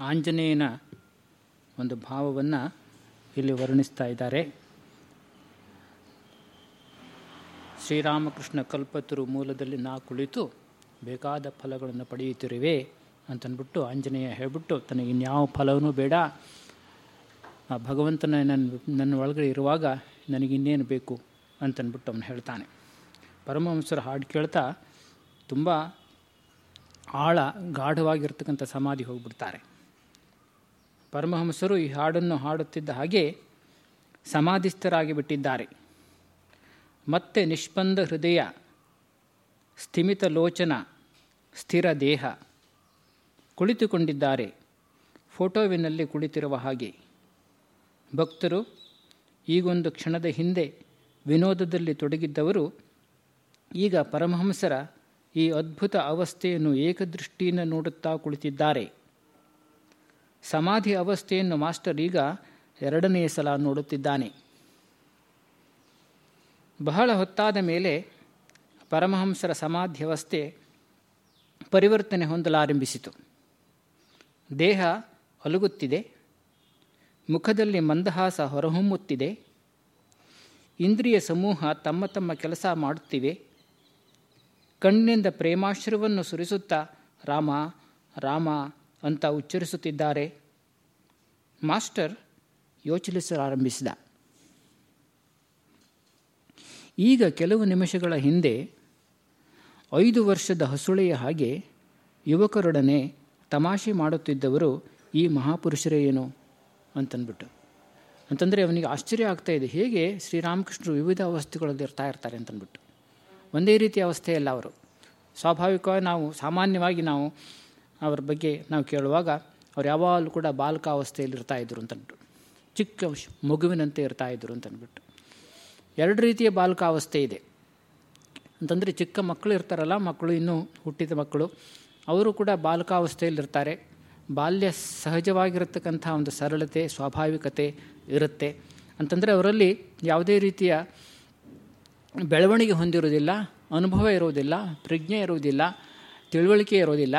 ಆಂಜನೇಯನ ಒಂದು ಭಾವವನ್ನು ಇಲ್ಲಿ ವರ್ಣಿಸ್ತಾ ಇದ್ದಾರೆ. ಶ್ರೀರಾಮಕೃಷ್ಣ ಕಲ್ಪತರು ಮೂಲದಲ್ಲಿ ನಾ ಕುಳಿತು ಬೇಕಾದ ಫಲಗಳನ್ನು ಪಡೆಯುತ್ತಿರುವೆ ಅಂತನ್ಬಿಟ್ಟು ಆಂಜನೇಯ ಹೇಳ್ಬಿಟ್ಟು ತನಗೆ ಇನ್ಯಾವ ಫಲವೂ ಬೇಡ. ಆ ಭಗವಂತನ ನನ್ನ ನನ್ನ ಒಳಗಡೆ ಇರುವಾಗ ನನಗಿನ್ನೇನು ಬೇಕು ಅಂತನ್ಬಿಟ್ಟು ಅವನು ಹೇಳ್ತಾನೆ. ಪರಮಹಂಸರ ಹಾಡು ಕೇಳ್ತಾ ತುಂಬ ಆಳ ಗಾಢವಾಗಿರ್ತಕ್ಕಂಥ ಸಮಾಧಿ ಹೋಗ್ಬಿಡ್ತಾರೆ. ಪರಮಹಂಸರು ಈ ಹಾಡನ್ನು ಹಾಡುತ್ತಿದ್ದ ಹಾಗೆ ಸಮಾಧಿಸ್ಥರಾಗಿ ಬಿಟ್ಟಿದ್ದಾರೆ ಮತ್ತೆ ನಿಷ್ಪಂದ ಹೃದಯ, ಸ್ಥಿಮಿತ ಲೋಚನ, ಸ್ಥಿರ ದೇಹ ಕುಳಿತುಕೊಂಡಿದ್ದಾರೆ. ಫೋಟೋವಿನಲ್ಲಿ ಕುಳಿತಿರುವ ಹಾಗೆ. ಭಕ್ತರು ಈಗೊಂದು ಕ್ಷಣದ ಹಿಂದೆ ವಿನೋದದಲ್ಲಿ ತೊಡಗಿದ್ದವರು ಈಗ ಪರಮಹಂಸರ ಈ ಅದ್ಭುತ ಅವಸ್ಥೆಯನ್ನು ಏಕದೃಷ್ಟಿಯಿಂದ ನೋಡುತ್ತಾ ಕುಳಿತಿದ್ದಾರೆ. ಸಮಾಧಿ ಅವಸ್ಥೆಯನ್ನು ಮಾಸ್ಟರ್ ಈಗ ಎರಡನೆಯ ಸಲ ನೋಡುತ್ತಿದ್ದಾನೆ. ಬಹಳ ಹೊತ್ತಾದ ಮೇಲೆ ಪರಮಹಂಸರ ಸಮಾಧಿ ಅವಸ್ಥೆ ಪರಿವರ್ತನೆ ಹೊಂದಲಾರಂಭಿಸಿತು. ದೇಹ ಅಲುಗುತ್ತಿದೆ. ಮುಖದಲ್ಲಿ ಮಂದಹಾಸ ಹೊರಹೊಮ್ಮುತ್ತಿದೆ. ಇಂದ್ರಿಯ ಸಮೂಹ ತಮ್ಮ ತಮ್ಮ ಕೆಲಸ ಮಾಡುತ್ತಿವೆ. ಕಣ್ಣಿನಿಂದ ಪ್ರೇಮಾಶ್ರವನ್ನು ಸುರಿಸುತ್ತಾ ರಾಮ ರಾಮ ಅಂತ ಉಚ್ಚರಿಸುತ್ತಿದ್ದಾರೆ. ಮಾಸ್ಟರ್ ಯೋಚಿಸಲಾರಂಭಿಸಿದ ಈಗ ಕೆಲವು ನಿಮಿಷಗಳ ಹಿಂದೆ ಐದು ವರ್ಷದ ಹಸುಳೆಯ ಹಾಗೆ ಯುವಕರೊಡನೆ ತಮಾಷೆ ಮಾಡುತ್ತಿದ್ದವರು ಈ ಮಹಾಪುರುಷರೇ ಏನು ಅಂತನ್ಬಿಟ್ಟು ಅಂತಂದರೆ ಅವನಿಗೆ ಆಶ್ಚರ್ಯ ಆಗ್ತಾ ಇದೆ. ಹೇಗೆ ಶ್ರೀರಾಮಕೃಷ್ಣರು ವಿವಿಧ ಅವಸ್ಥೆಗಳಲ್ಲಿ ಇರ್ತಾ ಇರ್ತಾರೆ ಅಂತನ್ಬಿಟ್ಟು ಒಂದೇ ರೀತಿಯ ಅವಸ್ಥೆಯಲ್ಲ ಅವರು. ಸ್ವಾಭಾವಿಕವಾಗಿ ನಾವು ಸಾಮಾನ್ಯವಾಗಿ ನಾವು ಅವ್ರ ಬಗ್ಗೆ ನಾವು ಕೇಳುವಾಗ ಅವ್ರು ಯಾವಾಗಲೂ ಕೂಡ ಬಾಲಕಾವಸ್ಥೆಯಲ್ಲಿ ಇರ್ತಾಯಿದ್ರು ಅಂತಂದ್ಬಿಟ್ಟು ಚಿಕ್ಕ ಮಗುವಿನಂತೆ ಇರ್ತಾಯಿದ್ರು ಅಂತಂದ್ಬಿಟ್ಟು ಎರಡು ರೀತಿಯ ಬಾಲಕಾವಸ್ಥೆ ಇದೆ. ಅಂತಂದರೆ ಚಿಕ್ಕ ಮಕ್ಕಳು ಇರ್ತಾರಲ್ಲ, ಮಕ್ಕಳು ಇನ್ನೂ ಹುಟ್ಟಿದ ಮಕ್ಕಳು, ಅವರು ಕೂಡ ಬಾಲಕಾವಸ್ಥೆಯಲ್ಲಿರ್ತಾರೆ. ಬಾಲ್ಯ ಸಹಜವಾಗಿರತಕ್ಕಂಥ ಒಂದು ಸರಳತೆ, ಸ್ವಾಭಾವಿಕತೆ ಇರುತ್ತೆ. ಅಂತಂದರೆ ಅವರಲ್ಲಿ ಯಾವುದೇ ರೀತಿಯ ಬೆಳವಣಿಗೆ ಹೊಂದಿರುವುದಿಲ್ಲ, ಅನುಭವ ಇರುವುದಿಲ್ಲ, ಪ್ರಜ್ಞೆ ಇರುವುದಿಲ್ಲ, ತಿಳುವಳಿಕೆ ಇರೋದಿಲ್ಲ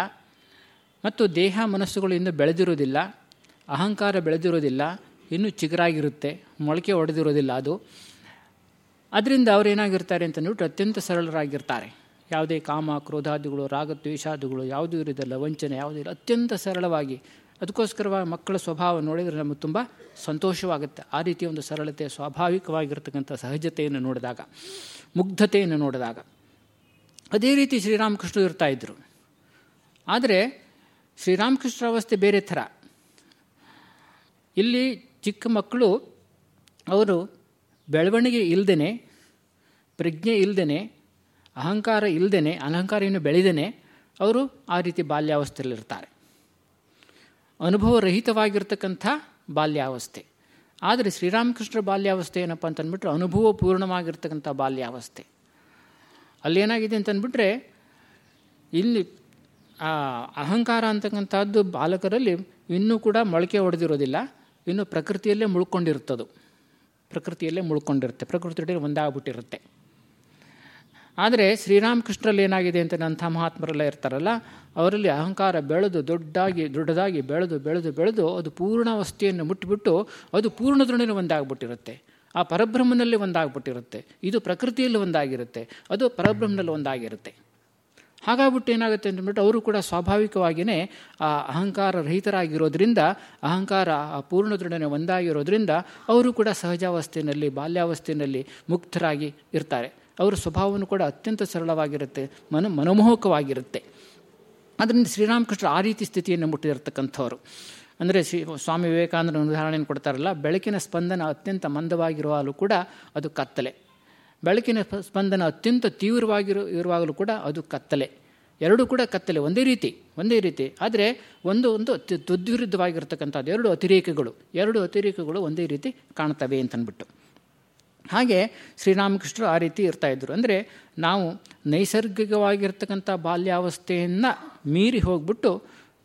ಮತ್ತು ದೇಹ ಮನಸ್ಸುಗಳು ಇನ್ನೂ ಬೆಳೆದಿರುವುದಿಲ್ಲ, ಅಹಂಕಾರ ಬೆಳೆದಿರೋದಿಲ್ಲ ಇನ್ನೂ ಚಿಗುರಾಗಿರುತ್ತೆ, ಮೊಳಕೆ ಹೊಡೆದಿರೋದಿಲ್ಲ ಅದು. ಅದರಿಂದ ಅವ್ರು ಏನಾಗಿರ್ತಾರೆ ಅಂತಂದ್ಬಿಟ್ಟು ಅತ್ಯಂತ ಸರಳರಾಗಿರ್ತಾರೆ. ಯಾವುದೇ ಕಾಮ, ಕ್ರೋಧಾದಿಗಳು, ರಾಗ, ದ್ವೇಷಾದಿಗಳು, ಯಾವುದೂ ಇರೋದಿಲ್ಲ ವಂಚನೆ ಯಾವುದೂ ಇಲ್ಲ. ಅತ್ಯಂತ ಸರಳವಾಗಿ ಅದಕ್ಕೋಸ್ಕರವಾಗಿ ಮಕ್ಕಳ ಸ್ವಭಾವ ನೋಡಿದರೆ ನಮಗೆ ತುಂಬ ಸಂತೋಷವಾಗುತ್ತೆ. ಆ ರೀತಿಯ ಒಂದು ಸರಳತೆ, ಸ್ವಾಭಾವಿಕವಾಗಿರ್ತಕ್ಕಂಥ ಸಹಜತೆಯನ್ನು ನೋಡಿದಾಗ, ಮುಗ್ಧತೆಯನ್ನು ನೋಡಿದಾಗ. ಅದೇ ರೀತಿ ಶ್ರೀರಾಮಕೃಷ್ಣ ಇರ್ತಾಯಿದ್ರು ಆದರೆ ಶ್ರೀರಾಮಕೃಷ್ಣ ಅವಸ್ಥೆ ಬೇರೆ ಥರ. ಇಲ್ಲಿ ಚಿಕ್ಕ ಮಕ್ಕಳು, ಅವರು ಬೆಳವಣಿಗೆ ಇಲ್ಲದೇ ಪ್ರಜ್ಞೆ ಇಲ್ಲದೇ ಅಹಂಕಾರ ಇಲ್ಲದೇ ಅಲಂಕಾರ ಇನ್ನು ಬೆಳೆದೇ ಅವರು ಆ ರೀತಿ ಬಾಲ್ಯಾವಸ್ಥೆಯಲ್ಲಿರ್ತಾರೆ. ಅನುಭವರಹಿತವಾಗಿರ್ತಕ್ಕಂಥ ಬಾಲ್ಯಾವಸ್ಥೆ. ಆದರೆ ಶ್ರೀರಾಮಕೃಷ್ಣರ ಬಾಲ್ಯಾವಸ್ಥೆ ಏನಪ್ಪ ಅಂತಂದ್ಬಿಟ್ರೆ ಅನುಭವ ಪೂರ್ಣವಾಗಿರ್ತಕ್ಕಂಥ ಬಾಲ್ಯಾವಸ್ಥೆ. ಅಲ್ಲೇನಾಗಿದೆ ಅಂತಂದ್ಬಿಟ್ರೆ, ಇಲ್ಲಿ ಆ ಅಹಂಕಾರ ಅಂತಕ್ಕಂಥದ್ದು ಬಾಲಕರಲ್ಲಿ ಇನ್ನೂ ಕೂಡ ಮೊಳಕೆ ಹೊಡೆದಿರೋದಿಲ್ಲ ಇನ್ನು ಪ್ರಕೃತಿಯಲ್ಲೇ ಮುಳ್ಕೊಂಡಿರುತ್ತದು. ಪ್ರಕೃತಿಯಲ್ಲೇ ಮುಳ್ಕೊಂಡಿರುತ್ತೆ. ಪ್ರಕೃತಿಯಲ್ಲಿ ಒಂದಾಗ್ಬಿಟ್ಟಿರುತ್ತೆ. ಆದರೆ ಶ್ರೀರಾಮಕೃಷ್ಣರಲ್ಲಿ ಏನಾಗಿದೆ ಅಂತ ಅಂಥ ಮಹಾತ್ಮರೆಲ್ಲ ಇರ್ತಾರಲ್ಲ, ಅವರಲ್ಲಿ ಅಹಂಕಾರ ಬೆಳೆದು ದೊಡ್ಡದಾಗಿ ದೊಡ್ಡದಾಗಿ ಬೆಳೆದು ಬೆಳೆದು ಬೆಳೆದು ಅದು ಪೂರ್ಣಾವಸ್ಥೆಯನ್ನು ಮುಟ್ಟಿಬಿಟ್ಟು ಅದು ಪೂರ್ಣದೊಡನೆ ಒಂದಾಗ್ಬಿಟ್ಟಿರುತ್ತೆ. ಆ ಪರಬ್ರಹ್ಮನಲ್ಲಿ ಒಂದಾಗ್ಬಿಟ್ಟಿರುತ್ತೆ. ಇದು ಪ್ರಕೃತಿಯಲ್ಲಿ ಒಂದಾಗಿರುತ್ತೆ. ಅದು ಪರಬ್ರಹ್ಮನಲ್ಲಿ ಒಂದಾಗಿರುತ್ತೆ. ಹಾಗಾಗ್ಬಿಟ್ಟು ಏನಾಗುತ್ತೆ ಅಂತಂದ್ಬಿಟ್ಟು ಅವರು ಕೂಡ ಸ್ವಾಭಾವಿಕವಾಗಿಯೇ, ಆ, ಅಹಂಕಾರ ರಹಿತರಾಗಿರೋದ್ರಿಂದ, ಅಹಂಕಾರ, ಆ ಒಂದಾಗಿರೋದ್ರಿಂದ ಅವರು ಕೂಡ ಸಹಜಾವಸ್ಥೆಯಲ್ಲಿ, ಬಾಲ್ಯಾವಸ್ಥೆಯಲ್ಲಿ ಮುಕ್ತರಾಗಿ ಇರ್ತಾರೆ. ಅವರ ಸ್ವಭಾವವನ್ನು ಕೂಡ ಅತ್ಯಂತ ಸರಳವಾಗಿರುತ್ತೆ, ಮನ, ಮನಮೋಹಕವಾಗಿರುತ್ತೆ. ಅದರಿಂದ ಶ್ರೀರಾಮಕೃಷ್ಣ ಆ ರೀತಿ ಸ್ಥಿತಿಯನ್ನು ಮುಟ್ಟಿರತಕ್ಕಂಥವ್ರು. ಅಂದರೆ ಶ್ರೀ ಸ್ವಾಮಿ ವಿವೇಕಾನಂದರ ಉದಾಹರಣೆಯನ್ನು ಕೊಡ್ತಾರಲ್ಲ, ಬೆಳಕಿನ ಸ್ಪಂದನ ಅತ್ಯಂತ ಮಂದವಾಗಿರುವಾಗಲೂ ಕೂಡ ಅದು ಕತ್ತಲೆ. ಬೆಳಕಿನ ಸ್ಪಂದನ ಅತ್ಯಂತ ತೀವ್ರವಾಗಿರು, ಇರುವಾಗಲೂ ಕೂಡ ಅದು ಕತ್ತಲೆ. ಎರಡೂ ಕೂಡ ಕತ್ತಲೆ, ಒಂದೇ ರೀತಿ ಒಂದೇ ರೀತಿ. ಆದರೆ ಒಂದು ಒಂದು ತದ್ವಿರುದ್ಧವಾಗಿರ್ತಕ್ಕಂಥದ್ದು ಎರಡು ಅತಿರೇಕಗಳು ಎರಡು ಅತಿರೇಕಗಳು ಒಂದೇ ರೀತಿ ಕಾಣ್ತವೆ ಅಂತನ್ಬಿಟ್ಟು. ಹಾಗೆ ಶ್ರೀರಾಮಕೃಷ್ಣರು ಆ ರೀತಿ ಇರ್ತಾಯಿದ್ರು ಅಂದರೆ ನಾವು ನೈಸರ್ಗಿಕವಾಗಿರ್ತಕ್ಕಂಥ ಬಾಲ್ಯಾವಸ್ಥೆಯನ್ನು ಮೀರಿ ಹೋಗ್ಬಿಟ್ಟು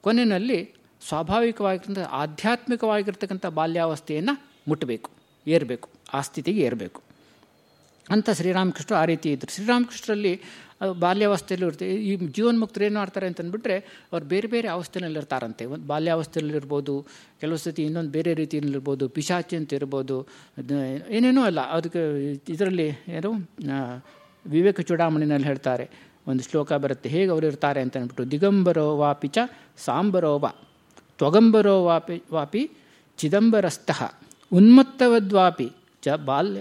ಕೊನೆಯಲ್ಲಿ ಸ್ವಾಭಾವಿಕವಾಗಿರ್ತಕ್ಕಂಥ, ಆಧ್ಯಾತ್ಮಿಕವಾಗಿರ್ತಕ್ಕಂಥ ಬಾಲ್ಯಾವಸ್ಥೆಯನ್ನು ಮುಟ್ಟಬೇಕು ಏರಬೇಕು, ಆ ಸ್ಥಿತಿಗೆ ಏರಬೇಕು. ಅಂತ ಶ್ರೀರಾಮಕೃಷ್ಣ ಆ ರೀತಿ ಇದ್ದರು ಶ್ರೀರಾಮಕೃಷ್ಣರಲ್ಲಿ ಬಾಲ್ಯಾವಸ್ಥೆಯಲ್ಲೂ ಇರ್ತದೆ ಈ ಜೀವನ್ಮುಕ್ತರು ಏನು ಮಾಡ್ತಾರೆ ಅಂತಂದ್ಬಿಟ್ರೆ ಅವ್ರು ಬೇರೆ ಬೇರೆ ಅವಸ್ಥೆಯಲ್ಲಿರ್ತಾರಂತೆ. ಒಂದು ಬಾಲ್ಯಾವಸ್ಥೆಯಲ್ಲಿರ್ಬೋದು, ಕೆಲವು ಸತಿ ಇನ್ನೊಂದು ಬೇರೆ ರೀತಿಯಲ್ಲಿರ್ಬೋದು, ಪಿಶಾಚಿ ಅಂತ ಇರ್ಬೋದು ಏನೇನೂ ಅಲ್ಲ. ಅದಕ್ಕೆ ಇದರಲ್ಲಿ ಏನು ವಿವೇಕ ಚೂಡಾಮಣಿನಲ್ಲಿ ಹೇಳ್ತಾರೆ. ಒಂದು ಶ್ಲೋಕ ಬರುತ್ತೆ, ಹೇಗೆ ಅವರು ಇರ್ತಾರೆ ಅಂತ ಅಂದ್ಬಿಟ್ಟು ದಿಗಂಬರೋ ವಾಪಿ ಚ ಸಾಂಬರೋ ವಾ. ತ್ವಗಂಬರೋ ವಾಪಿ ವಾಪಿ ಚಿದಂಬರಸ್ಥಃ. ಉನ್ಮತ್ತವದ್ವಾಪಿ ಚ ಬಾಲ್ಯ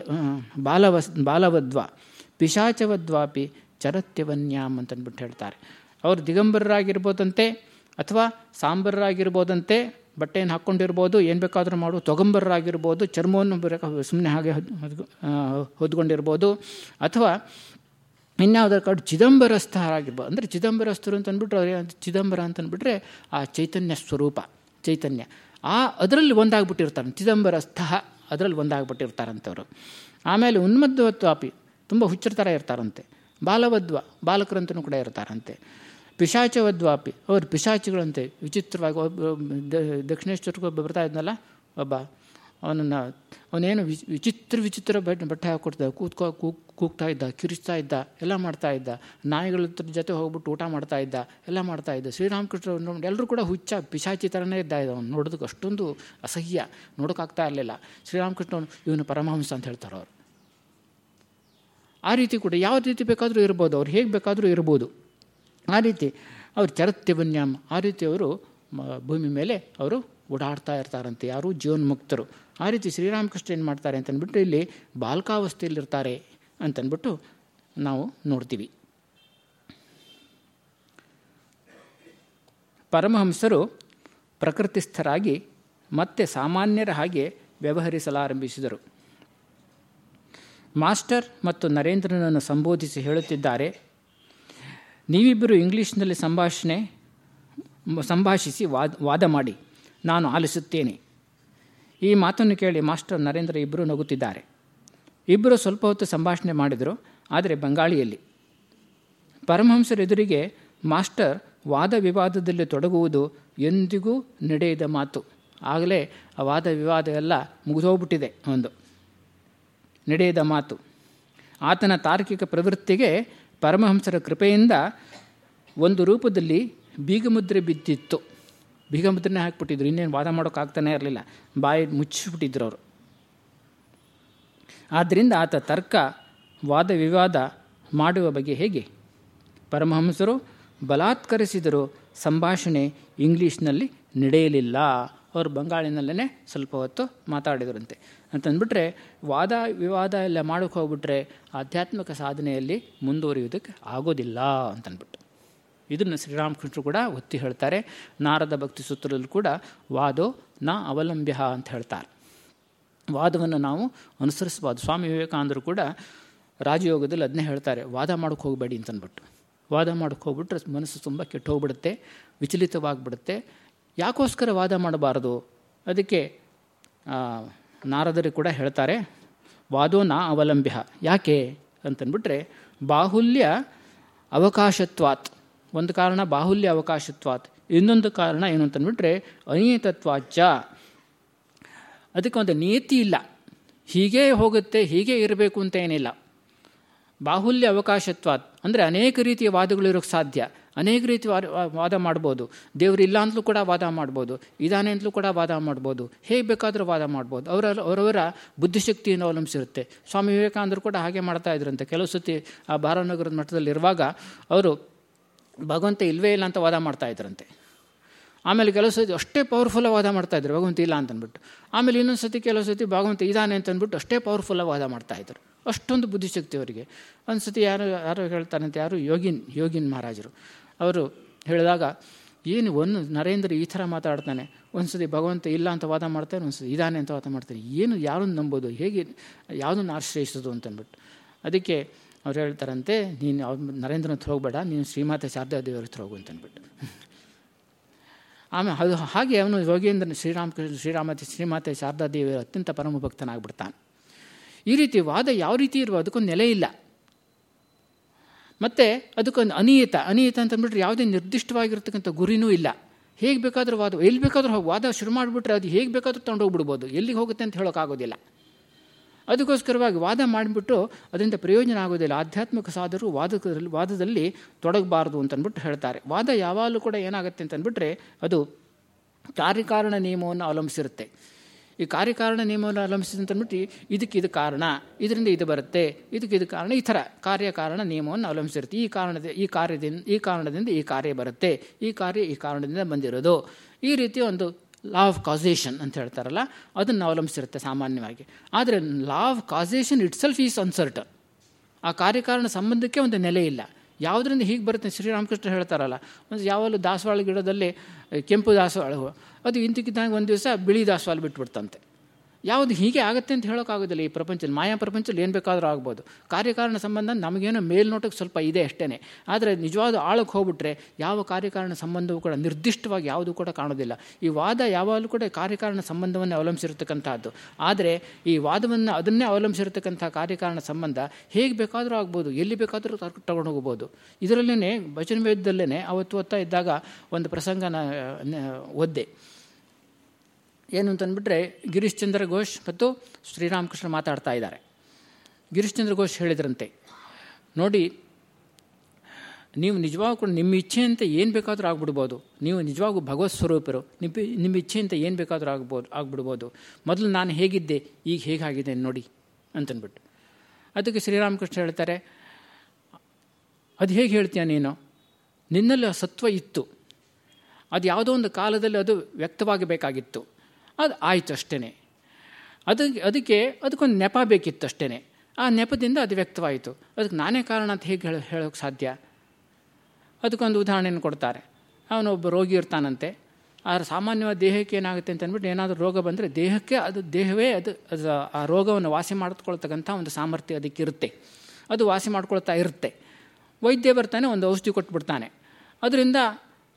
ಬಾಲವ, ಬಾಲವದ್ವಾ, ಪಿಶಾಚವದ್ವಾಪಿ ಚರತ್ಯವನ್ಯಾಮ್ ಅಂತಂದ್ಬಿಟ್ಟು ಹೇಳ್ತಾರೆ. ಅವರು ದಿಗಂಬರರಾಗಿರ್ಬೋದಂತೆ ಅಥವಾ ಸಾಂಬರರಾಗಿರ್ಬೋದಂತೆ ಬಟ್ಟೆಯನ್ನು ಹಾಕ್ಕೊಂಡಿರ್ಬೋದು, ಏನು ಬೇಕಾದರೂ ಮಾಡು, ತೊಗಂಬರರಾಗಿರ್ಬೋದು, ಚರ್ಮವನ್ನು ಸುಮ್ಮನೆ ಹಾಗೆ ಹೊದ್ಕೊಂಡಿರ್ಬೋದು, ಅಥವಾ ಇನ್ಯಾವುದರ ಕಾಡು ಚಿದಂಬರಸ್ಥರಾಗಿರ್ಬೋದು ಅಂದರೆ ಚಿದಂಬರಸ್ಥರು ಅಂತ ಅಂದ್ಬಿಟ್ರೆ ಅವ್ರು ಚಿದಂಬರ ಅಂತಂದ್ಬಿಟ್ರೆ ಆ ಚೈತನ್ಯ ಸ್ವರೂಪ, ಚೈತನ್ಯ. ಆ, ಅದರಲ್ಲಿ ಒಂದಾಗ್ಬಿಟ್ಟಿರ್ತಾರೆ ಚಿದಂಬರಸ್ಥ. ಅದರಲ್ಲಿ ಒಂದಾಗ್ಬಿಟ್ಟಿರ್ತಾರಂಥವ್ರು ಆಮೇಲೆ ಉನ್ಮದ್ವತ್ವಾಪಿ ತುಂಬ ಹುಚ್ಚರ ಥರ ಇರ್ತಾರಂತೆ. ಬಾಲವದ್ವ, ಬಾಲಕರಂತನೂ ಕೂಡ ಇರ್ತಾರಂತೆ. ಪಿಶಾಚವದ್ವಾಪಿ ಅವ್ರು ಪಿಶಾಚಿಗಳಂತೆ ವಿಚಿತ್ರವಾಗಿ ಒಬ್ಬ ದಕ್ಷಿಣೇಶ್ವರಕ್ಕೆ ಒಬ್ಬ ಬರ್ತಾ ಇದ್ನಲ್ಲ, ಒಬ್ಬ ಅವನನ್ನು ಅವನೇನು ವಿಚಿತ್ರ ವಿಚಿತ್ರ ಬಟ್ಟೆ ಬಟ್ಟೆ ಹಾಕ್ಕೊಡ್ತಾ ಕೂ ಕೂಗ್ತಾ ಇದ್ದ ಕಿರಿಸ್ತಾ ಇದ್ದ, ಎಲ್ಲ ಮಾಡ್ತಾ ಇದ್ದ. ನಾಯಿಗಳ ಜೊತೆ ಹೋಗ್ಬಿಟ್ಟು ಊಟ ಮಾಡ್ತಾ ಇದ್ದ, ಎಲ್ಲ ಮಾಡ್ತಾ ಇದ್ದ. ಶ್ರೀರಾಮಕೃಷ್ಣ ಎಲ್ಲರೂ ಕೂಡ ಹುಚ್ಚ, ಪಿಶಾಚಿ ಥರನೇ ಇದ್ದ ಇದ್ದ ಅವ್ನು. ನೋಡೋದಕ್ಕೆ ಅಷ್ಟೊಂದು ಅಸಹ್ಯ. ನೋಡೋಕ್ಕಾಗ್ತಾ ಇರಲಿಲ್ಲ. ಶ್ರೀರಾಮಕೃಷ್ಣ ಇವನು ಪರಮಹಂಸ ಅಂತ ಹೇಳ್ತಾರೆ ಅವರು. ಆ ರೀತಿ ಕೂಡ ಯಾವ ರೀತಿ ಬೇಕಾದರೂ ಇರ್ಬೋದು. ಅವ್ರು ಹೇಗೆ ಬೇಕಾದರೂ ಇರ್ಬೋದು. ಆ ರೀತಿ ಅವರು ಚರತ್ಯವನ್ಯಾಮ್ ಆ ರೀತಿ ಅವರು ಭೂಮಿ ಮೇಲೆ ಅವರು ಓಡಾಡ್ತಾ ಇರ್ತಾರಂತೆ. ಯಾರು? ಜೀವನ್ಮುಕ್ತರು. ಆ ರೀತಿ ಶ್ರೀರಾಮಕೃಷ್ಣ ಏನು ಮಾಡ್ತಾರೆ ಅಂತಂದ್ಬಿಟ್ಟು ಇಲ್ಲಿ ಬಾಲ್ಕಾವಸ್ಥೆಯಲ್ಲಿರ್ತಾರೆ ಅಂತಂದ್ಬಿಟ್ಟು ನಾವು ನೋಡ್ತೀವಿ. ಪರಮಹಂಸರು ಪ್ರಕೃತಿಸ್ಥರಾಗಿ ಮತ್ತೆ ಸಾಮಾನ್ಯರ ಹಾಗೆ ವ್ಯವಹರಿಸಲಾರಂಭಿಸಿದರು. ಮಾಸ್ಟರ್ ಮತ್ತು ನರೇಂದ್ರನನ್ನು ಸಂಬೋಧಿಸಿ ಹೇಳುತ್ತಿದ್ದಾರೆ, ನೀವಿಬ್ಬರು ಇಂಗ್ಲೀಷ್ನಲ್ಲಿ ಸಂಭಾಷಣೆ, ಸಂಭಾಷಿಸಿ ವಾದ ವಾದ ಮಾಡಿ, ನಾನು ಆಲಿಸುತ್ತೇನೆ. ಈ ಮಾತನ್ನು ಕೇಳಿ ಮಾಸ್ಟರ್ ನರೇಂದ್ರ ಇಬ್ಬರು ನಗುತ್ತಿದ್ದಾರೆ. ಇಬ್ಬರು ಸ್ವಲ್ಪ ಹೊತ್ತು ಸಂಭಾಷಣೆ ಮಾಡಿದರು, ಆದರೆ ಬಂಗಾಳಿಯಲ್ಲಿ. ಪರಮಹಂಸರ ಎದುರಿಗೆ ಮಾಸ್ಟರ್ ವಾದ ವಿವಾದದಲ್ಲಿ ತೊಡಗುವುದು ಎಂದಿಗೂ ನಡೆಯದ ಮಾತು. ಆಗಲೇ ಆ ವಾದ ವಿವಾದ ಎಲ್ಲ ಮುಗಿದೋಗ್ಬಿಟ್ಟಿದೆ ಒಂದು ನಡೆಯದ ಮಾತು. ಆತನ ತಾರ್ಕಿಕ ಪ್ರವೃತ್ತಿಗೆ ಪರಮಹಂಸರ ಕೃಪೆಯಿಂದ ಒಂದು ರೂಪದಲ್ಲಿ ಬೀಗಮುದ್ರೆ ಬಿದ್ದಿತ್ತು. ಬೀಗಮುದ್ರನೇ ಹಾಕ್ಬಿಟ್ಟಿದ್ರು. ಇನ್ನೇನು ವಾದ ಮಾಡೋಕ್ಕಾಗ್ತಾನೆ ಇರಲಿಲ್ಲ. ಬಾಯಿ ಮುಚ್ಚಿಬಿಟ್ಟಿದ್ರು ಅವರು. ಆದ್ದರಿಂದ ಆತ ತರ್ಕ, ವಾದ ವಿವಾದ ಮಾಡುವ ಬಗ್ಗೆ ಹೇಗೆ? ಪರಮಹಂಸರು ಬಲಾತ್ಕರಿಸಿದರು. ಸಂಭಾಷಣೆ ಇಂಗ್ಲೀಷ್ನಲ್ಲಿ ನಡೆಯಲಿಲ್ಲ. ಅವರು ಬಂಗಾಳಿನಲ್ಲೇ ಸ್ವಲ್ಪ ಹೊತ್ತು ಮಾತಾಡಿದ್ರಂತೆ. ಅಂತಂದ್ಬಿಟ್ರೆ, ವಾದ ವಿವಾದ ಎಲ್ಲ ಮಾಡೋಕ್ಕೆ ಹೋಗ್ಬಿಟ್ರೆ ಆಧ್ಯಾತ್ಮಿಕ ಸಾಧನೆಯಲ್ಲಿ ಮುಂದುವರಿಯೋದಕ್ಕೆ ಆಗೋದಿಲ್ಲ ಅಂತಂದ್ಬಿಟ್ಟು. ಇದನ್ನು ಶ್ರೀರಾಮಕೃಷ್ಣರು ಕೂಡ ಒತ್ತಿ ಹೇಳ್ತಾರೆ. ನಾರದ ಭಕ್ತಿ ಸೂತ್ರದಲ್ಲೂ ಕೂಡ ವಾದೋ ನ ಅವಲಂಬ್ಯ ಅಂತ ಹೇಳ್ತಾರೆ. ವಾದವನ್ನು ನಾವು ಅನುಸರಿಸಬಾರ್ದು ಸ್ವಾಮಿ ವಿವೇಕಾನಂದರು ಕೂಡ ರಾಜಯೋಗದಲ್ಲಿ ಅದನ್ನೇ ಹೇಳ್ತಾರೆ. ವಾದ ಮಾಡೋಕ್ಕೆ ಹೋಗಬೇಡಿ ಅಂತಂದ್ಬಿಟ್ಟು ವಾದ ಮಾಡೋಕ್ಕೆ ಹೋಗ್ಬಿಟ್ರೆ ಮನಸ್ಸು ತುಂಬ ಕೆಟ್ಟು ಹೋಗ್ಬಿಡುತ್ತೆ, ವಿಚಲಿತವಾಗಿಬಿಡುತ್ತೆ. ಯಾಕೋಸ್ಕರ ವಾದ ಮಾಡಬಾರದು? ಅದಕ್ಕೆ ನಾರದರು ಕೂಡ ಹೇಳ್ತಾರೆ, ವಾದೋ ನಾ ಅವಲಂಬ್ಯ. ಯಾಕೆ ಅಂತನ್ಬಿಟ್ರೆ, ಬಾಹುಲ್ಯ ಅವಕಾಶತ್ವಾತ್. ಒಂದು ಕಾರಣ ಬಾಹುಲ್ಯ ಅವಕಾಶತ್ವಾತ್, ಇನ್ನೊಂದು ಕಾರಣ ಏನು ಅಂತಂದ್ಬಿಟ್ರೆ ಅನಿಯತತ್ವಾಚ ಅದಕ್ಕೆ ಒಂದು ನಿಯತಿ ಇಲ್ಲ. ಹೀಗೇ ಹೋಗುತ್ತೆ, ಹೀಗೆ ಇರಬೇಕು ಅಂತ ಏನಿಲ್ಲ. ಬಾಹುಲ್ಯ ಅವಕಾಶತ್ವಾತ್ ಅಂದರೆ ಅನೇಕ ರೀತಿಯ ವಾದಗಳಿರೋಕ್ಕೆ ಸಾಧ್ಯ. ಅನೇಕ ರೀತಿ ವಾದ ಮಾಡ್ಬೋದು. ದೇವರು ಇಲ್ಲ ಅಂತಲೂ ಕೂಡ ವಾದ ಮಾಡ್ಬೋದು. ಇದಾನೆ ಅಂತಲೂ ಕೂಡ ವಾದ ಮಾಡ್ಬೋದು. ಹೇಗೆ ಬೇಕಾದರೂ ವಾದ ಮಾಡ್ಬೋದು. ಅವರ, ಅವರವರ ಬುದ್ಧಿಶಕ್ತಿಯನ್ನು ಅವಲಂಬಿಸಿರುತ್ತೆ. ಸ್ವಾಮಿ ವಿವೇಕಾನಂದರು ಕೂಡ ಹಾಗೆ ಮಾಡ್ತಾ ಇದ್ರಂತೆ ಕೆಲವು ಸತಿ ಆ ಭಾರನಗರದ ಮಠದಲ್ಲಿರುವಾಗ ಅವರು ಭಗವಂತ ಇಲ್ಲವೇ ಇಲ್ಲ ಅಂತ ವಾದ ಮಾಡ್ತಾ ಇದ್ರಂತೆ. ಆಮೇಲೆ ಕೆಲವು ಸತಿ ಅಷ್ಟೇ ಪವರ್ಫುಲ್ಲ ವಾದ ಮಾಡ್ತಾಯಿದ್ರು ಭಗವಂತ ಇಲ್ಲ ಅಂತಂದ್ಬಿಟ್ಟು ಆಮೇಲೆ ಇನ್ನೊಂದು ಸತಿ ಕೆಲವು ಸತಿ ಭಗವಂತ ಇದ್ದಾನೆ ಅಂತಂದ್ಬಿಟ್ಟು ಅಷ್ಟೇ ಪವರ್ಫುಲ್ಲ ವಾದ ಮಾಡ್ತಾಯಿದ್ರು ಅಷ್ಟೊಂದು ಬುದ್ಧಿಶಕ್ತಿ ಅವರಿಗೆ. ಒಂದು ಸತಿ ಯಾರು ಯಾರು ಹೇಳ್ತಾರಂತೆ, ಯಾರು ಯೋಗಿನ್ ಯೋಗಿನ್ ಮಹಾರಾಜರು. ಅವರು ಹೇಳಿದಾಗ, ಏನು ಒಂದು ನರೇಂದ್ರ ಈ ಥರ ಮಾತಾಡ್ತಾನೆ. ಒಂದು ಸತಿ ಭಗವಂತ ಇಲ್ಲ ಅಂತ ವಾದ ಮಾಡ್ತಾನೆ ಒಂದು ಸತಿ ಇದಾನೆ ಅಂತ ವಾದ ಮಾಡ್ತಾನೆ ಏನು ಯಾರನ್ನು ನಂಬೋದು, ಹೇಗೆ ಯಾವುದನ್ನು ಆಶ್ರಯಿಸೋದು ಅಂತಂದ್ಬಿಟ್ಟು ಅದಕ್ಕೆ ಅವ್ರು ಹೇಳ್ತಾರಂತೆ, ನೀನು ನರೇಂದ್ರನ ಹತ್ರ ಹೋಗಬೇಡ, ನೀನು ಶ್ರೀಮಾತೆ ಶಾರದಾ ದೇವರ ಹತ್ರ ಹೋಗು ಅಂತಂದ್ಬಿಟ್ಟು ಆಮೇಲೆ ಅದು ಹಾಗೆ ಅವನು ಯೋಗೇಂದ್ರನ ಶ್ರೀರಾಮಕೃಷ್ಣ ಶ್ರೀರಾಮತೆ, ಶ್ರೀಮಾತೆ ಶಾರದಾ ದೇವಿಯರ ಅತ್ಯಂತ ಪರಮ ಭಕ್ತನಾಗ್ಬಿಡ್ತಾನೆ. ಈ ರೀತಿ ವಾದ ಯಾವ ರೀತಿ ಇರುವ ಅದಕ್ಕೊಂದು ನೆಲೆ ಇಲ್ಲ. ಮತ್ತು ಅದಕ್ಕೊಂದು ಅನಿಯತ ಅನಿಯತ ಅಂತಂದ್ಬಿಟ್ರೆ ಯಾವುದೇ ನಿರ್ದಿಷ್ಟವಾಗಿರ್ತಕ್ಕಂಥ ಗುರಿನೂ ಇಲ್ಲ. ಹೇಗೆ ಬೇಕಾದರೂ ವಾದ, ಎಲ್ಲಿ ಬೇಕಾದರೂ ವಾದ ಶುರು ಮಾಡಿಬಿಟ್ರೆ ಅದು ಹೇಗೆ ಬೇಕಾದರೂ ತೊಗೊಂಡೋಗ್ಬಿಡ್ಬೋದು ಎಲ್ಲಿಗೆ ಹೋಗುತ್ತೆ ಅಂತ ಹೇಳೋಕ್ಕಾಗೋದಿಲ್ಲ. ಅದಕ್ಕೋಸ್ಕರವಾಗಿ ವಾದ ಮಾಡಿಬಿಟ್ಟು ಅದರಿಂದ ಪ್ರಯೋಜನ ಆಗೋದಿಲ್ಲ. ಆಧ್ಯಾತ್ಮಿಕ ಸಾಧರು ವಾದಕದಲ್ಲಿ, ವಾದದಲ್ಲಿ ತೊಡಗಬಾರ್ದು ಅಂತಂದ್ಬಿಟ್ಟು ಹೇಳ್ತಾರೆ. ವಾದ ಯಾವಾಗಲೂ ಕೂಡ ಏನಾಗುತ್ತೆ ಅಂತಂದ್ಬಿಟ್ರೆ ಅದು ಕಾರ್ಯಕಾರಣ ನಿಯಮವನ್ನು ಅವಲಂಬಿಸಿರುತ್ತೆ. ಈ ಕಾರ್ಯಕಾರಣ ನಿಯಮವನ್ನು ಅವಲಂಬಿಸಿದಂತಂದ್ಬಿಟ್ಟು ಇದಕ್ಕೆ ಇದು ಕಾರಣ, ಇದರಿಂದ ಇದು ಬರುತ್ತೆ, ಇದಕ್ಕೆ ಇದು ಕಾರಣ, ಈ ಥರ ಕಾರ್ಯಕಾರಣ ನಿಯಮವನ್ನು ಅವಲಂಬಿಸಿರುತ್ತೆ. ಈ ಕಾರಣದ, ಈ ಕಾರ್ಯದಿಂದ, ಈ ಕಾರಣದಿಂದ ಈ ಕಾರ್ಯ ಬರುತ್ತೆ, ಈ ಕಾರ್ಯ ಈ ಕಾರಣದಿಂದ ಬಂದಿರೋದು. ಈ ರೀತಿಯ ಒಂದು ಲಾ ಆಫ್ ಕಾಸೇಷನ್ ಅಂತ ಹೇಳ್ತಾರಲ್ಲ, ಅದನ್ನು ಅವಲಂಬಿಸಿರುತ್ತೆ ಸಾಮಾನ್ಯವಾಗಿ. ಆದರೆ law of causation itself is uncertain ಆ ಕಾರ್ಯಕಾರಣ ಸಂಬಂಧಕ್ಕೆ ಒಂದು ನೆಲೆ ಇಲ್ಲ. ಯಾವುದರಿಂದ ಹೀಗೆ ಬರುತ್ತೆ ಶ್ರೀರಾಮಕೃಷ್ಣ ಹೇಳ್ತಾರಲ್ಲ, ಒಂದು ಯಾವಾಗಲೂ ದಾಸವಾಳ ಗಿಡದಲ್ಲಿ ಕೆಂಪು ದಾಸವಾಳ ಅದು ಇಂತಿಕ್ಕಿದ್ದಾಗ ಒಂದು ದಿವಸ ಬಿಳಿ ದಾಸವಾಳ ಬಿಟ್ಬಿಡ್ತಂತೆ. ಯಾವುದು ಹೀಗೆ ಆಗುತ್ತೆ ಅಂತ ಹೇಳೋಕ್ಕಾಗೋದಿಲ್ಲ ಈ ಪ್ರಪಂಚದಲ್ಲಿ. ಮಾಯಾ ಪ್ರಪಂಚದಲ್ಲಿ ಏನು ಬೇಕಾದರೂ ಆಗ್ಬೋದು. ಕಾರ್ಯಕಾರಣ ಸಂಬಂಧ ನಮಗೇನೋ ಮೇಲ್ನೋಟಕ್ಕೆ ಸ್ವಲ್ಪ ಇದೆ ಅಷ್ಟೇ ಆದರೆ ನಿಜವಾದ ಆಳಕ್ಕೆ ಹೋಗ್ಬಿಟ್ರೆ ಯಾವ ಕಾರ್ಯಕಾರಣ ಸಂಬಂಧವೂ ಕೂಡ ನಿರ್ದಿಷ್ಟವಾಗಿ ಯಾವುದೂ ಕೂಡ ಕಾಣೋದಿಲ್ಲ. ಈ ವಾದ ಯಾವಾಗಲೂ ಕೂಡ ಕಾರ್ಯಕಾರಣ ಸಂಬಂಧವನ್ನು ಅವಲಂಬಿಸಿರ್ತಕ್ಕಂಥದ್ದು ಆದರೆ ಈ ವಾದವನ್ನು ಅದನ್ನೇ ಅವಲಂಬಿಸಿರತಕ್ಕಂಥ ಕಾರ್ಯಕಾರಣ ಸಂಬಂಧ ಹೇಗೆ ಬೇಕಾದರೂ ಆಗ್ಬೋದು, ಎಲ್ಲಿ ಬೇಕಾದರೂ ತಗೊಂಡು ಹೋಗ್ಬೋದು ಇದರಲ್ಲೇ ಭಜನ ವೇದದಲ್ಲೇ ಅವತ್ತು ಓದ್ತಾ ಇದ್ದಾಗ ಒಂದು ಪ್ರಸಂಗನ ಒದ್ದೆ. ಏನು ಅಂತಂದ್ಬಿಟ್ರೆ ಗಿರೀಶ್ ಚಂದ್ರ ಘೋಷ್ ಮತ್ತು ಶ್ರೀರಾಮಕೃಷ್ಣ ಮಾತಾಡ್ತಾ ಇದ್ದಾರೆ. ಗಿರೀಶ್ ಚಂದ್ರ ಘೋಷ್ ಹೇಳಿದ್ರಂತೆ, ನೋಡಿ, ನೀವು ನಿಜವಾಗೂ ಕೂಡ ನಿಮ್ಮ ಇಚ್ಛೆಯಂತೆ ಏನು ಬೇಕಾದರೂ ಆಗ್ಬಿಡ್ಬೋದು. ನೀವು ನಿಜವಾಗೂ ಭಗವತ್ ಸ್ವರೂಪರು ನಿಮ್ಮ ನಿಮ್ಮ ಇಚ್ಛೆಯಂತೆ ಏನು ಬೇಕಾದರೂ ಆಗ್ಬೋದು, ಆಗ್ಬಿಡ್ಬೋದು. ಮೊದಲು ನಾನು ಹೇಗಿದ್ದೆ, ಈಗ ಹೇಗಾಗಿದೆ ನೋಡಿ ಅಂತನ್ಬಿಟ್ಟು ಅದಕ್ಕೆ ಶ್ರೀರಾಮಕೃಷ್ಣ ಹೇಳ್ತಾರೆ, ಅದು ಹೇಗೆ ಹೇಳ್ತೀಯ ನೀನು? ನಿನ್ನಲ್ಲಿ ಸತ್ವ ಇತ್ತು. ಅದು ಯಾವುದೋ ಒಂದು ಕಾಲದಲ್ಲಿ ಅದು ವ್ಯಕ್ತವಾಗಬೇಕಾಗಿತ್ತು. ಅದು ಆಯಿತು ಅಷ್ಟೇ ಅದಕ್ಕೆ ಅದಕ್ಕೆ ಅದಕ್ಕೊಂದು ನೆಪ ಬೇಕಿತ್ತಷ್ಟೇ ಆ ನೆಪದಿಂದ ಅದು ವ್ಯಕ್ತವಾಯಿತು. ಅದಕ್ಕೆ ನಾನೇ ಕಾರಣ ಅಂತ ಹೇಗೆ ಹೇಳ ಹೇಳೋಕ್ಕೆ ಸಾಧ್ಯ? ಅದಕ್ಕೊಂದು ಉದಾಹರಣೆಯನ್ನು ಕೊಡ್ತಾರೆ. ಅವನೊಬ್ಬ ರೋಗಿ ಇರ್ತಾನಂತೆ. ಆದರೆ ಸಾಮಾನ್ಯವಾದ ದೇಹಕ್ಕೆ ಏನಾಗುತ್ತೆ ಅಂತ ಅಂದ್ಬಿಟ್ಟು ಏನಾದರೂ ರೋಗ ಬಂದರೆ ದೇಹಕ್ಕೆ ಅದು, ದೇಹವೇ ಅದು ಅದು ಆ ರೋಗವನ್ನು ವಾಸಿ ಮಾಡಿಕೊಳ್ತಕ್ಕಂಥ ಒಂದು ಸಾಮರ್ಥ್ಯ ಅದಕ್ಕಿರುತ್ತೆ. ಅದು ವಾಸಿ ಮಾಡ್ಕೊಳ್ತಾ ಇರುತ್ತೆ. ವೈದ್ಯ ಬರ್ತಾನೆ, ಒಂದು ಔಷಧಿ ಕೊಟ್ಬಿಡ್ತಾನೆ. ಅದರಿಂದ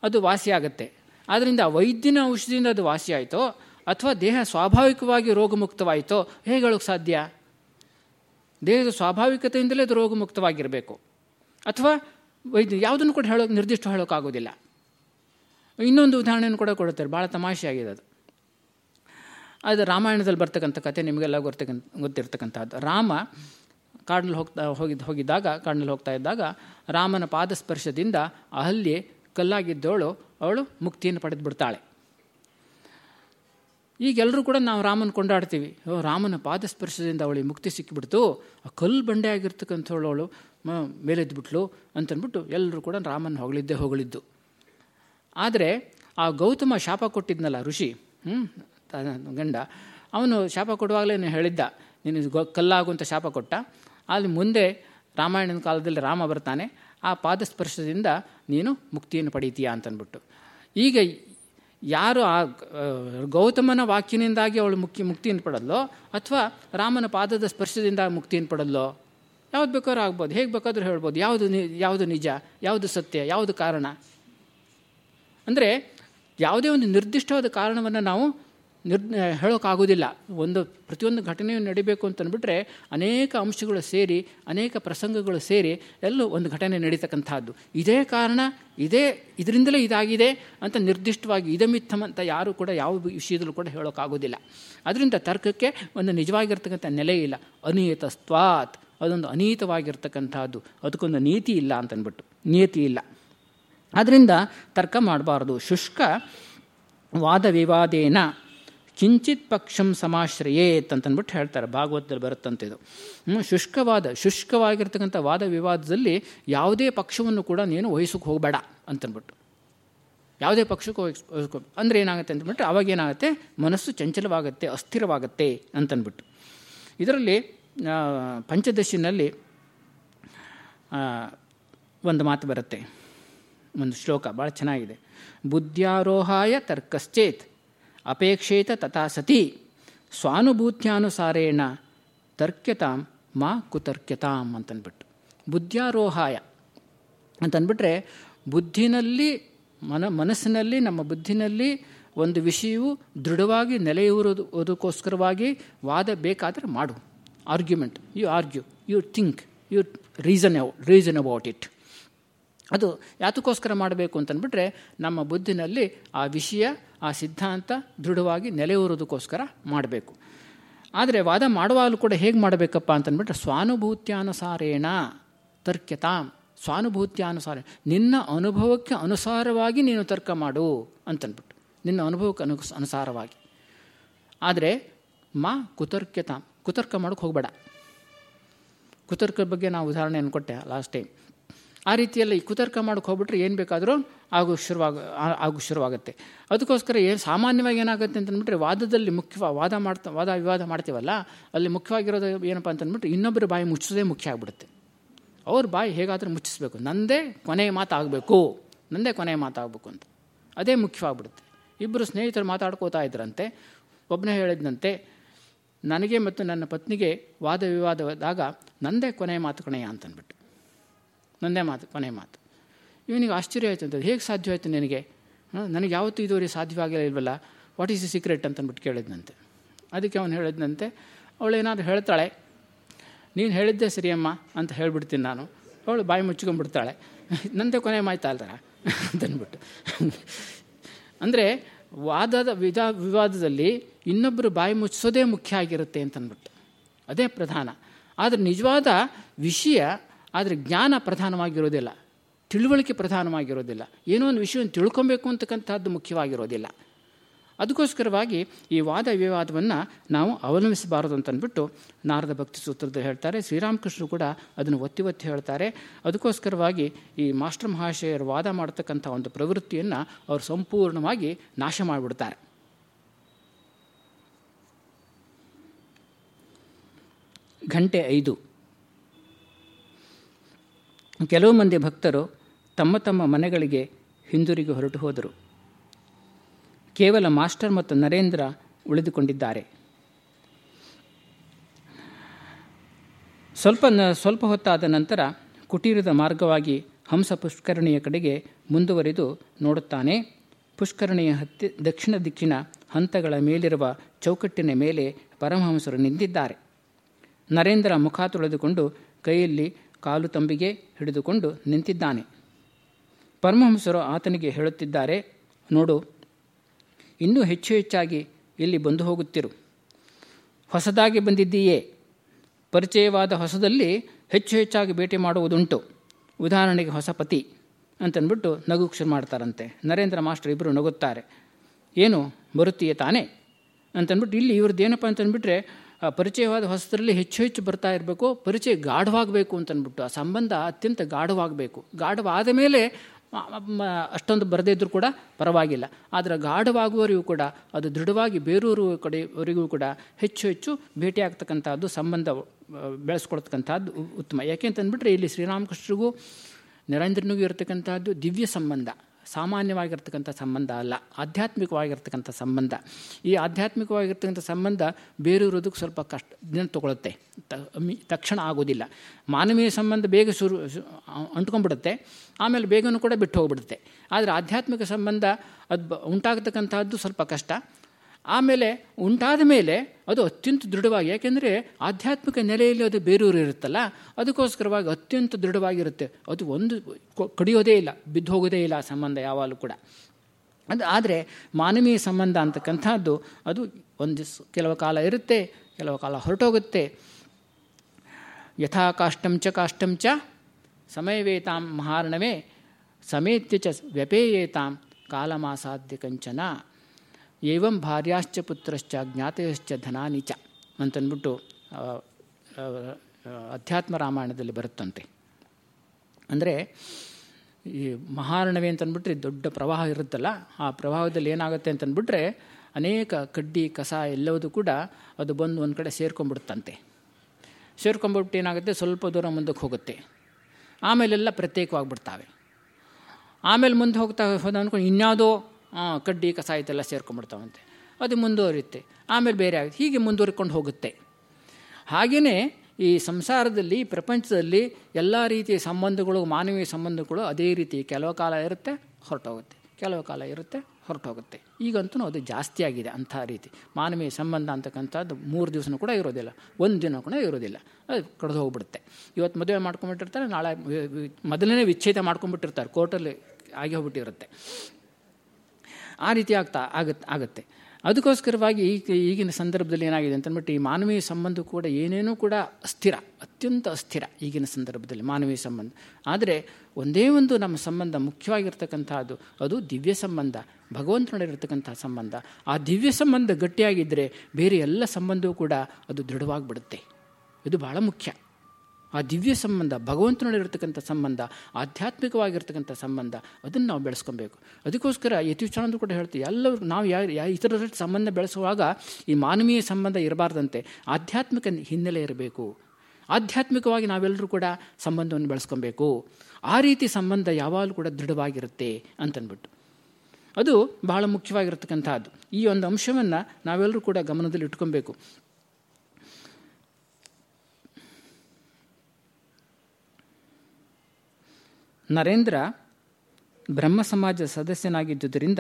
ಅದು ವಾಸಿಯಾಗುತ್ತೆ. ಆದ್ದರಿಂದ ವೈದ್ಯನ ಔಷಧಿಯಿಂದ ಅದು ವಾಸಿಯಾಯಿತೋ ಅಥವಾ ದೇಹ ಸ್ವಾಭಾವಿಕವಾಗಿ ರೋಗಮುಕ್ತವಾಯಿತೋ ಹೇಗೆ ಸಾಧ್ಯ? ದೇಹದ ಸ್ವಾಭಾವಿಕತೆಯಿಂದಲೇ ಅದು ರೋಗಮುಕ್ತವಾಗಿರಬೇಕು. ಅಥವಾ ವೈದ್ಯ ಯಾವುದನ್ನು ಕೂಡ ಹೇಳೋಕೆ ನಿರ್ದಿಷ್ಟ ಹೇಳೋಕ್ಕಾಗೋದಿಲ್ಲ. ಇನ್ನೊಂದು ಉದಾಹರಣೆಯನ್ನು ಕೂಡ ಕೊಡುತ್ತಾರೆ. ಭಾಳ ತಮಾಷೆಯಾಗಿದೆ ಅದು. ಅದು ರಾಮಾಯಣದಲ್ಲಿ ಬರ್ತಕ್ಕಂಥ ಕತೆ, ನಿಮಗೆಲ್ಲ ಗೊತ್ತಕ್ಕಂಥ ಗೊತ್ತಿರ್ತಕ್ಕಂಥದ್ದು. ರಾಮ ಕಾಡಿನಲ್ಲಿ ಹೋಗ್ತಾ ಹೋಗಿದ್ದು ಹೋಗಿದ್ದಾಗ, ಕಾಡಿನಲ್ಲಿ ಹೋಗ್ತಾ ಇದ್ದಾಗ, ರಾಮನ ಪಾದಸ್ಪರ್ಶದಿಂದ ಅಹಲ್ಯೆ ಕಲ್ಲಾಗಿದ್ದವಳು, ಅವಳು ಮುಕ್ತಿಯನ್ನು ಪಡೆದು ಬಿಡ್ತಾಳೆ ಈಗೆಲ್ಲರೂ ಕೂಡ ನಾವು ರಾಮನ ಕೊಂಡಾಡ್ತೀವಿ. ಓ, ರಾಮನ ಪಾದಸ್ಪರ್ಶದಿಂದ ಅವಳಿಗೆ ಮುಕ್ತಿ ಸಿಕ್ಕಿಬಿಡ್ತು. ಆ ಕಲ್ಲು ಬಂಡೆ ಆಗಿರ್ತಕ್ಕಂಥವಳು ಅವಳು ಅಂತನ್ಬಿಟ್ಟು ಎಲ್ಲರೂ ಕೂಡ ರಾಮನ ಹೊಗಳಿದ್ದೇ ಹೊಗಳಿದ್ದು. ಆದರೆ ಆ ಗೌತಮ ಶಾಪ ಕೊಟ್ಟಿದ್ನಲ್ಲ ಋಷಿ ಹ್ಞೂ ಗಂಡ, ಅವನು ಶಾಪ ಕೊಡುವಾಗಲೇ ಹೇಳಿದ್ದ, ನೀನು ಗೊ ಕಲ್ಲಾಗುವಂಥ ಶಾಪ ಕೊಟ್ಟ. ಅಲ್ಲಿ ಮುಂದೆ ರಾಮಾಯಣದ ಕಾಲದಲ್ಲಿ ರಾಮ ಬರ್ತಾನೆ, ಆ ಪಾದಸ್ಪರ್ಶದಿಂದ ನೀನು ಮುಕ್ತಿಯನ್ನು ಪಡೀತೀಯಾ ಅಂತನ್ಬಿಟ್ಟು ಈಗ ಯಾರು ಆ ಗೌತಮನ ವಾಕ್ಯನಿಂದಾಗಿ ಅವಳು ಮುಖ್ಯ ಮುಕ್ತಿಯನ್ನು ಪಡಲ್ಲೋ ಅಥವಾ ರಾಮನ ಪಾದದ ಸ್ಪರ್ಶದಿಂದ ಮುಕ್ತಿಯನ್ನು ಪಡಲ್ಲೋ ಯಾವ್ದು ಬೇಕಾದ್ರೂ ಆಗ್ಬೋದು. ಹೇಗೆ ಬೇಕಾದರೂ ಹೇಳ್ಬೋದು. ಯಾವುದು ನಿ, ಯಾವುದು ನಿಜ, ಯಾವುದು ಸತ್ಯ, ಯಾವುದು ಕಾರಣ? ಅಂದರೆ ಯಾವುದೇ ಒಂದು ನಿರ್ದಿಷ್ಟವಾದ ಕಾರಣವನ್ನು ನಾವು ನಿರ್ ಹೇಳೋಕ್ಕಾಗೋದಿಲ್ಲ. ಒಂದು ಪ್ರತಿಯೊಂದು ಘಟನೆಯು ನಡಿಬೇಕು ಅಂತಂದ್ಬಿಟ್ರೆ ಅನೇಕ ಅಂಶಗಳು ಸೇರಿ, ಅನೇಕ ಪ್ರಸಂಗಗಳು ಸೇರಿ ಎಲ್ಲೂ ಒಂದು ಘಟನೆ ನಡೀತಕ್ಕಂಥದ್ದು. ಇದೇ ಕಾರಣ, ಇದೇ ಇದರಿಂದಲೇ ಇದಾಗಿದೆ ಅಂತ ನಿರ್ದಿಷ್ಟವಾಗಿ ಇದಮಿತ್ತಮ್ ಅಂತ ಯಾರು ಕೂಡ ಯಾವ ವಿಷಯದಲ್ಲೂ ಕೂಡ ಹೇಳೋಕ್ಕಾಗೋದಿಲ್ಲ. ಅದರಿಂದ ತರ್ಕಕ್ಕೆ ಒಂದು ನಿಜವಾಗಿರ್ತಕ್ಕಂಥ ನೆಲೆ ಇಲ್ಲ. ಅನಿಯತಸ್ತ್ವಾತ್ ಅದೊಂದು ಅನೀತವಾಗಿರ್ತಕ್ಕಂಥದ್ದು. ಅದಕ್ಕೊಂದು ನೀತಿ ಇಲ್ಲ ಅಂತನ್ಬಿಟ್ಟು. ನೀತಿ ಇಲ್ಲ. ಆದ್ದರಿಂದ ತರ್ಕ ಮಾಡಬಾರ್ದು. ಶುಷ್ಕ ವಾದ ವಿವಾದೇನ ಕಿಂಚಿತ್ ಪಕ್ಷಂ ಸಮಾಶ್ರಯೇತ್ ಅಂತಂದ್ಬಿಟ್ಟು ಹೇಳ್ತಾರೆ. ಭಾಗವತದಲ್ಲಿ ಬರುತ್ತಂತೆ ಇದು. ಶುಷ್ಕವಾದ, ಶುಷ್ಕವಾಗಿರ್ತಕ್ಕಂಥ ವಾದ ವಿವಾದದಲ್ಲಿ ಯಾವುದೇ ಪಕ್ಷವನ್ನು ಕೂಡ ನೀನು ವಹಿಸೋಕೆ ಹೋಗಬೇಡ ಅಂತನ್ಬಿಟ್ಟು. ಯಾವುದೇ ಪಕ್ಷಕ್ಕೂ ವಹಿಸ್ಕೊ, ಅಂದರೆ ಏನಾಗುತ್ತೆ ಅಂತಂದ್ಬಿಟ್ಟು ಅವಾಗ ಏನಾಗುತ್ತೆ? ಮನಸ್ಸು ಚಂಚಲವಾಗುತ್ತೆ, ಅಸ್ಥಿರವಾಗುತ್ತೆ ಅಂತನ್ಬಿಟ್ಟು. ಇದರಲ್ಲಿ ಪಂಚದಶಿನಲ್ಲಿ ಒಂದು ಮಾತು ಬರುತ್ತೆ. ಒಂದು ಶ್ಲೋಕ, ಭಾಳ ಚೆನ್ನಾಗಿದೆ. ಬುದ್ಧ್ಯಾರೋಹಾಯ ತರ್ಕಶ್ಚೇತ್. ಅಪೇಕ್ಷೇತ ತಥಾ ಸತಿ. ಸ್ವಾನುಭೂತ್ಯಾನುಸಾರೇಣ ತರ್ಕ್ಯತಾಂ ಮಾ ಕುತರ್ಕ್ಯತಾಂ ಅಂತನ್ಬಿಟ್ಟು. ಬುದ್ಧ್ಯಾರೋಹಾಯ. ಅಂತಂದ್ಬಿಟ್ರೆ ಬುದ್ಧಿನಲ್ಲಿ ಮನ ಮನಸ್ಸಿನಲ್ಲಿ ನಮ್ಮ ಬುದ್ಧಿನಲ್ಲಿ ಒಂದು ವಿಷಯವು ದೃಢವಾಗಿ ನೆಲೆಯೂರೋದಕ್ಕೋಸ್ಕರವಾಗಿ ವಾದ ಬೇಕಾದರೆ ಮಾಡು. Argument. You argue. You think. You reason reason about it. ಅದು ಯಾತಕ್ಕೋಸ್ಕರ ಮಾಡಬೇಕು ಅಂತಂದ್ಬಿಟ್ರೆ ನಮ್ಮ ಬುದ್ಧಿನಲ್ಲಿ ಆ ವಿಷಯ ಆ ಸಿದ್ಧಾಂತ ದೃಢವಾಗಿ ನೆಲೆಯೂರೋದಕ್ಕೋಸ್ಕರ ಮಾಡಬೇಕು. ಆದರೆ ವಾದ ಮಾಡುವಾಗಲೂ ಕೂಡ ಹೇಗೆ ಮಾಡಬೇಕಪ್ಪ ಅಂತಂದ್ಬಿಟ್ರೆ, ಸ್ವಾನುಭೂತ್ಯಾನುಸಾರೇಣ ತರ್ಕ್ಯತಾಂ. ಸ್ವಾನುಭೂತ್ಯಾನುಸಾರ, ನಿನ್ನ ಅನುಭವಕ್ಕೆ ಅನುಸಾರವಾಗಿ ನೀನು ತರ್ಕ ಮಾಡು ಅಂತನ್ಬಿಟ್ಟು ನಿನ್ನ ಅನುಭವಕ್ಕೆ ಅನು, ಅನುಸಾರವಾಗಿ. ಆದರೆ, ಮಾ ಕುತರ್ಕ್ಯತಾಂ. ಕುತರ್ಕ ಮಾಡೋಕ್ಕೆ ಹೋಗಬೇಡ. ಕುತರ್ಕದ ಬಗ್ಗೆ ನಾವು ಉದಾಹರಣೆಯನ್ನು ಕೊಟ್ಟೆ ಲಾಸ್ಟ್ ಟೈಮ್ ಆ ರೀತಿಯಲ್ಲಿ ಕುತರ್ಕ ಮಾಡೋಕ್ಕೆ ಹೋಗ್ಬಿಟ್ರೆ ಏನು ಬೇಕಾದರೂ ಆಗು ಶುರುವಾಗ ಆಗು ಶುರುವಾಗುತ್ತೆ. ಅದಕ್ಕೋಸ್ಕರ ಏನು ಸಾಮಾನ್ಯವಾಗಿ ಏನಾಗುತ್ತೆ ಅಂತಂದ್ಬಿಟ್ರೆ ವಾದದಲ್ಲಿ ಮುಖ್ಯ ವಾದ ಮಾಡ್ತಾ, ವಾದ ವಿವಾದ ಮಾಡ್ತೀವಲ್ಲ, ಅಲ್ಲಿ ಮುಖ್ಯವಾಗಿರೋದು ಏನಪ್ಪ ಅಂತಂದ್ಬಿಟ್ರೆ ಇನ್ನೊಬ್ಬರು ಬಾಯಿ ಮುಚ್ಚೋದೇ ಮುಖ್ಯ ಆಗಿಬಿಡುತ್ತೆ. ಅವ್ರ ಬಾಯಿ ಹೇಗಾದರೂ ಮುಚ್ಚಿಸ್ಬೇಕು. ನಂದೇ ಕೊನೆಯ ಮಾತಾಗಬೇಕು. ನಂದೇ ಕೊನೆಯ ಮಾತಾಗಬೇಕು ಅಂತ. ಅದೇ ಮುಖ್ಯವಾಗ್ಬಿಡುತ್ತೆ. ಇಬ್ಬರು ಸ್ನೇಹಿತರು ಮಾತಾಡ್ಕೋತಾ ಇದ್ರಂತೆ ಒಬ್ಬನೇ ಹೇಳಿದಂತೆ ನನಗೆ ಮತ್ತು ನನ್ನ ಪತ್ನಿಗೆ ವಾದ ವಿವಾದವಾದಾಗ ನಂದೇ ಕೊನೆಯ ಮಾತು ಕೊನೆಯ ಅಂತಂದ್ಬಿಟ್ಟು. ನಂದೇ ಮಾತು, ಕೊನೆಯ ಮಾತು. ಇವನಿಗೆ ಆಶ್ಚರ್ಯ ಆಯಿತು ಅಂತ. ಹೇಗೆ ಸಾಧ್ಯ ಆಯಿತು ನಿನಗೆ? ನನಗೆ ಯಾವತ್ತೂ ಇದುವರೆಗೆ ಸಾಧ್ಯವಾಗಿಲ್ಲ ಇಲ್ವಲ್ಲ? ವಾಟ್ ಈಸ್ ದಿ ಸೀಕ್ರೆಟ್ ಅಂತಂದ್ಬಿಟ್ಟು ಕೇಳಿದ್ನಂತೆ. ಅದಕ್ಕೆ ಅವನು ಹೇಳಿದ್ನಂತೆ, ಅವಳು ಏನಾದರೂ ಹೇಳ್ತಾಳೆ? ನೀನು ಹೇಳಿದ್ದೆ ಸರಿಯಮ್ಮ ಅಂತ ಹೇಳಿಬಿಡ್ತೀನಿ ನಾನು. ಅವಳು ಬಾಯಿ ಮುಚ್ಕೊಂಡ್ಬಿಡ್ತಾಳೆ ನಂದೇ ಕೊನೆ ಮಾಯ್ತಾ ಅಲ್ತಾರ ಅಂತಂದ್ಬಿಟ್ಟು ಅಂದರೆ ವಾದದ ವಿಧ ವಿವಾದದಲ್ಲಿ ಇನ್ನೊಬ್ಬರು ಬಾಯಿ ಮುಚ್ಚಿಸೋದೇ ಮುಖ್ಯ ಆಗಿರುತ್ತೆ ಅಂತಂದ್ಬಿಟ್ಟು ಅದೇ ಪ್ರಧಾನ. ಆದರೆ ನಿಜವಾದ ವಿಷಯ, ಆದರೆ ಜ್ಞಾನ ಪ್ರಧಾನವಾಗಿರೋದಿಲ್ಲ. ತಿಳುವಳಿಕೆ ಪ್ರಧಾನವಾಗಿರೋದಿಲ್ಲ. ಏನೋ ಒಂದು ವಿಷಯವನ್ನು ತಿಳ್ಕೊಬೇಕು ಅಂತಕ್ಕಂಥದ್ದು ಮುಖ್ಯವಾಗಿರೋದಿಲ್ಲ. ಅದಕ್ಕೋಸ್ಕರವಾಗಿ ಈ ವಾದ ವಿವಾದವನ್ನು ನಾವು ಅವಲಂಬಿಸಬಾರದು ಅಂತಂದ್ಬಿಟ್ಟು ನಾರದ ಭಕ್ತಿ ಸೂತ್ರದಲ್ಲಿ ಹೇಳ್ತಾರೆ. ಶ್ರೀರಾಮಕೃಷ್ಣರು ಕೂಡ ಅದನ್ನು ಒತ್ತಿ ಒತ್ತಿ ಹೇಳ್ತಾರೆ. ಅದಕ್ಕೋಸ್ಕರವಾಗಿ ಈ ಮಾಸ್ಟರ್ ಮಹಾಶಯರು ವಾದ ಮಾಡತಕ್ಕಂಥ ಒಂದು ಪ್ರವೃತ್ತಿಯನ್ನು ಅವರು ಸಂಪೂರ್ಣವಾಗಿ ನಾಶ ಮಾಡಿಬಿಡ್ತಾರೆ. ಗಂಟೆ ಐದು. ಕೆಲವು ಮಂದಿ ಭಕ್ತರು ತಮ್ಮ ತಮ್ಮ ಮನೆಗಳಿಗೆ ಹಿಂದಿರುಗಿ ಹೊರಟು ಹೋದರು. ಕೇವಲ ಮಾಸ್ಟರ್ ಮತ್ತು ನರೇಂದ್ರ ಉಳಿದುಕೊಂಡಿದ್ದಾರೆ. ಸ್ವಲ್ಪ ಸ್ವಲ್ಪ ಹೊತ್ತಾದ ನಂತರ ಕುಟೀರದ ಮಾರ್ಗವಾಗಿ ಹಂಸ ಪುಷ್ಕರಣಿಯ ಕಡೆಗೆ ಮುಂದುವರಿದು ನೋಡುತ್ತಾನೆ. ಪುಷ್ಕರಣಿಯ ಹತ್ತಿ, ದಕ್ಷಿಣ ದಿಕ್ಕಿನ ಹಂತಗಳ ಮೇಲಿರುವ ಚೌಕಟ್ಟಿನ ಮೇಲೆ ಪರಮಹಂಸರು ನಿಂತಿದ್ದಾರೆ. ನರೇಂದ್ರ ಮುಖ ತೊಳೆದುಕೊಂಡು ಕೈಯಲ್ಲಿ ಕಾಲು ತಂಬಿಗೆ ಹಿಡಿದುಕೊಂಡು ನಿಂತಿದ್ದಾನೆ. ಪರಮಹಂಸರು ಆತನಿಗೆ ಹೇಳುತ್ತಿದ್ದಾರೆ, ನೋಡು, ಇನ್ನೂ ಹೆಚ್ಚು ಹೆಚ್ಚಾಗಿ ಇಲ್ಲಿ ಬಂದು ಹೋಗುತ್ತಿರು. ಹೊಸದಾಗಿ ಬಂದಿದ್ದೀಯೇ. ಪರಿಚಯವಾದ ಹೊಸದಲ್ಲಿ ಹೆಚ್ಚು ಹೆಚ್ಚಾಗಿ ಭೇಟಿ ಮಾಡುವುದುಂಟು. ಉದಾಹರಣೆಗೆ ಹೊಸ ಪತಿ, ಅಂತನ್ಬಿಟ್ಟು ನಗು ಶುರು ಮಾಡ್ತಾರಂತೆ. ನರೇಂದ್ರ ಮಾಸ್ಟರ್ ಇಬ್ಬರು ನಗುತ್ತಾರೆ. ಏನು, ಬರುತ್ತೀಯೇ ತಾನೇ? ಅಂತನ್ಬಿಟ್ಟು, ಇಲ್ಲಿ ಇವ್ರದ್ದು ಏನಪ್ಪ ಅಂತಂದ್ಬಿಟ್ರೆ ಪರಿಚಯವಾದ ಹೊಸದರಲ್ಲಿ ಹೆಚ್ಚು ಹೆಚ್ಚು ಬರ್ತಾ ಇರಬೇಕು, ಪರಿಚಯ ಗಾಢವಾಗಬೇಕು ಅಂತನ್ಬಿಟ್ಟು, ಆ ಸಂಬಂಧ ಅತ್ಯಂತ ಗಾಢವಾಗಬೇಕು. ಗಾಢವಾದ ಮೇಲೆ ಅಷ್ಟೊಂದು ಬರದೇ ಇದ್ದರೂ ಕೂಡ ಪರವಾಗಿಲ್ಲ. ಆದರೆ ಗಾಢವಾಗುವವರಿಗೂ ಕೂಡ, ಅದು ದೃಢವಾಗಿ ಬೇರೂರು ಕಡೆವರೆಗೂ ಕೂಡ ಹೆಚ್ಚು ಹೆಚ್ಚು ಭೇಟಿಯಾಗ್ತಕ್ಕಂಥದ್ದು ಸಂಬಂಧ ಬೆಳೆಸ್ಕೊಳ್ತಕ್ಕಂಥದ್ದು ಉತ್ತಮ. ಯಾಕೆ ಅಂತಂದ್ಬಿಟ್ರೆ ಇಲ್ಲಿ ಶ್ರೀರಾಮಕೃಷ್ಣರಿಗೂ ನರೇಂದ್ರನಿಗೂ ಇರತಕ್ಕಂಥದ್ದು ದಿವ್ಯ ಸಂಬಂಧ. ಸಾಮಾನ್ಯವಾಗಿರ್ತಕ್ಕಂಥ ಸಂಬಂಧ ಅಲ್ಲ, ಆಧ್ಯಾತ್ಮಿಕವಾಗಿರ್ತಕ್ಕಂಥ ಸಂಬಂಧ. ಈ ಆಧ್ಯಾತ್ಮಿಕವಾಗಿರ್ತಕ್ಕಂಥ ಸಂಬಂಧ ಬೇರೆಯವರದಕ್ಕೆ ಸ್ವಲ್ಪ ಕಷ್ಟ ದಿನ ತಗೊಳುತ್ತೆ. ತಕ್ಷಣ ಆಗೋದಿಲ್ಲ. ಮಾನವೀಯ ಸಂಬಂಧ ಬೇಗ ಶುರು ಅಂಟ್ಕೊಂಡ್ಬಿಡುತ್ತೆ. ಆಮೇಲೆ ಬೇಗನೂ ಕೂಡ ಬಿಟ್ಟು ಹೋಗ್ಬಿಡುತ್ತೆ. ಆದರೆ ಆಧ್ಯಾತ್ಮಿಕ ಸಂಬಂಧ ಅದು ಉಂಟಾಗತಕ್ಕಂಥದ್ದು ಸ್ವಲ್ಪ ಕಷ್ಟ. ಆಮೇಲೆ ಉಂಟಾದ ಮೇಲೆ ಅದು ಅತ್ಯಂತ ದೃಢವಾಗಿ, ಯಾಕೆಂದರೆ ಆಧ್ಯಾತ್ಮಿಕ ನೆಲೆಯಲ್ಲಿ ಅದು ಬೇರೂರು ಇರುತ್ತಲ್ಲ, ಅದಕ್ಕೋಸ್ಕರವಾಗಿ ಅತ್ಯಂತ ದೃಢವಾಗಿರುತ್ತೆ. ಅದು ಒಂದು ಕಡಿಯೋದೇ ಇಲ್ಲ, ಬಿದ್ದು ಹೋಗೋದೇ ಇಲ್ಲ ಆ ಸಂಬಂಧ ಯಾವಾಗಲೂ ಕೂಡ. ಅದು ಆದರೆ ಮಾನವೀಯ ಸಂಬಂಧ ಅಂತಕ್ಕಂಥದ್ದು, ಅದು ಒಂದು ಕೆಲವು ಕಾಲ ಇರುತ್ತೆ, ಕೆಲವು ಕಾಲ ಹೊರಟೋಗುತ್ತೆ. ಯಥಾ ಕಾಷ್ಟಂಚ ಕಾಷ್ಟಂಚ ಸಮಯವೇತಾಂ ಮಹಾರಣವೇ, ಸಮೇತ್ಯ ಚ ವ್ಯಪೇಯೇತಾಂ ಕಾಲಮಾಸಾಧ್ಯ ಕಂಚನ. ಏವಂ ಭಾರ್ಯಾಶ್ಚ ಪುತ್ರಶ್ಚ ಜ್ಞಾತೆಯಶ್ಚ ಧನಾನಿ ಚ ಅಂತಂದ್ಬಿಟ್ಟು ಅಧ್ಯಾತ್ಮ ರಾಮಾಯಣದಲ್ಲಿ ಬರುತ್ತಂತೆ. ಅಂದರೆ, ಈ ಮಹಾರಣವೇ ಅಂತಂದ್ಬಿಟ್ರೆ ದೊಡ್ಡ ಪ್ರವಾಹ ಇರುತ್ತಲ್ಲ, ಆ ಪ್ರವಾಹದಲ್ಲಿ ಏನಾಗುತ್ತೆ ಅಂತಂದ್ಬಿಟ್ರೆ ಅನೇಕ ಕಡ್ಡಿ, ಕಸ ಎಲ್ಲವೂ ಕೂಡ ಅದು ಬಂದು ಒಂದು ಕಡೆ ಸೇರ್ಕೊಂಡ್ಬಿಡುತ್ತಂತೆ ಸೇರ್ಕೊಂಬಿಟ್ಟು ಏನಾಗುತ್ತೆ, ಸ್ವಲ್ಪ ದೂರ ಮುಂದಕ್ಕೆ ಹೋಗುತ್ತೆ. ಆಮೇಲೆಲ್ಲ ಪ್ರತ್ಯೇಕವಾಗಿಬಿಡ್ತಾವೆ. ಆಮೇಲೆ ಮುಂದೆ ಹೋಗ್ತಾ ಹೋದ ಅಂದ್ಕೊಂಡು ಇನ್ಯಾವುದೋ ಕಡ್ಡಿ ಕಸ ಇದೆಲ್ಲ ಸೇರ್ಕೊಂಡ್ಬಿಡ್ತಾವಂತೆ. ಅದು ಮುಂದುವರಿಯುತ್ತೆ. ಆಮೇಲೆ ಬೇರೆ ಆಗುತ್ತೆ. ಹೀಗೆ ಮುಂದುವರಿಕೊಂಡು ಹೋಗುತ್ತೆ. ಹಾಗೆಯೇ ಈ ಸಂಸಾರದಲ್ಲಿ ಪ್ರಪಂಚದಲ್ಲಿ ಎಲ್ಲ ರೀತಿಯ ಸಂಬಂಧಗಳು, ಮಾನವೀಯ ಸಂಬಂಧಗಳು ಅದೇ ರೀತಿ ಕೆಲವು ಕಾಲ ಇರುತ್ತೆ, ಹೊರಟೋಗುತ್ತೆ. ಕೆಲವು ಕಾಲ ಇರುತ್ತೆ, ಹೊರಟೋಗುತ್ತೆ. ಈಗಂತೂ ಅದು ಜಾಸ್ತಿ ಆಗಿದೆ ಅಂಥ ರೀತಿ. ಮಾನವೀಯ ಸಂಬಂಧ ಅಂತಕ್ಕಂಥದ್ದು ಮೂರು ದಿವಸನೂ ಕೂಡ ಇರೋದಿಲ್ಲ. ಒಂದು ದಿನ ಕೂಡ ಇರೋದಿಲ್ಲ. ಅದು ಕಡ್ದು ಹೋಗ್ಬಿಡುತ್ತೆ. ಇವತ್ತು ಮದುವೆ ಮಾಡ್ಕೊಂಬಿಟ್ಟಿರ್ತಾರೆ ನಾಳೆ ಮೊದಲನೇ ವಿಚ್ಛೇದ ಮಾಡ್ಕೊಂಬಿಟ್ಟಿರ್ತಾರೆ ಕೋರ್ಟಲ್ಲಿ ಆಗಿ ಹೋಗ್ಬಿಟ್ಟಿರುತ್ತೆ. ಆ ರೀತಿ ಆಗ್ತಾ ಆಗತ್ತೆ. ಆಗುತ್ತೆ ಅದಕ್ಕೋಸ್ಕರವಾಗಿ ಈಗ ಈಗಿನ ಸಂದರ್ಭದಲ್ಲಿ ಏನಾಗಿದೆ ಅಂತಂದ್ಬಿಟ್ಟು ಈ ಮಾನವೀಯ ಸಂಬಂಧ ಕೂಡ ಏನೇನೂ ಕೂಡ ಅಸ್ಥಿರ, ಅತ್ಯಂತ ಅಸ್ಥಿರ ಈಗಿನ ಸಂದರ್ಭದಲ್ಲಿ ಮಾನವೀಯ ಸಂಬಂಧ. ಆದರೆ ಒಂದೇ ಒಂದು ನಮ್ಮ ಸಂಬಂಧ ಮುಖ್ಯವಾಗಿರ್ತಕ್ಕಂಥದ್ದು ಅದು ದಿವ್ಯ ಸಂಬಂಧ ಭಗವಂತನಲ್ಲಿರ್ತಕ್ಕಂಥ ಸಂಬಂಧ. ಆ ದಿವ್ಯ ಸಂಬಂಧ ಗಟ್ಟಿಯಾಗಿದ್ದರೆ ಬೇರೆ ಎಲ್ಲ ಸಂಬಂಧವೂ ಕೂಡ ಅದು ದೃಢವಾಗಿಬಿಡುತ್ತೆ. ಇದು ಬಹಳ ಮುಖ್ಯ. ಆ ದಿವ್ಯ ಸಂಬಂಧ, ಭಗವಂತನಲ್ಲಿರ್ತಕ್ಕಂಥ ಸಂಬಂಧ, ಆಧ್ಯಾತ್ಮಿಕವಾಗಿರ್ತಕ್ಕಂಥ ಸಂಬಂಧ, ಅದನ್ನು ನಾವು ಬೆಳೆಸ್ಕೊಬೇಕು. ಅದಕ್ಕೋಸ್ಕರ ಯತಿಚಾನಂದ್ರು ಕೂಡ ಹೇಳ್ತೀವಿ ಎಲ್ಲರೂ ನಾವು ಯಾರು ಯಾ ಇತರರ ಸಂಬಂಧ ಬೆಳೆಸುವಾಗ ಈ ಮಾನವೀಯ ಸಂಬಂಧ ಇರಬಾರ್ದಂತೆ ಆಧ್ಯಾತ್ಮಿಕ ಹಿನ್ನೆಲೆ ಇರಬೇಕು. ಆಧ್ಯಾತ್ಮಿಕವಾಗಿ ನಾವೆಲ್ಲರೂ ಕೂಡ ಸಂಬಂಧವನ್ನು ಬೆಳೆಸ್ಕೊಬೇಕು. ಆ ರೀತಿ ಸಂಬಂಧ ಯಾವಾಗಲೂ ಕೂಡ ದೃಢವಾಗಿರುತ್ತೆ ಅಂತನ್ಬಿಟ್ಟು. ಅದು ಬಹಳ ಮುಖ್ಯವಾಗಿರತಕ್ಕಂಥದ್ದು. ಈ ಒಂದು ಅಂಶವನ್ನು ನಾವೆಲ್ಲರೂ ಕೂಡ ಗಮನದಲ್ಲಿ ಇಟ್ಕೊಬೇಕು ನರೇಂದ್ರ ಬ್ರಹ್ಮ ಸಮಾಜ ಸದಸ್ಯನಾಗಿದ್ದುದರಿಂದ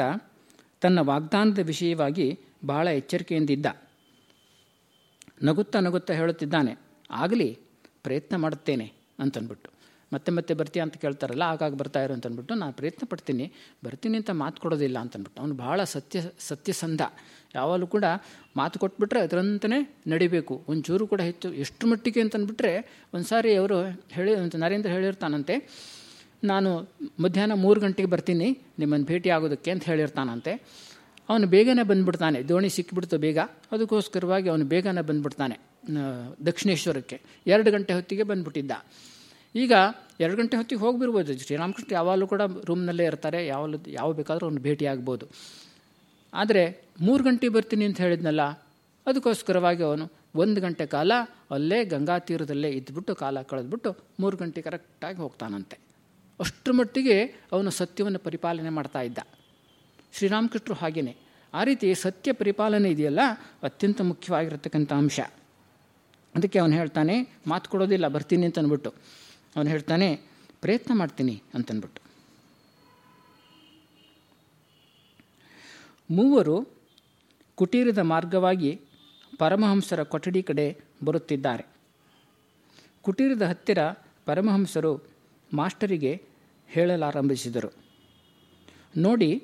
ತನ್ನ ವಾಗ್ದಾನದ ವಿಷಯವಾಗಿ ಬಹಳ ಎಚ್ಚರಿಕೆಯಿಂದಿದ್ದ. ನಗುತ್ತಾ ನಗುತ್ತಾ ಹೇಳುತ್ತಿದ್ದಾನೆ, ಆಗಲಿ, ಪ್ರಯತ್ನ ಮಾಡುತ್ತೇನೆ ಅಂತನ್ಬಿಟ್ಟು. ಮತ್ತೆ ಮತ್ತೆ ಬರ್ತೀಯ ಅಂತ ಕೇಳ್ತಾರಲ್ಲ ಆಗಾಗ ಬರ್ತಾ ಇರು ಅಂತನ್ಬಿಟ್ಟು. ನಾನು ಪ್ರಯತ್ನ ಪಡ್ತೀನಿ, ಬರ್ತೀನಿ ಅಂತ ಮಾತು ಕೊಡೋದಿಲ್ಲ ಅಂತನ್ಬಿಟ್ಟು. ಅವನು ಭಾಳ ಸತ್ಯ, ಸತ್ಯಸಂಧ. ಯಾವಾಗಲೂ ಕೂಡ ಮಾತು ಕೊಟ್ಬಿಟ್ರೆ ಅದರಂತನೇ ನಡಿಬೇಕು. ಒಂಚೂರು ಕೂಡ ಹೆಚ್ಚು, ಎಷ್ಟು ಮಟ್ಟಿಗೆ ಅಂತಂದ್ಬಿಟ್ರೆ ಒಂದು ಸಾರಿ ಅವರು ಹೇಳಿ, ನರೇಂದ್ರ ಹೇಳಿರ್ತಾನಂತೆ ನಾನು ಮಧ್ಯಾಹ್ನ ಮೂರು ಗಂಟೆಗೆ ಬರ್ತೀನಿ, ನಿಮ್ಮನ್ನು ಭೇಟಿ ಆಗೋದಕ್ಕೆ ಅಂತ ಹೇಳಿರ್ತಾನಂತೆ. ಅವನು ಬೇಗನೆ ಬಂದುಬಿಡ್ತಾನೆ. ದೋಣಿ ಸಿಕ್ಕಿಬಿಡ್ತು ಬೇಗ. ಅದಕ್ಕೋಸ್ಕರವಾಗಿ ಅವನು ಬೇಗನೆ ಬಂದುಬಿಡ್ತಾನೆ ದಕ್ಷಿಣೇಶ್ವರಕ್ಕೆ. ಎರಡು ಗಂಟೆ ಹೊತ್ತಿಗೆ ಬಂದುಬಿಟ್ಟಿದ್ದ. ಈಗ ಎರಡು ಗಂಟೆ ಹೊತ್ತಿಗೆ ಹೋಗಿಬಿರ್ಬೋದು ಶ್ರೀರಾಮಕೃಷ್ಣ ಯಾವಾಗಲೂ ಕೂಡ ರೂಮ್ನಲ್ಲೇ ಇರ್ತಾರೆ. ಯಾವಲ್ಲೂ ಯಾವ ಬೇಕಾದರೂ ಅವನು ಭೇಟಿ ಆಗ್ಬೋದು. ಆದರೆ ಮೂರು ಗಂಟೆ ಬರ್ತೀನಿ ಅಂತ ಹೇಳಿದ್ನಲ್ಲ, ಅದಕ್ಕೋಸ್ಕರವಾಗಿ ಅವನು ಒಂದು ಗಂಟೆ ಕಾಲ ಅಲ್ಲೇ ಗಂಗಾ ತೀರದಲ್ಲೇ ಇದ್ದುಬಿಟ್ಟು ಕಾಲ ಕಳೆದ್ಬಿಟ್ಟು ಮೂರು ಗಂಟೆ ಕರೆಕ್ಟಾಗಿ ಹೋಗ್ತಾನಂತೆ. ಅಷ್ಟರ ಮಟ್ಟಿಗೆ ಅವನು ಸತ್ಯವನ್ನು ಪರಿಪಾಲನೆ ಮಾಡ್ತಾ ಇದ್ದ. ಶ್ರೀರಾಮಕೃಷ್ಣರು ಹಾಗೆಯೇ ಆ ರೀತಿ ಸತ್ಯ ಪರಿಪಾಲನೆ ಇದೆಯಲ್ಲ, ಅತ್ಯಂತ ಮುಖ್ಯವಾಗಿರತಕ್ಕಂಥ ಅಂಶ. ಅದಕ್ಕೆ ಅವನು ಹೇಳ್ತಾನೆ, ಮಾತು ಕೊಡೋದಿಲ್ಲ, ಬರ್ತೀನಿ ಅಂತ ಅಂದ್ಬಿಟ್ಟು ಅವನು ಹೇಳ್ತಾನೆ, ಪ್ರಯತ್ನ ಮಾಡ್ತೀನಿ ಅಂತನ್ಬಿಟ್ಟು. ಮೂವರು ಕುಟೀರದ ಮಾರ್ಗವಾಗಿ ಪರಮಹಂಸರ ಕೊಠಡಿ ಕಡೆ ಬರುತ್ತಿದ್ದಾರೆ. ಕುಟೀರದ ಹತ್ತಿರ ಪರಮಹಂಸರು ಮಾಸ್ಟರಿಗೆ ಹೇಳಲಾರಂಭಿಸಿದರು. ನೋಡಿ,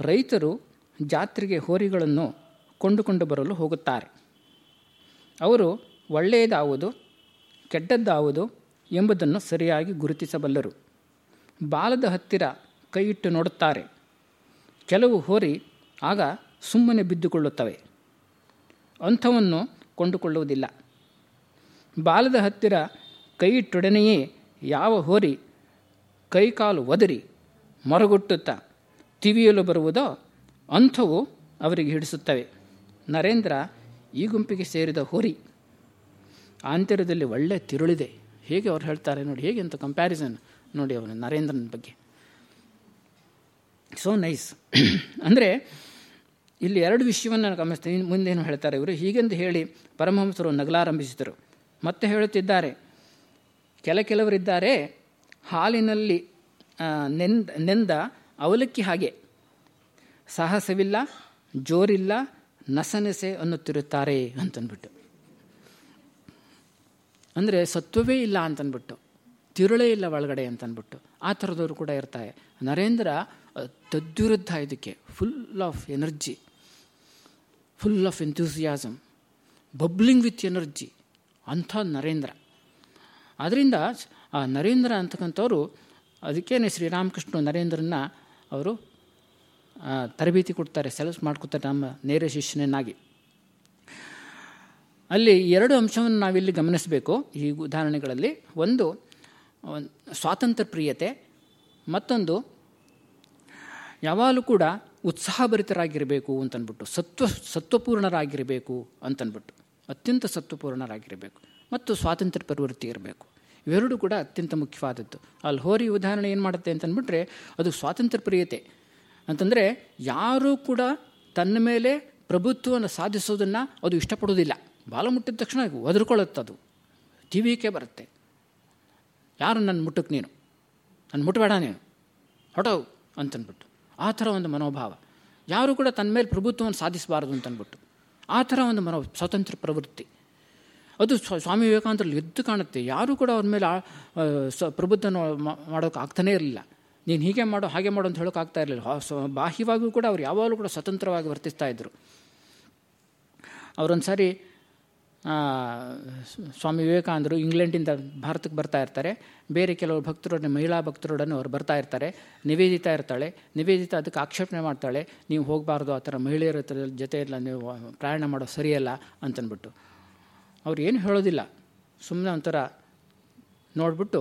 ರೈತರು ಜಾತ್ರೆಗೆ ಹೋರಿಗಳನ್ನು ಕೊಂಡುಕೊಂಡು ಬರಲು ಹೋಗುತ್ತಾರೆ. ಅವರು ಒಳ್ಳೆಯದಾವುದು ಕೆಟ್ಟದ್ದಾವುದು ಎಂಬುದನ್ನು ಸರಿಯಾಗಿ ಗುರುತಿಸಬಲ್ಲರು. ಬಾಲದ ಹತ್ತಿರ ಕೈಯಿಟ್ಟು ನೋಡುತ್ತಾರೆ. ಕೆಲವು ಹೋರಿ ಆಗ ಸುಮ್ಮನೆ ಬಿದ್ದುಕೊಳ್ಳುತ್ತವೆ. ಅಂಥವನ್ನು ಕೊಂಡುಕೊಳ್ಳುವುದಿಲ್ಲ. ಬಾಲದ ಹತ್ತಿರ ಕೈಯಿಟ್ಟೊಡನೆಯೇ ಯಾವ ಹೋರಿ ಕೈಕಾಲು ಒದರಿ ಮೊರಗುಟ್ಟುತ್ತಾ ತಿವಿಯಲು ಬರುವುದೋ ಅಂಥವು ಅವರಿಗೆ ಹಿಡಿಸುತ್ತವೆ. ನರೇಂದ್ರ ಈ ಗುಂಪಿಗೆ ಸೇರಿದ ಹೋರಿ ಆಂತರ್ಯದಲ್ಲಿ ಒಳ್ಳೆ ತಿರುಳಿದೆ. ಹೇಗೆ ಅವ್ರು ಹೇಳ್ತಾರೆ ನೋಡಿ, ಹೇಗೆ ಅಂತ ಕಂಪ್ಯಾರಿಸನ್ ನೋಡಿ ಅವನು ನರೇಂದ್ರನ ಬಗ್ಗೆ. ಸೋ ನೈಸ್ ಅಂದರೆ ಇಲ್ಲಿ ಎರಡು ವಿಷಯವನ್ನು ಗಮನಿಸ್ತೀನಿ. ಮುಂದೇನು ಹೇಳ್ತಾರೆ ಇವರು? ಹೀಗೆಂದು ಹೇಳಿ ಪರಮಹಂಸರು ನಗಲಾರಂಭಿಸಿದರು. ಮತ್ತೆ ಹೇಳುತ್ತಿದ್ದಾರೆ ಕೆಲ ಕೆಲವರಿದ್ದಾರೆ. ಹಾಲಿನಲ್ಲಿ ನೆಂದ ನೆಂದ ಅವಲಕ್ಕಿ ಹಾಗೆ. ಸಾಹಸವಿಲ್ಲ, ಜೋರಿಲ್ಲ, ನಸನಸೆ ಅನ್ನುತ್ತಿರುತ್ತಾರೆ ಅಂತನ್ಬಿಟ್ಟು ಅಂದರೆ ಸತ್ವವೇ ಇಲ್ಲ ಅಂತನ್ಬಿಟ್ಟು ತಿರುಳೇ ಇಲ್ಲ ಒಳಗಡೆ ಅಂತನ್ಬಿಟ್ಟು ಆ ಥರದವರು ಕೂಡ ಇರ್ತಾರೆ. ನರೇಂದ್ರ ತದ್ವಿರುದ್ಧ ಇದಕ್ಕೆ. Full of energy full of enthusiasm bubbling with energy ಅಂಥ ನರೇಂದ್ರ. ಆದ್ದರಿಂದ ಆ ನರೇಂದ್ರ ಅಂತಕ್ಕಂಥವ್ರು ಅದಕ್ಕೇನೆ ಶ್ರೀರಾಮಕೃಷ್ಣ ನರೇಂದ್ರನ್ನ ಅವರು ತರಬೇತಿ ಕೊಡ್ತಾರೆ, ಸೆಲೆಕ್ಟ್ ಮಾಡ್ಕೊತಾರೆ ನಮ್ಮ ನೇರ ಶಿಷ್ಯನನ್ನಾಗಿ. ಅಲ್ಲಿ ಎರಡು ಅಂಶವನ್ನು ನಾವಿಲ್ಲಿ ಗಮನಿಸಬೇಕು ಈ ಉದಾಹರಣೆಗಳಲ್ಲಿ. ಒಂದು ಸ್ವಾತಂತ್ರ್ಯ ಪ್ರಿಯತೆ, ಮತ್ತೊಂದು ಯಾವಾಗಲೂ ಕೂಡ ಉತ್ಸಾಹಭರಿತರಾಗಿರಬೇಕು ಅಂತನ್ಬಿಟ್ಟು, ಸತ್ವ, ಸತ್ವಪೂರ್ಣರಾಗಿರಬೇಕು ಅಂತನ್ಬಿಟ್ಟು, ಅತ್ಯಂತ ಸತ್ವಪೂರ್ಣರಾಗಿರಬೇಕು. ಮತ್ತು ಸ್ವಾತಂತ್ರ್ಯ ಪ್ರವೃತ್ತಿ ಇರಬೇಕು. ಇವೆರಡೂ ಕೂಡ ಅತ್ಯಂತ ಮುಖ್ಯವಾದದ್ದು. ಅಲ್ಲಿ ಹೋರಿ ಉದಾಹರಣೆ ಏನು ಮಾಡುತ್ತೆ ಅಂತಂದ್ಬಿಟ್ರೆ, ಅದು ಸ್ವಾತಂತ್ರ್ಯ ಪ್ರಿಯತೆ. ಅಂತಂದರೆ, ಯಾರೂ ಕೂಡ ತನ್ನ ಮೇಲೆ ಪ್ರಭುತ್ವವನ್ನು ಸಾಧಿಸೋದನ್ನು ಅದು ಇಷ್ಟಪಡೋದಿಲ್ಲ ಬಾಲ ಮುಟ್ಟಿದ ತಕ್ಷಣ ಒದರ್ಕೊಳ್ಳುತ್ತದು ಜೀವಿಕೆ ಬರುತ್ತೆ. ಯಾರು ನನ್ನ ಮುಟ್ಟಕ್ಕೆ ನೀನು? ನನ್ನ ಮುಟ್ಟಬೇಡ ನೀನು. ಹೊಟವು ಅಂತನ್ಬಿಟ್ಟು ಆ ಥರ ಒಂದು ಮನೋಭಾವ. ಯಾರೂ ಕೂಡ ತನ್ನ ಮೇಲೆ ಪ್ರಭುತ್ವವನ್ನು ಸಾಧಿಸಬಾರದು ಅಂತನ್ಬಿಟ್ಟು ಆ ಥರ ಒಂದು ಮನೋ, ಸ್ವಾತಂತ್ರ್ಯ ಪ್ರವೃತ್ತಿ. ಅದು ಸ್ವಾಮಿ ವಿವೇಕಾನಂದರಲ್ಲಿ ಎದ್ದು ಕಾಣುತ್ತೆ. ಯಾರೂ ಕೂಡ ಅವ್ರ ಮೇಲೆ ಸ, ಪ್ರಬುದ್ಧನ ಮಾಡೋಕೆ ಆಗ್ತಾನೇ ಇರಲಿಲ್ಲ. ನೀನು ಹೀಗೆ ಮಾಡೋ, ಹಾಗೆ ಮಾಡು ಅಂತ ಹೇಳೋಕ್ಕಾಗ್ತಾ ಇರಲಿಲ್ಲ. ಬಾಹ್ಯವಾಗಿಯೂ ಕೂಡ ಅವ್ರು ಯಾವಾಗಲೂ ಕೂಡ ಸ್ವತಂತ್ರವಾಗಿ ವರ್ತಿಸ್ತಾ ಇದ್ದರು ಅವರೊಂದು ಸಾರಿ ಸ್ವಾಮಿ ವಿವೇಕಾನಂದರು ಇಂಗ್ಲೆಂಡಿಂದ ಭಾರತಕ್ಕೆ ಬರ್ತಾ ಇರ್ತಾರೆ. ಬೇರೆ ಕೆಲವು ಭಕ್ತರೊಡನೆ ಮಹಿಳಾ ಭಕ್ತರೊಡನೆ ಅವ್ರು ಬರ್ತಾ ಇರ್ತಾರೆ. ನಿವೇದಿತ ಇರ್ತಾಳೆ. ನಿವೇದಿತ ಅದಕ್ಕೆ ಆಕ್ಷೇಪಣೆ ಮಾಡ್ತಾಳೆ. ನೀವು ಹೋಗಬಾರ್ದು, ಆ ಥರ ಮಹಿಳೆಯರ ಜೊತೆ ಎಲ್ಲ ನೀವು ಪ್ರಯಾಣ ಮಾಡೋದು ಸರಿಯಲ್ಲ ಅಂತನ್ಬಿಟ್ಟು. ಅವ್ರು ಏನು ಹೇಳೋದಿಲ್ಲ. ಸುಮ್ಮನೆ ಒಂಥರ ನೋಡಿಬಿಟ್ಟು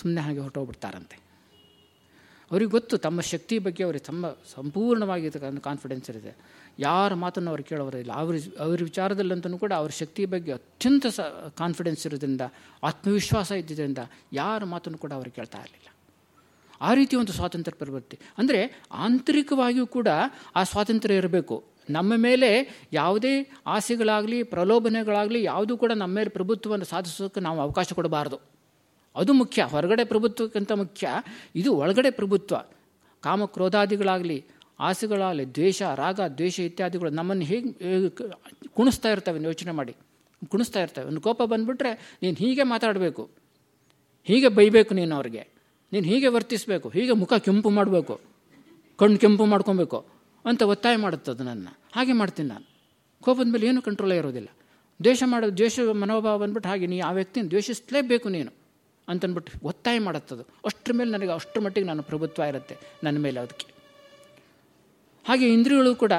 ಸುಮ್ಮನೆ ಹಾಗೆ ಹೊರಟೋಗ್ಬಿಡ್ತಾರಂತೆ. ಅವ್ರಿಗೆ ಗೊತ್ತು ತಮ್ಮ ಶಕ್ತಿ ಬಗ್ಗೆ ಅವ್ರಿಗೆ ತಮ್ಮ ಸಂಪೂರ್ಣವಾಗಿ ಕಾನ್ಫಿಡೆನ್ಸ್ ಇರುತ್ತೆ. ಯಾರ ಮಾತನ್ನು ಅವ್ರು ಕೇಳೋರಿಲ್ಲ ಅವ್ರ ಅವ್ರ ವಿಚಾರದಲ್ಲಂತೂ ಕೂಡ ಅವ್ರ ಶಕ್ತಿ ಬಗ್ಗೆ ಅತ್ಯಂತ ಸ ಕಾನ್ಫಿಡೆನ್ಸ್ ಇರೋದ್ರಿಂದ, ಆತ್ಮವಿಶ್ವಾಸ ಇದ್ದಿದ್ದರಿಂದ ಯಾರ ಮಾತನ್ನು ಕೂಡ ಅವ್ರು ಕೇಳ್ತಾ ಇರಲಿಲ್ಲ. ಆ ರೀತಿ ಒಂದು ಸ್ವಾತಂತ್ರ್ಯ ಪ್ರವೃತ್ತಿ ಅಂದರೆ ಆಂತರಿಕವಾಗಿಯೂ ಕೂಡ ಆ ಸ್ವಾತಂತ್ರ್ಯ ಇರಬೇಕು. ನಮ್ಮ ಮೇಲೆ ಯಾವುದೇ ಆಸೆಗಳಾಗಲಿ, ಪ್ರಲೋಭನೆಗಳಾಗಲಿ ಯಾವುದೂ ಕೂಡ ನಮ್ಮ ಮೇಲೆ ಪ್ರಭುತ್ವವನ್ನು ಸಾಧಿಸೋಕ್ಕೆ ನಾವು ಅವಕಾಶ ಕೊಡಬಾರ್ದು. ಅದು ಮುಖ್ಯ. ಹೊರಗಡೆ ಪ್ರಭುತ್ವಕ್ಕಿಂತ ಮುಖ್ಯ. ಇದು ಒಳಗಡೆ ಪ್ರಭುತ್ವ. ಕಾಮಕ್ರೋಧಾದಿಗಳಾಗಲಿ, ಆಸೆಗಳಾಗಲಿ, ದ್ವೇಷ, ರಾಗ, ದ್ವೇಷ ಇತ್ಯಾದಿಗಳು ನಮ್ಮನ್ನು ಹೇಗೆ ಕುಣಿಸ್ತಾ ಇರ್ತವೆ ಯೋಚನೆ ಮಾಡಿ. ಕುಣಿಸ್ತಾ ಇರ್ತವೆ. ಒಂದು ಕೋಪ ಬಂದುಬಿಟ್ರೆ ನೀನು ಹೀಗೆ ಮಾತಾಡಬೇಕು. ಹೀಗೆ ಬೈಬೇಕು ನೀನು ಅವ್ರಿಗೆ. ನೀನು ಹೀಗೆ ವರ್ತಿಸಬೇಕು. ಹೀಗೆ ಮುಖ ಕೆಂಪು ಮಾಡಬೇಕು. ಕಣ್ಣು ಕೆಂಪು ಮಾಡ್ಕೊಬೇಕು. ಅಂತ ಒತ್ತಾಯ ಮಾಡುತ್ತದು ನನ್ನ. ಹಾಗೆ ಮಾಡ್ತೀನಿ ನಾನು. ಕೋಪದ ಮೇಲೆ ಏನು ಕಂಟ್ರೋಲೇ ಇರೋದಿಲ್ಲ ದ್ವೇಷ ಮಾಡೋ, ದ್ವೇಷ ಮನೋಭಾವ ಬಂದ್ಬಿಟ್ಟು ಹಾಗೆ ನೀ ಆ ವ್ಯಕ್ತಿನ ದ್ವೇಷಿಸಲೇಬೇಕು ನೀನು ಅಂತನ್ಬಿಟ್ಟು ಒತ್ತಾಯ ಮಾಡುತ್ತದು. ಅಷ್ಟರ ಮೇಲೆ ನನಗೆ ಅಷ್ಟರ ಮಟ್ಟಿಗೆ ನಾನು ಪ್ರಭುತ್ವ ಇರುತ್ತೆ ನನ್ನ ಮೇಲೆ ಅದಕ್ಕೆ. ಹಾಗೆ ಇಂದ್ರಿಯಗಳು ಕೂಡ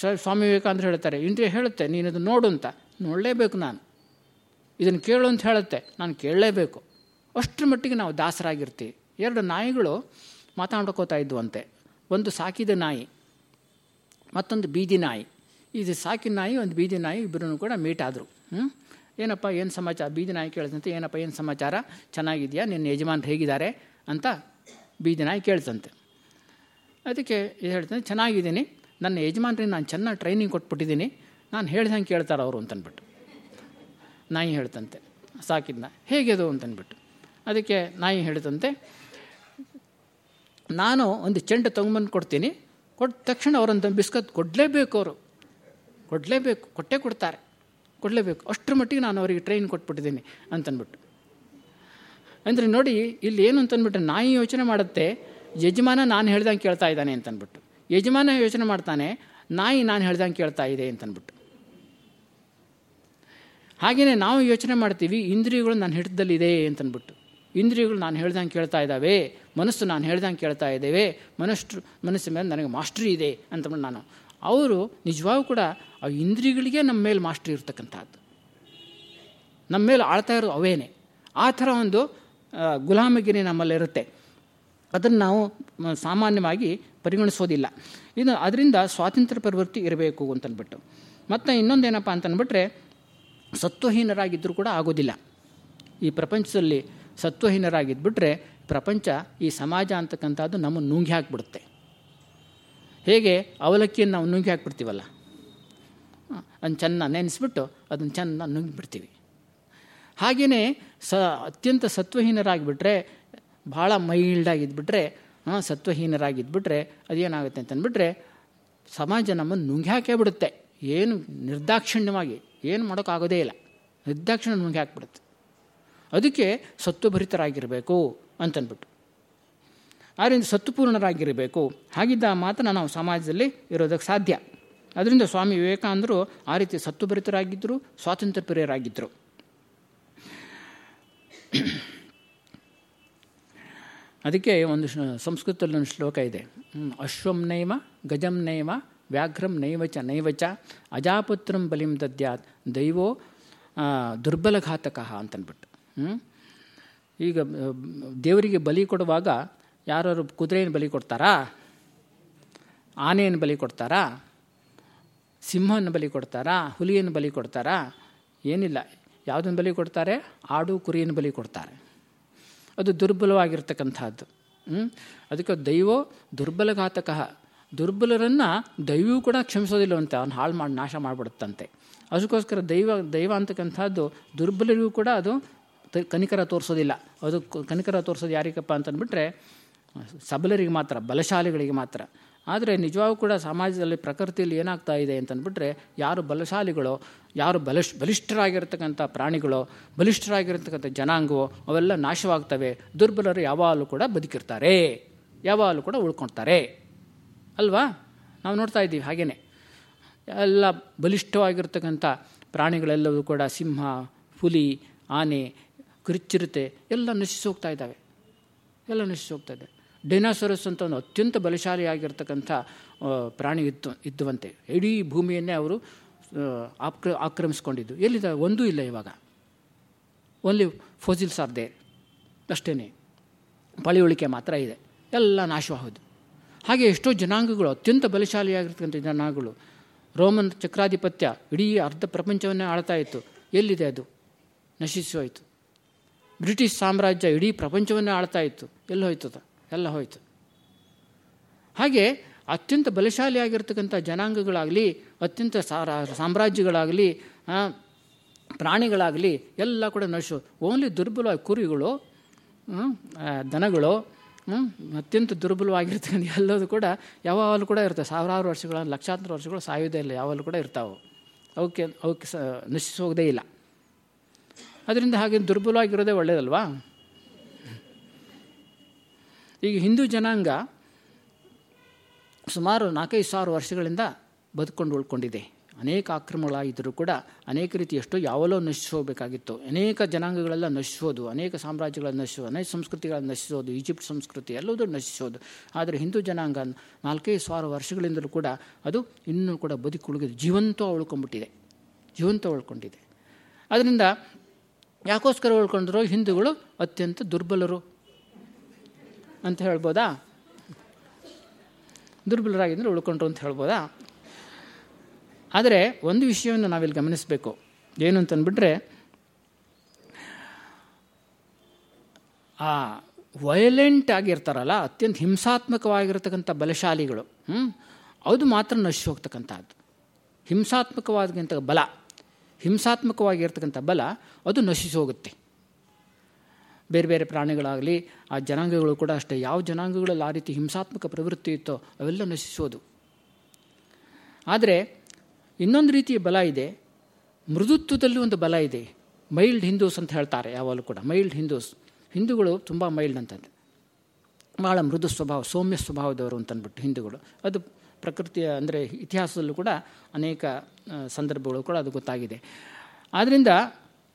ಸ್ವಾಮಿ ವಿವೇಕಾನಂದರು ಹೇಳ್ತಾರೆ, ಇಂದ್ರಿಯ ಹೇಳುತ್ತೆ, ನೀನು ಇದು ನೋಡು ಅಂತ. ನೋಡಲೇಬೇಕು ನಾನು. ಇದನ್ನು ಕೇಳು ಅಂತ ಹೇಳುತ್ತೆ, ನಾನು ಕೇಳಲೇಬೇಕು. ಅಷ್ಟರ ಮಟ್ಟಿಗೆ ನಾವು ದಾಸರಾಗಿರ್ತೀವಿ. ಎರಡು ನಾಯಿಗಳು ಮಾತಾಡ್ಕೋತಾ ಇದ್ವಂತೆ ಒಂದು ಸಾಕಿದ ನಾಯಿ. ಮತ್ತೊಂದು ಬೀದಿ ನಾಯಿ. ಇದು ಸಾಕಿನ ನಾಯಿ, ಒಂದು ಬೀದಿ ನಾಯಿ ಇಬ್ಬರೂ ಕೂಡ ಮೀಟ್ ಆದರು. ಏನಪ್ಪ, ಏನು ಸಮಾಚಾರ? ಬೀದಿ ನಾಯಿ ಕೇಳ್ತಂತೆ. ಏನಪ್ಪ, ಏನು ಸಮಾಚಾರ? ಚೆನ್ನಾಗಿದೆಯಾ? ನಿನ್ನ ಯಜಮಾನ್ರು ಹೇಗಿದ್ದಾರೆ? ಅಂತ ಬೀದಿ ನಾಯಿ ಕೇಳ್ತಂತೆ. ಅದಕ್ಕೆ ಇದು ಹೇಳ್ತಂತೆ, ಚೆನ್ನಾಗಿದ್ದೀನಿ. ನನ್ನ ಯಜಮಾನ್ರಿಗೆ ನಾನು ಚೆನ್ನಾಗಿ ಟ್ರೈನಿಂಗ್ ಕೊಟ್ಬಿಟ್ಟಿದ್ದೀನಿ. ನಾನು ಹೇಳ್ದಂಗೆ ಕೇಳ್ತಾರೆ ಅವರು ಅಂತನ್ಬಿಟ್ಟು. ನಾಯಿ ಹೇಳ್ತಂತೆ, ಸಾಕಿದ್ನ. ಹೇಗೆ ಅದು? ಅಂತನ್ಬಿಟ್ಟು. ಅದಕ್ಕೆ ನಾಯಿ ಹೇಳ್ತಂತೆ, ನಾನು ಒಂದು ಚೆಂಡು ತೊಗೊಂಬಂದು ಕೊಡ್ತೀನಿ. ಕೊಟ್ಟ ತಕ್ಷಣ ಅವರೊಂದು ಬಿಸ್ಕತ್ ಕೊಡಲೇಬೇಕು ಅವರು. ಕೊಡಲೇಬೇಕು, ಕೊಟ್ಟೇ ಕೊಡ್ತಾರೆ. ಕೊಡಲೇಬೇಕು. ಅಷ್ಟರ ಮಟ್ಟಿಗೆ ನಾನು ಅವರಿಗೆ ಟ್ರೈನ್ ಕೊಟ್ಬಿಟ್ಟಿದ್ದೀನಿ ಅಂತನ್ಬಿಟ್ಟು. ಅಂದರೆ ನೋಡಿ, ಇಲ್ಲಿ ಏನು ಅಂತಂದ್ಬಿಟ್ಟು ನಾಯಿ ಯೋಚನೆ ಮಾಡುತ್ತೆ, ಯಜಮಾನ ನಾನು ಹೇಳ್ದಂಗೆ ಕೇಳ್ತಾ ಇದ್ದಾನೆ ಅಂತನ್ಬಿಟ್ಟು. ಯಜಮಾನ ಯೋಚನೆ ಮಾಡ್ತಾನೆ, ನಾಯಿ ನಾನು ಹೇಳ್ದಂಗೆ ಕೇಳ್ತಾ ಇದೆ ಅಂತನ್ಬಿಟ್ಟು. ಹಾಗೆಯೇ ನಾವು ಯೋಚನೆ ಮಾಡ್ತೀವಿ, ಇಂದ್ರಿಯಗಳು ನನ್ನ ಹಿಡಿತದಲ್ಲಿದೆ ಅಂತನ್ಬಿಟ್ಟು. ಇಂದ್ರಿಯಗಳು ನಾನು ಹೇಳ್ದಂಗೆ ಕೇಳ್ತಾ ಇದ್ದಾವೆ, ಮನಸ್ಸು ನಾನು ಹೇಳ್ದಂಗೆ ಕೇಳ್ತಾ ಇದ್ದೇವೆ, ಮನಸ್ಸು, ಮನಸ್ಸಿನ ಮೇಲೆ ನನಗೆ ಮಾಸ್ಟ್ರಿ ಇದೆ ಅಂತಂದ್ಬಿಟ್ಟು ನಾನು, ಅವರು ನಿಜವಾಗೂ ಕೂಡ ಆ ಇಂದ್ರಿಯಗಳಿಗೆ ನಮ್ಮ ಮೇಲೆ ಮಾಸ್ಟ್ರಿ ಇರ್ತಕ್ಕಂಥದ್ದು. ನಮ್ಮ ಮೇಲೆ ಆಳ್ತಾ ಇರೋದು ಅವೇನೆ. ಆ ಥರ ಒಂದು ಗುಲಾಮಗಿರಿ ನಮ್ಮಲ್ಲಿರುತ್ತೆ ಅದನ್ನು ನಾವು ಸಾಮಾನ್ಯವಾಗಿ ಪರಿಗಣಿಸೋದಿಲ್ಲ. ಇದು ಅದರಿಂದ ಸ್ವಾತಂತ್ರ್ಯ ಪ್ರವೃತ್ತಿ ಇರಬೇಕು ಅಂತಂದ್ಬಿಟ್ಟು ಮತ್ತು ಇನ್ನೊಂದೇನಪ್ಪ ಅಂತಂದ್ಬಿಟ್ರೆ ಸತ್ವಹೀನರಾಗಿದ್ದರೂ ಕೂಡ ಆಗೋದಿಲ್ಲ. ಈ ಪ್ರಪಂಚದಲ್ಲಿ ಸತ್ವಹೀನರಾಗಿದ್ಬಿಟ್ರೆ ಪ್ರಪಂಚ ಈ ಸಮಾಜ ಅಂತಕ್ಕಂಥದ್ದು ನಮ್ಮನ್ನು ನುಂಗಿ ಹಾಕಿಬಿಡುತ್ತೆ. ಹೇಗೆ ಅವಲಕ್ಕಿಯನ್ನು ನಾವು ನುಂಗಿ ಹಾಕ್ಬಿಡ್ತೀವಲ್ಲ? ಅದನ್ನು ಚೆನ್ನಾಗಿ ನೆನೆಸ್ಬಿಟ್ಟು ಅದನ್ನು ಚೆನ್ನಾಗಿ ನುಂಗಿಬಿಡ್ತೀವಿ. ಹಾಗೆಯೇ ಸ ಅತ್ಯಂತ ಸತ್ವಹೀನರಾಗಿಬಿಟ್ರೆ, ಭಾಳ ಮೈಲ್ಡಾಗಿದ್ಬಿಟ್ರೆ ಸತ್ವಹೀನರಾಗಿದ್ಬಿಟ್ರೆ ಅದೇನಾಗುತ್ತೆ ಅಂತಂದ್ಬಿಟ್ರೆ, ಸಮಾಜ ನಮ್ಮನ್ನು ನುಂಗಿ ಹಾಕೇ ಬಿಡುತ್ತೆ. ಏನು ನಿರ್ದಾಕ್ಷಿಣ್ಯವಾಗಿ, ಏನು ಮಾಡೋಕ್ಕಾಗೋದೇ ಇಲ್ಲ. ನಿರ್ದಾಕ್ಷಿಣ್ಯ ನುಂಗಿ ಹಾಕ್ಬಿಡುತ್ತೆ. ಅದಕ್ಕೆ ಸತ್ವಭರಿತರಾಗಿರಬೇಕು ಅಂತನ್ಬಿಟ್ಟು. ಆದ್ದರಿಂದ ಸತ್ವಪೂರ್ಣರಾಗಿರಬೇಕು. ಹಾಗಿದ್ದ ಮಾತನ್ನು ನಾವು ಸಮಾಜದಲ್ಲಿ ಇರೋದಕ್ಕೆ ಸಾಧ್ಯ. ಅದರಿಂದ ಸ್ವಾಮಿ ವಿವೇಕಾನಂದರು ಆ ರೀತಿ ಸತ್ವಭರಿತರಾಗಿದ್ದರು ಸ್ವಾತಂತ್ರ್ಯ ಪ್ರಿಯರಾಗಿದ್ದರು ಅದಕ್ಕೆ ಒಂದು ಸಂಸ್ಕೃತದಲ್ಲಿ ಒಂದು ಶ್ಲೋಕ ಇದೆ. ಅಶ್ವಂ ನೈವ, ಗಜಂ ನೈವ, ವ್ಯಾಘ್ರಂ ನೈವಚ ನೈವಚ, ಅಜಾಪುತ್ರಂ ಬಲಿಂ ದದ್ಯಾತ್, ದೈವೋ ದುರ್ಬಲಘಾತಕ ಅಂತನ್ಬಿಟ್ಟು. ಈಗ ದೇವರಿಗೆ ಬಲಿ ಕೊಡುವಾಗ ಯಾರು ಕುದುರೆಯನ್ನು ಬಲಿ ಕೊಡ್ತಾರಾ? ಆನೆಯನ್ನು ಬಲಿ ಕೊಡ್ತಾರಾ? ಸಿಂಹವನ್ನು ಬಲಿ ಕೊಡ್ತಾರಾ? ಹುಲಿಯನ್ನು ಬಲಿ ಕೊಡ್ತಾರಾ? ಏನಿಲ್ಲ. ಯಾವುದನ್ನು ಬಲಿ ಕೊಡ್ತಾರೆ? ಆಡು ಕುರಿಯನ್ನು ಬಲಿ ಕೊಡ್ತಾರೆ. ಅದು ದುರ್ಬಲವಾಗಿರ್ತಕ್ಕಂಥದ್ದು. ಅದಕ್ಕೆ ದೈವೋ ದುರ್ಬಲಘಾತಕ. ದುರ್ಬಲರನ್ನು ದೈವವೂ ಕೂಡ ಕ್ಷಮಿಸೋದಿಲ್ಲವಂತೆ ಅವನು ಹಾಳು ಮಾಡಿ ನಾಶ ಮಾಡಿಬಿಡುತ್ತಂತೆ. ಅದಕ್ಕೋಸ್ಕರ ದೈವ ದೈವ ಅಂತಕ್ಕಂಥದ್ದು ದುರ್ಬಲರಿಗೂ ಕೂಡ ಅದು ಕನಿಕರ ತೋರಿಸೋದಿಲ್ಲ. ಅದು ಕನಿಕರ ತೋರಿಸೋದು ಯಾರಿಗಪ್ಪ ಅಂತಂದ್ಬಿಟ್ರೆ, ಸಬಲರಿಗೆ ಮಾತ್ರ, ಬಲಶಾಲಿಗಳಿಗೆ ಮಾತ್ರ. ಆದರೆ ನಿಜವಾಗೂ ಕೂಡ ಸಮಾಜದಲ್ಲಿ, ಪ್ರಕೃತಿಯಲ್ಲಿ ಏನಾಗ್ತಾ ಇದೆ ಅಂತಂದ್ಬಿಟ್ರೆ, ಯಾರು ಬಲಶಾಲಿಗಳೋ, ಯಾರು ಬಲಿಷ್ ಬಲಿಷ್ಠರಾಗಿರ್ತಕ್ಕಂಥ ಪ್ರಾಣಿಗಳೋ, ಬಲಿಷ್ಠರಾಗಿರ್ತಕ್ಕಂಥ ಜನಾಂಗವೋ, ಅವೆಲ್ಲ ನಾಶವಾಗ್ತವೆ. ದುರ್ಬಲರು ಯಾವಾಗಲೂ ಕೂಡ ಬದುಕಿರ್ತಾರೆ. ಯಾವಾಗಲೂ ಕೂಡ ಉಳ್ಕೊಳ್ತಾರೆ. ಅಲ್ವಾ? ನಾವು ನೋಡ್ತಾ ಇದ್ದೀವಿ ಹಾಗೇನೆ. ಎಲ್ಲ ಬಲಿಷ್ಠವಾಗಿರ್ತಕ್ಕಂಥ ಪ್ರಾಣಿಗಳೆಲ್ಲವೂ ಕೂಡ ಸಿಂಹ, ಹುಲಿ, ಆನೆ ಕಿರುಚಿರತೆ ಎಲ್ಲ ನಶಿಸಿ ಹೋಗ್ತಾ ಇದ್ದಾವೆ. ಎಲ್ಲ ನಶಿಸಿ ಹೋಗ್ತಾ ಇದೆ. ಡೈನಾಸೋರಸ್ ಅಂತ ಒಂದು ಅತ್ಯಂತ ಬಲಶಾಲಿಯಾಗಿರ್ತಕ್ಕಂಥ ಪ್ರಾಣಿ ಇತ್ತು, ಇದ್ದುವಂತೆ. ಇಡೀ ಭೂಮಿಯನ್ನೇ ಅವರು ಆಕ್ರ, ಆಕ್ರಮಿಸ್ಕೊಂಡಿದ್ದು. ಎಲ್ಲಿದೆ? ಒಂದೂ ಇಲ್ಲ ಇವಾಗ. ಓನ್ಲಿ ಫೋಸಿಲ್ಸ್ ಆರ್ ದೇ ಅಷ್ಟೇ ಪಳಿಯುಳಿಕೆ ಮಾತ್ರ ಇದೆ. ಎಲ್ಲ ನಾಶವಾಗೋದು. ಹಾಗೆ ಎಷ್ಟೋ ಜನಾಂಗಗಳು, ಅತ್ಯಂತ ಬಲಶಾಲಿಯಾಗಿರ್ತಕ್ಕಂಥ ಜನಾಂಗಗಳು, ರೋಮನ್ ಚಕ್ರಾಧಿಪತ್ಯ, ಇಡೀ ಅರ್ಧ ಪ್ರಪಂಚವನ್ನೇ ಆಳ್ತಾ ಇತ್ತು. ಎಲ್ಲಿದೆ ಅದು? ನಶಿಸಿ ಹೋಯಿತು. ಬ್ರಿಟಿಷ್ ಸಾಮ್ರಾಜ್ಯ ಇಡೀ ಪ್ರಪಂಚವನ್ನೇ ಆಳ್ತಾ ಇತ್ತು. ಎಲ್ಲ ಹೋಯ್ತದ? ಎಲ್ಲ ಹೋಯಿತು. ಹಾಗೆ ಅತ್ಯಂತ ಬಲಶಾಲಿಯಾಗಿರ್ತಕ್ಕಂಥ ಜನಾಂಗಗಳಾಗಲಿ, ಅತ್ಯಂತ ಸಾಮ್ರಾಜ್ಯಗಳಾಗಲಿ ಪ್ರಾಣಿಗಳಾಗಲಿ ಎಲ್ಲ ಕೂಡ ನಶು. ಓನ್ಲಿ ದುರ್ಬಲ ಕುರಿಗಳು ದನಗಳು ಅತ್ಯಂತ ದುರ್ಬಲವಾಗಿರ್ತಕ್ಕಂಥ ಎಲ್ಲದೂ ಕೂಡ ಯಾವಾಗಲೂ ಕೂಡ ಇರ್ತವೆ. ಸಾವಿರಾರು ವರ್ಷಗಳ ಲಕ್ಷಾಂತರ ವರ್ಷಗಳು ಸಾಯೋದೇ ಇಲ್ಲ, ಯಾವಾಗಲೂ ಕೂಡ ಇರ್ತಾವೆ. ಅವಕ್ಕೆ ಅವಕ್ಕೆ ಸ ನಶಿಸಿ ಹೋಗೋದೇ ಇಲ್ಲ. ಅದರಿಂದ ಹಾಗೆ ದುರ್ಬಲವಾಗಿರೋದೇ ಒಳ್ಳೆಯದಲ್ವಾ ಈಗ ಹಿಂದೂ ಜನಾಂಗ ಸುಮಾರು ನಾಲ್ಕೈದು ಸಾವಿರ ವರ್ಷಗಳಿಂದ ಬದುಕೊಂಡು ಉಳ್ಕೊಂಡಿದೆ. ಅನೇಕ ಆಕ್ರಮಣಗಳಾಗಿದ್ದರೂ ಕೂಡ ಅನೇಕ ರೀತಿ ಎಷ್ಟೋ ಯಾವಲೋ ನಶಿಸೋಬೇಕಾಗಿತ್ತು. ಅನೇಕ ಜನಾಂಗಗಳೆಲ್ಲ ನಶಿಸೋದು, ಅನೇಕ ಸಾಮ್ರಾಜ್ಯಗಳನ್ನು ನಶಿಸೋದು, ಅನೇಕ ಸಂಸ್ಕೃತಿಗಳನ್ನು ನಶಿಸೋದು, ಈಜಿಪ್ಟ್ ಸಂಸ್ಕೃತಿ ಎಲ್ಲದೂ ನಶಿಸೋದು. ಆದರೆ ಹಿಂದೂ ಜನಾಂಗ ನಾಲ್ಕೈದು ಸಾವಿರ ವರ್ಷಗಳಿಂದಲೂ ಕೂಡ ಅದು ಇನ್ನೂ ಕೂಡ ಬದುಕುಳಿದು ಜೀವಂತ ಉಳ್ಕೊಂಡ್ಬಿಟ್ಟಿದೆ. ಜೀವಂತ ಉಳ್ಕೊಂಡಿದೆ. ಅದರಿಂದ ಯಾಕೋಸ್ಕರ ಉಳ್ಕೊಂಡ್ರು ಹಿಂದೂಗಳು ಅತ್ಯಂತ ದುರ್ಬಲರು ಅಂತ ಹೇಳ್ಬೋದಾ? ದುರ್ಬಲರಾಗಿದ್ದರೆ ಉಳ್ಕೊಂಡ್ರು ಅಂತ ಹೇಳ್ಬೋದಾ? ಆದರೆ ಒಂದು ವಿಷಯವನ್ನು ನಾವಿಲ್ಲಿ ಗಮನಿಸಬೇಕು. ಏನು ಅಂತಂದ್ಬಿಟ್ರೆ, ಆ ವಯಲೆಂಟ್ ಆಗಿರ್ತಾರಲ್ಲ, ಅತ್ಯಂತ ಹಿಂಸಾತ್ಮಕವಾಗಿರ್ತಕ್ಕಂಥ ಬಲಶಾಲಿಗಳು ಅದು ಮಾತ್ರ ನಶಿ ಹೋಗ್ತಕ್ಕಂಥದ್ದು ಹಿಂಸಾತ್ಮಕವಾದಂಥ ಬಲ. ಹಿಂಸಾತ್ಮಕವಾಗಿರ್ತಕ್ಕಂಥ ಬಲ ಅದು ನಶಿಸಿ ಹೋಗುತ್ತೆ ಬೇರೆ ಬೇರೆ ಪ್ರಾಣಿಗಳಾಗಲಿ, ಆ ಜನಾಂಗಗಳು ಕೂಡ ಅಷ್ಟೇ. ಯಾವ ಜನಾಂಗಗಳಲ್ಲಿ ಆ ರೀತಿ ಹಿಂಸಾತ್ಮಕ ಪ್ರವೃತ್ತಿ ಇತ್ತೋ ಅವೆಲ್ಲ ನಶಿಸೋದು. ಆದರೆ ಇನ್ನೊಂದು ರೀತಿಯ ಬಲ ಇದೆ. ಮೃದುತ್ವದಲ್ಲಿ ಒಂದು ಬಲ ಇದೆ. ಮೈಲ್ಡ್ ಹಿಂದೂಸ್ ಅಂತ ಹೇಳ್ತಾರೆ ಯಾವಾಗಲೂ ಕೂಡ. ಮೈಲ್ಡ್ ಹಿಂದೂಸ್. ಹಿಂದೂಗಳು ತುಂಬ ಮೈಲ್ಡ್ ಅಂತಂದು ಭಾಳ ಮೃದು ಸ್ವಭಾವ, ಸೌಮ್ಯ ಸ್ವಭಾವದವರು ಅಂತಂದ್ಬಿಟ್ಟು ಹಿಂದೂಗಳು. ಅದು ಪ್ರಕೃತಿಯ ಅಂದರೆ ಇತಿಹಾಸದಲ್ಲೂ ಕೂಡ ಅನೇಕ ಸಂದರ್ಭಗಳು ಕೂಡ ಅದು ಗೊತ್ತಾಗಿದೆ. ಆದ್ದರಿಂದ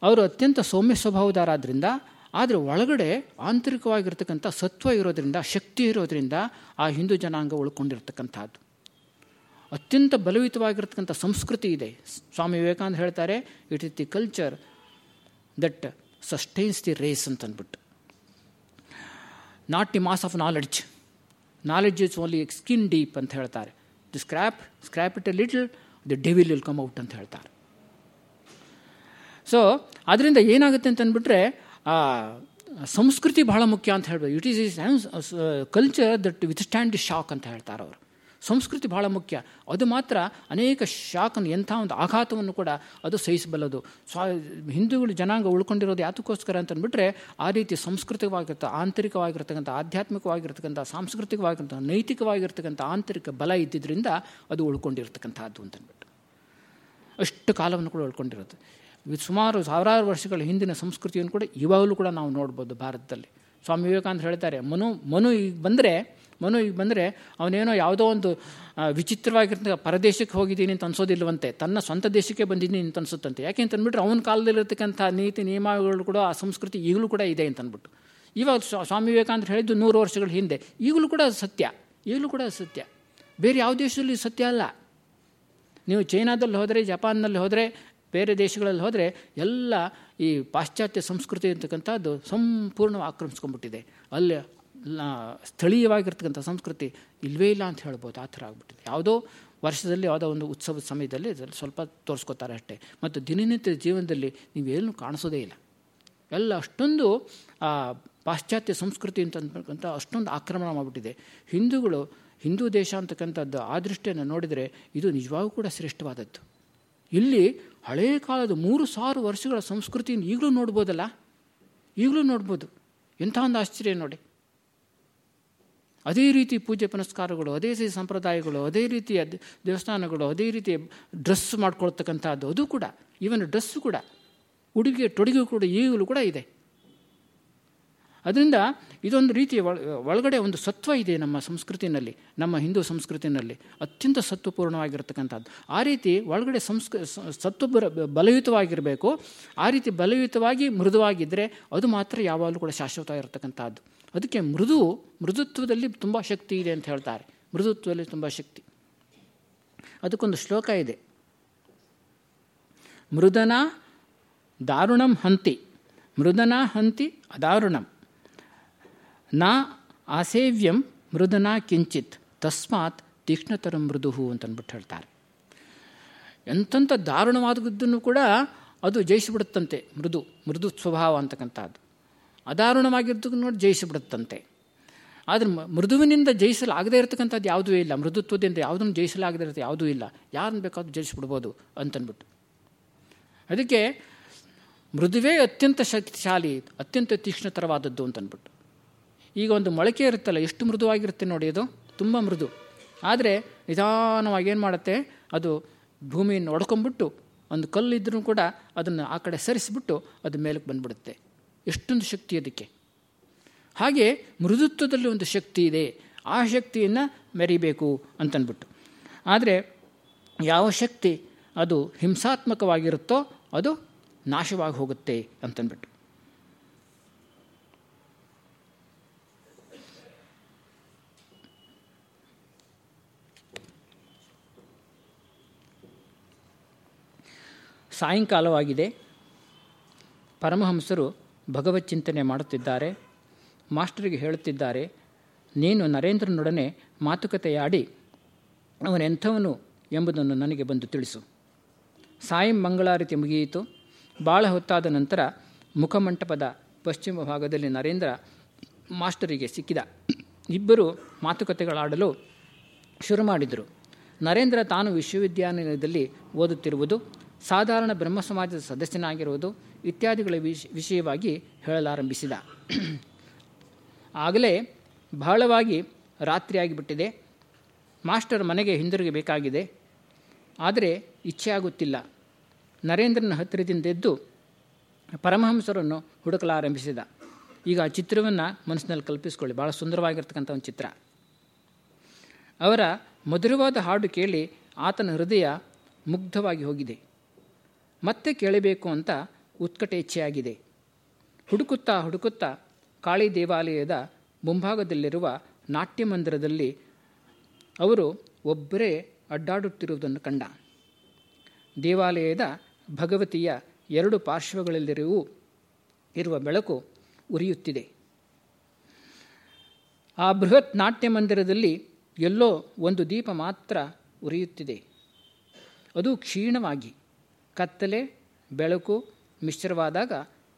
ಅವರು ಅತ್ಯಂತ ಸೌಮ್ಯ ಸ್ವಭಾವದಾರಾದ್ರಿಂದ, ಆದರೆ ಒಳಗಡೆ ಆಂತರಿಕವಾಗಿರ್ತಕ್ಕಂಥ ಸತ್ವ ಇರೋದರಿಂದ, ಶಕ್ತಿ ಇರೋದರಿಂದ ಆ ಹಿಂದೂ ಜನಾಂಗ ಉಳ್ಕೊಂಡಿರ್ತಕ್ಕಂಥದ್ದು. ಅತ್ಯಂತ ಬಲವಿತವಾಗಿರ್ತಕ್ಕಂಥ ಸಂಸ್ಕೃತಿ ಇದೆ. ಸ್ವಾಮಿ ವಿವೇಕಾನಂದ ಹೇಳ್ತಾರೆ it is the culture that sustains the race ಅಂತಂದ್ಬಿಟ್ಟು not the mass of knowledge knowledge is only skin deep ಅಂತ ಹೇಳ್ತಾರೆ. The scrap scrap it a little the devil will come out ಅಂತ ಹೇಳ್ತಾರೆ. ಸೊ ಅದರಿಂದ ಏನಾಗುತ್ತೆ ಅಂತಂದ್ಬಿಟ್ರೆ ಸಂಸ್ಕೃತಿ ಬಹಳ ಮುಖ್ಯ ಅಂತ ಹೇಳ್ಬೋದು. It is is culture that withstand the shock ಅಂತ ಹೇಳ್ತಾರೆ ಅವರು. ಸಂಸ್ಕೃತಿ ಬಹಳ ಮುಖ್ಯ. ಅದು ಮಾತ್ರ ಅನೇಕ ಶಾಖನ ಎಂಥ ಒಂದು ಆಘಾತವನ್ನು ಕೂಡ ಅದು ಸಹಿಸಬಲ್ಲದು. ಸ್ವಾ, ಹಿಂದೂಗಳು ಜನಾಂಗ ಉಳ್ಕೊಂಡಿರೋದು ಯಾತಕ್ಕೋಸ್ಕರ ಅಂತಂದ್ಬಿಟ್ರೆ ಆ ರೀತಿ ಸಂಸ್ಕೃತಿವಾಗಿರ್ತ ಆಂತರಿಕವಾಗಿರ್ತಕ್ಕಂಥ, ಆಧ್ಯಾತ್ಮಿಕವಾಗಿರ್ತಕ್ಕಂಥ, ಸಾಂಸ್ಕೃತಿಕವಾಗಿರ್ತಕ್ಕಂಥ, ನೈತಿಕವಾಗಿರ್ತಕ್ಕಂಥ ಆಂತರಿಕ ಬಲ ಇದ್ದಿದ್ದರಿಂದ ಅದು ಉಳ್ಕೊಂಡಿರ್ತಕ್ಕಂಥದ್ದು ಅಂತಂದ್ಬಿಟ್ಟು ಅಷ್ಟು ಕಾಲವನ್ನು ಕೂಡ ಉಳ್ಕೊಂಡಿರುತ್ತೆ. ಸುಮಾರು ಸಾವಿರಾರು ವರ್ಷಗಳ ಹಿಂದಿನ ಸಂಸ್ಕೃತಿಯನ್ನು ಕೂಡ ಇವಾಗಲೂ ಕೂಡ ನಾವು ನೋಡ್ಬೋದು ಭಾರತದಲ್ಲಿ. ಸ್ವಾಮಿ ವಿವೇಕಾನಂದ ಹೇಳ್ತಾರೆ, ಮನು ಮನು ಈಗ ಬಂದರೆ ಮನು ಈಗ ಬಂದರೆ ಅವನೇನೋ ಯಾವುದೋ ಒಂದು ವಿಚಿತ್ರವಾಗಿರ್ತಕ್ಕ ಪರದೇಶಕ್ಕೆ ಹೋಗಿದ್ದೀನಿ ಅಂತ ಅನ್ಸೋದಿಲ್ವಂತೆ. ತನ್ನ ಸ್ವಂತ ದೇಶಕ್ಕೆ ಬಂದಿದ್ದೀನಿ ಅಂತ ಅನ್ಸುತ್ತಂತೆ. ಯಾಕೆ ಅಂತ ಅಂತಂದ್ಬಿಟ್ರೆ ಅವನ ಕಾಲದಲ್ಲಿರ್ತಕ್ಕಂಥ ನೀತಿ ನಿಯಮಗಳು ಕೂಡ, ಆ ಸಂಸ್ಕೃತಿ ಈಗಲೂ ಕೂಡ ಇದೆ ಅಂತಂದ್ಬಿಟ್ಟು ಇವಾಗ ಸ್ವಾಮಿ ವಿವೇಕಾನಂದ ಹೇಳಿದ್ದು ನೂರು ವರ್ಷಗಳ ಹಿಂದೆ. ಈಗಲೂ ಕೂಡ ಸತ್ಯ. ಈಗಲೂ ಕೂಡ ಸತ್ಯ. ಬೇರೆ ಯಾವ ದೇಶದಲ್ಲಿ ಸತ್ಯ ಅಲ್ಲ. ನೀವು ಚೈನಾದಲ್ಲಿ ಹೋದರೆ, ಜಪಾನ್ನಲ್ಲಿ ಹೋದರೆ, ಬೇರೆ ದೇಶಗಳಲ್ಲಿ ಹೋದರೆ ಎಲ್ಲ ಈ ಪಾಶ್ಚಾತ್ಯ ಸಂಸ್ಕೃತಿ ಅಂತಕ್ಕಂಥದ್ದು ಸಂಪೂರ್ಣ ಆಕ್ರಮಿಸ್ಕೊಂಡ್ಬಿಟ್ಟಿದೆ. ಅಲ್ಲಿ ಸ್ಥಳೀಯವಾಗಿರ್ತಕ್ಕಂಥ ಸಂಸ್ಕೃತಿ ಇಲ್ಲವೇ ಇಲ್ಲ ಅಂತ ಹೇಳ್ಬೋದು. ಆ ಥರ ಆಗ್ಬಿಟ್ಟಿದೆ. ಯಾವುದೋ ವರ್ಷದಲ್ಲಿ ಯಾವುದೋ ಒಂದು ಉತ್ಸವದ ಸಮಯದಲ್ಲಿ ಸ್ವಲ್ಪ ತೋರಿಸ್ಕೋತಾರೆ ಅಷ್ಟೇ. ಮತ್ತು ದಿನನಿತ್ಯ ಜೀವನದಲ್ಲಿ ನೀವೇನು ಕಾಣಿಸೋದೇ ಇಲ್ಲ. ಎಲ್ಲ ಅಷ್ಟೊಂದು ಪಾಶ್ಚಾತ್ಯ ಸಂಸ್ಕೃತಿ ಅಂತಕ್ಕಂಥ ಅಷ್ಟೊಂದು ಆಕ್ರಮಣ ಮಾಡಿಬಿಟ್ಟಿದೆ. ಹಿಂದೂಗಳು, ಹಿಂದೂ ದೇಶ ಅಂತಕ್ಕಂಥದ್ದು ಆ ದೃಷ್ಟಿಯನ್ನು ನೋಡಿದರೆ ಇದು ನಿಜವಾಗೂ ಕೂಡ ಶ್ರೇಷ್ಠವಾದದ್ದು. ಇಲ್ಲಿ ಹಳೆಯ ಕಾಲದ ಮೂರು ಸಾವಿರ ವರ್ಷಗಳ ಸಂಸ್ಕೃತಿಯನ್ನು ಈಗಲೂ ನೋಡ್ಬೋದಲ್ಲ? ಈಗಲೂ ನೋಡ್ಬೋದು. ಎಂಥ ಒಂದು ಆಶ್ಚರ್ಯ ನೋಡಿ. ಅದೇ ರೀತಿ ಪೂಜೆ ಪುನಸ್ಕಾರಗಳು, ಅದೇ ರೀತಿ ಸಂಪ್ರದಾಯಗಳು, ಅದೇ ರೀತಿಯ ದೇವಸ್ಥಾನಗಳು, ಅದೇ ರೀತಿ ಡ್ರೆಸ್ ಮಾಡ್ಕೊಳ್ತಕ್ಕಂಥದ್ದು ಅದು ಕೂಡ ಈವನ್ ಡ್ರೆಸ್ಸು ಕೂಡ, ಉಡುಗೆ, ತೊಡುಗೆ ಕೂಡ ಈಗಲೂ ಕೂಡ ಇದೆ. ಅದರಿಂದ ಇದೊಂದು ರೀತಿ ಒಳಗಡೆ ಒಂದು ಸತ್ವ ಇದೆ ನಮ್ಮ ಸಂಸ್ಕೃತಿನಲ್ಲಿ, ನಮ್ಮ ಹಿಂದೂ ಸಂಸ್ಕೃತಿನಲ್ಲಿ. ಅತ್ಯಂತ ಸತ್ವಪೂರ್ಣವಾಗಿರ್ತಕ್ಕಂಥದ್ದು. ಆ ರೀತಿ ಒಳಗಡೆ ಸಂಸ್ಕ ಸತ್ವ ಬಲಯುತವಾಗಿರಬೇಕು. ಆ ರೀತಿ ಬಲಯುತವಾಗಿ ಮೃದುವಾಗಿದ್ದರೆ ಅದು ಮಾತ್ರ ಯಾವಾಗಲೂ ಕೂಡ ಶಾಶ್ವತ ಇರತಕ್ಕಂಥದ್ದು ಅದಕ್ಕೆ ಮೃದು, ಮೃದುತ್ವದಲ್ಲಿ ತುಂಬ ಶಕ್ತಿ ಇದೆ ಅಂತ ಹೇಳ್ತಾರೆ. ಮೃದುತ್ವದಲ್ಲಿ ತುಂಬ ಶಕ್ತಿ. ಅದಕ್ಕೊಂದು ಶ್ಲೋಕ ಇದೆ. ಮೃದನ ದಾರುಣಂ ಹಂತಿ. ಮೃದನ ಹಂತಿ ಅದಾರುಣಂ. ನಾ ಆಸೇವ್ಯಂ ಮೃದನ ಕಿಂಚಿತ್, ತಸ್ಮಾತ್ ತೀಕ್ಷ್ಣತರ ಮೃದುಹು ಅಂತನ್ಬಿಟ್ಟು ಹೇಳ್ತಾರೆ. ಎಂಥಂಥ ದಾರುಣವಾದದ್ದನ್ನು ಕೂಡ ಅದು ಜಯಿಸಿಬಿಡುತ್ತಂತೆ, ಮೃದು ಮೃದು ಸ್ವಭಾವ ಅಂತಕ್ಕಂಥದ್ದು. ಅದಾರುಣವಾಗಿದ್ದು ನೋಡಿ ಜಯಿಸಿಬಿಡುತ್ತಂತೆ. ಆದರೆ ಮೃದುವಿನಿಂದ ಜಯಿಸಲಾಗದೇ ಇರತಕ್ಕಂಥದ್ದು ಯಾವುದೂ ಇಲ್ಲ, ಮೃದುತ್ವದಿಂದ ಯಾವುದನ್ನು ಜಯಿಸಲಾಗದೇ ಇರುತ್ತೆ ಯಾವುದೂ ಇಲ್ಲ, ಯಾರನ್ನು ಬೇಕಾದ್ರೂ ಜಯಿಸಿಬಿಡ್ಬೋದು ಅಂತನ್ಬಿಟ್ಟು. ಅದಕ್ಕೆ ಮೃದುವೇ ಅತ್ಯಂತ ಶಕ್ತಿಶಾಲಿ, ಅತ್ಯಂತ ತೀಕ್ಷ್ಣತರವಾದದ್ದು ಅಂತನ್ಬಿಟ್ಟು. ಈಗ ಒಂದು ಮೊಳಕೆ ಇರುತ್ತಲ್ಲ, ಎಷ್ಟು ಮೃದುವಾಗಿರುತ್ತೆ ನೋಡಿ ಅದು? ತುಂಬ ಮೃದು. ಆದರೆ ನಿಧಾನವಾಗಿ ಏನು ಮಾಡುತ್ತೆ? ಅದು ಭೂಮಿಯನ್ನು ಒಡ್ಕೊಂಬಿಟ್ಟು ಒಂದು ಕಲ್ಲಿದ್ರೂ ಕೂಡ ಅದನ್ನು ಆ ಕಡೆ ಸರಿಸಿಬಿಟ್ಟು ಅದು ಮೇಲಕ್ಕೆ ಬಂದ್ಬಿಡುತ್ತೆ. ಎಷ್ಟೊಂದು ಶಕ್ತಿ ಅದಕ್ಕೆ. ಹಾಗೆ ಮೃದುತ್ವದಲ್ಲಿ ಒಂದು ಶಕ್ತಿ ಇದೆ. ಆ ಶಕ್ತಿಯನ್ನು ಮೆರಿಬೇಕು ಅಂತನ್ಬಿಟ್ಟು. ಆದರೆ ಯಾವ ಶಕ್ತಿ ಅದು ಹಿಂಸಾತ್ಮಕವಾಗಿರುತ್ತೋ ಅದು ನಾಶವಾಗಿ ಹೋಗುತ್ತೆ ಅಂತನ್ಬಿಟ್ಟು. ಸಾಯಂಕಾಲವಾಗಿದೆ. ಪರಮಹಂಸರು ಭಗವತ್ ಚಿಂತನೆ ಮಾಡುತ್ತಿದ್ದಾರೆ. ಮಾಸ್ಟರಿಗೆ ಹೇಳುತ್ತಿದ್ದಾರೆ, ನೀನು ನರೇಂದ್ರನೊಡನೆ ಮಾತುಕತೆಯಾಡಿ ಅವನೆಂಥವನು ಎಂಬುದನ್ನು ನನಗೆ ಬಂದು ತಿಳಿಸು. ಸಾಯಂ ಮಂಗಳಾರತಿ ಮುಗಿಯಿತು. ಭಾಳ ಹೊತ್ತಾದ ನಂತರ ಮುಖಮಂಟಪದ ಪಶ್ಚಿಮ ಭಾಗದಲ್ಲಿ ನರೇಂದ್ರ ಮಾಸ್ಟರಿಗೆ ಸಿಕ್ಕಿದ. ಇಬ್ಬರು ಮಾತುಕತೆಗಳಾಡಲು ಶುರು ಮಾಡಿದರು. ನರೇಂದ್ರ ತಾನು ವಿಶ್ವವಿದ್ಯಾನಿಲಯದಲ್ಲಿ ಓದುತ್ತಿರುವುದು ಸಾಧಾರಣ ಬ್ರಹ್ಮ ಸಮಾಜದ ಸದಸ್ಯನಾಗಿರುವುದು ಇತ್ಯಾದಿಗಳ ವಿಷ, ವಿಷಯವಾಗಿ ಹೇಳಲಾರಂಭಿಸಿದ. ಆಗಲೇ ಬಹಳವಾಗಿ ರಾತ್ರಿಯಾಗಿಬಿಟ್ಟಿದೆ ಮಾಸ್ಟರ್ ಮನೆಗೆ ಹಿಂದಿರುಗಬೇಕಾಗಿದೆ ಆದರೆ ಇಚ್ಛೆ ಆಗುತ್ತಿಲ್ಲ. ನರೇಂದ್ರನ ಹತ್ತಿರದಿಂದೆದ್ದು ಪರಮಹಂಸರನ್ನು ಹುಡುಕಲಾರಂಭಿಸಿದ. ಈಗ ಆ ಚಿತ್ರವನ್ನು ಮನಸ್ಸಿನಲ್ಲಿ ಕಲ್ಪಿಸಿಕೊಳ್ಳಿ. ಭಾಳ ಸುಂದರವಾಗಿರ್ತಕ್ಕಂಥ ಒಂದು ಚಿತ್ರ. ಅವರ ಮಧುರವಾದ ಹಾಡು ಕೇಳಿ ಆತನ ಹೃದಯ ಮುಗ್ಧವಾಗಿ ಹೋಗಿದೆ. ಮತ್ತೆ ಕೇಳಬೇಕು ಅಂತ ಉತ್ಕಟೇಚ್ಛೆಯಾಗಿದೆ ಹುಡುಕುತ್ತಾ ಹುಡುಕುತ್ತಾ ಕಾಳಿ ದೇವಾಲಯದ ಮುಂಭಾಗದಲ್ಲಿರುವ ನಾಟ್ಯ ಮಂದಿರದಲ್ಲಿ ಅವರು ಒಬ್ಬರೇ ಅಡ್ಡಾಡುತ್ತಿರುವುದನ್ನು ಕಂಡ. ದೇವಾಲಯದ ಭಗವತಿಯ ಎರಡು ಪಾರ್ಶ್ವಗಳಲ್ಲಿರುವ ಇರುವ ಬೆಳಕು ಉರಿಯುತ್ತಿದೆ. ಆ ಬೃಹತ್ ನಾಟ್ಯ ಮಂದಿರದಲ್ಲಿ ಎಲ್ಲೋ ಒಂದು ದೀಪ ಮಾತ್ರ ಉರಿಯುತ್ತಿದೆ. ಅದು ಕ್ಷೀಣವಾಗಿ ಕತ್ತಲೆ, ಬೆಳಕು ಮಿಶ್ರವಾದಾಗ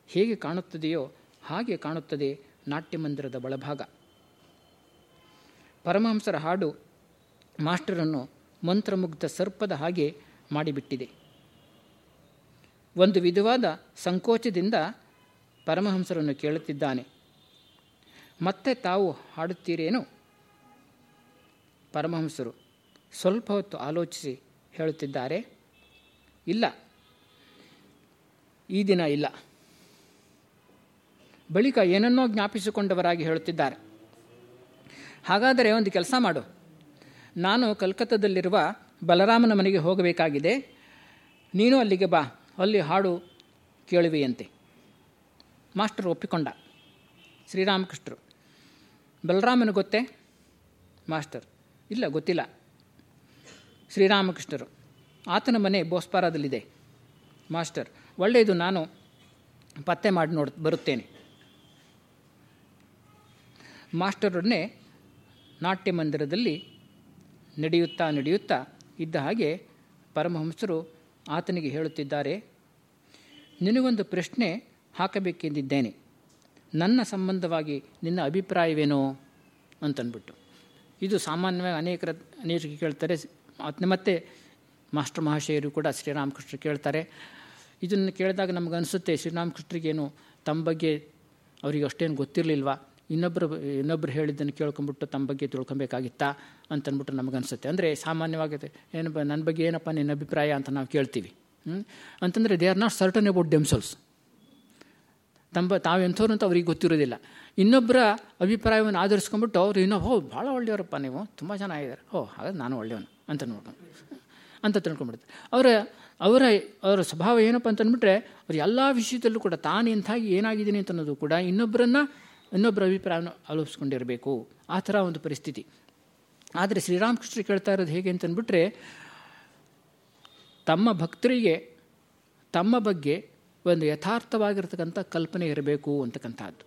ಹೇಗೆ ಕಾಣುತ್ತದೆಯೋ ಹಾಗೆ ಕಾಣುತ್ತದೆ ನಾಟ್ಯಮಂದಿರದ ಒಳಭಾಗ ಪರಮಹಂಸರ ಹಾಡು ಮಾಸ್ಟರನ್ನು ಮಂತ್ರಮುಗ್ಧ ಸರ್ಪದ ಹಾಗೆ ಮಾಡಿಬಿಟ್ಟಿದೆ. ಒಂದು ವಿಧವಾದ ಸಂಕೋಚದಿಂದ ಪರಮಹಂಸರನ್ನು ಕೇಳುತ್ತಿದ್ದಾನೆ. ಮತ್ತೆ ತಾವು ಹಾಡುತ್ತೀರೇನು? ಪರಮಹಂಸರು ಸ್ವಲ್ಪ ಹೊತ್ತು ಆಲೋಚಿಸಿ ಹೇಳುತ್ತಿದ್ದಾರೆ, ಇಲ್ಲ ಈ ದಿನ ಇಲ್ಲ. ಬಳಿಕ ಏನನ್ನೋ ಜ್ಞಾಪಿಸಿಕೊಂಡವರಾಗಿ ಹೇಳುತ್ತಿದ್ದಾರೆ. ಹಾಗಾದರೆ ಒಂದು ಕೆಲಸ ಮಾಡು. ನಾನು ಕಲ್ಕತ್ತಾದಲ್ಲಿರುವ ಬಲರಾಮನ ಮನೆಗೆ ಹೋಗಬೇಕಾಗಿದೆ. ನೀನು ಅಲ್ಲಿಗೆ ಬಾ. ಅಲ್ಲಿ ಹಾಡು ಕೇಳುವೆಯಂತೆ. ಮಾಸ್ಟರ್ ಒಪ್ಪಿಕೊಂಡ. ಶ್ರೀರಾಮಕೃಷ್ಣರು. ಬಲರಾಮನ ಗೊತ್ತೇ? ಮಾಸ್ಟರ್. ಇಲ್ಲ, ಗೊತ್ತಿಲ್ಲ. ಶ್ರೀರಾಮಕೃಷ್ಣರು. ಆತನ ಮನೆ ಬೋಸ್ಪಾರದಲ್ಲಿದೆ ಮಾಸ್ಟರ್. ಒಳ್ಳೆಯದು, ನಾನು ಪತ್ತೆ ಮಾಡಿ ನೋಡ್, ಬರುತ್ತೇನೆ. ಮಾಸ್ಟರೊಡನೆ ನಾಟ್ಯ ಮಂದಿರದಲ್ಲಿ ನಡೆಯುತ್ತಾ ನಡೆಯುತ್ತಾ ಇದ್ದ ಹಾಗೆ ಪರಮಹಂಸರು ಆತನಿಗೆ ಹೇಳುತ್ತಿದ್ದಾರೆ, ನಿನಗೊಂದು ಪ್ರಶ್ನೆ ಹಾಕಬೇಕೆಂದಿದ್ದೇನೆ. ನನ್ನ ಸಂಬಂಧವಾಗಿ ನಿನ್ನ ಅಭಿಪ್ರಾಯವೇನೋ? ಅಂತನ್ಬಿಟ್ಟು. ಇದು ಸಾಮಾನ್ಯವಾಗಿ ಅನೇಕರ ಅನೇಕರಿಗೆ ಕೇಳ್ತಾರೆ. ಮತ್ತೆ ಮಾಸ್ಟರ್ ಮಹಾಶಯರು ಕೂಡ ಶ್ರೀರಾಮಕೃಷ್ಣ ಕೇಳ್ತಾರೆ. ಇದನ್ನು ಕೇಳಿದಾಗ ನಮ್ಗೆ ಶ್ರೀರಾಮಕೃಷ್ಣರಿಗೇನು ತಮ್ಮ ಬಗ್ಗೆ ಅವರಿಗೆ ಅಷ್ಟೇನು ಗೊತ್ತಿರಲಿಲ್ವಾ? ಇನ್ನೊಬ್ಬರು ಇನ್ನೊಬ್ಬರು ಹೇಳಿದ್ದನ್ನು ಕೇಳ್ಕೊಂಬಿಟ್ಟು ತಮ್ಮ ಬಗ್ಗೆ ತಿಳ್ಕೊಬೇಕಾಗಿತ್ತಾ ಅಂತಂದ್ಬಿಟ್ಟು ನಮಗನ್ಸುತ್ತೆ ಅಂದರೆ ಸಾಮಾನ್ಯವಾಗಿ ಏನು ನನ್ನ ಬಗ್ಗೆ ಏನಪ್ಪ ನಿನ್ನ ಅಭಿಪ್ರಾಯ ಅಂತ ನಾವು ಕೇಳ್ತೀವಿ. ಅಂತಂದರೆ they are not certain about ತಂಬ ತಮ್ಮ ತಾವೆಂಥವ್ರು ಅಂತ ಅವ್ರಿಗೆ ಗೊತ್ತಿರೋದಿಲ್ಲ. ಇನ್ನೊಬ್ಬರ ಅಭಿಪ್ರಾಯವನ್ನು ಆಧರಿಸ್ಕೊಂಬಿಟ್ಟು ಅವ್ರು ಇನ್ನೂ ಹೋ ಭಾಳ ಒಳ್ಳೆಯವರಪ್ಪ ನೀವು, ತುಂಬ ಚೆನ್ನಾಗಿದ್ದಾರೆ. ಓ, ಹಾಗಾದ್ರೆ ನಾನು ಒಳ್ಳೆಯವನು ಅಂತ ನೋಡ್ಕೊಂಡು, ಅಂತ ತಿಳ್ಕೊಂಡ್ಬಿಡ್ತಾರೆ ಅವರ ಅವರ ಅವರ ಸ್ವಭಾವ ಏನಪ್ಪ ಅಂತಂದ್ಬಿಟ್ರೆ ಅವ್ರು ಎಲ್ಲ ವಿಷಯದಲ್ಲೂ ಕೂಡ ತಾನು ಎಂಥಾಗಿ ಏನಾಗಿದ್ದೀನಿ ಅಂತ ಅನ್ನೋದು ಕೂಡ ಇನ್ನೊಬ್ಬರನ್ನು ಇನ್ನೊಬ್ಬರ ಅಭಿಪ್ರಾಯವನ್ನು ಆಲೋಚಿಸ್ಕೊಂಡಿರಬೇಕು ಆ ಥರ ಒಂದು ಪರಿಸ್ಥಿತಿ. ಆದರೆ ಶ್ರೀರಾಮಕೃಷ್ಣ ಕೇಳ್ತಾ ಇರೋದು ಹೇಗೆ ಅಂತಂದ್ಬಿಟ್ರೆ ತಮ್ಮ ಭಕ್ತರಿಗೆ, ತಮ್ಮ ಬಗ್ಗೆ ಒಂದು ಯಥಾರ್ಥವಾಗಿರ್ತಕ್ಕಂಥ ಕಲ್ಪನೆ ಇರಬೇಕು ಅಂತಕ್ಕಂಥದ್ದು.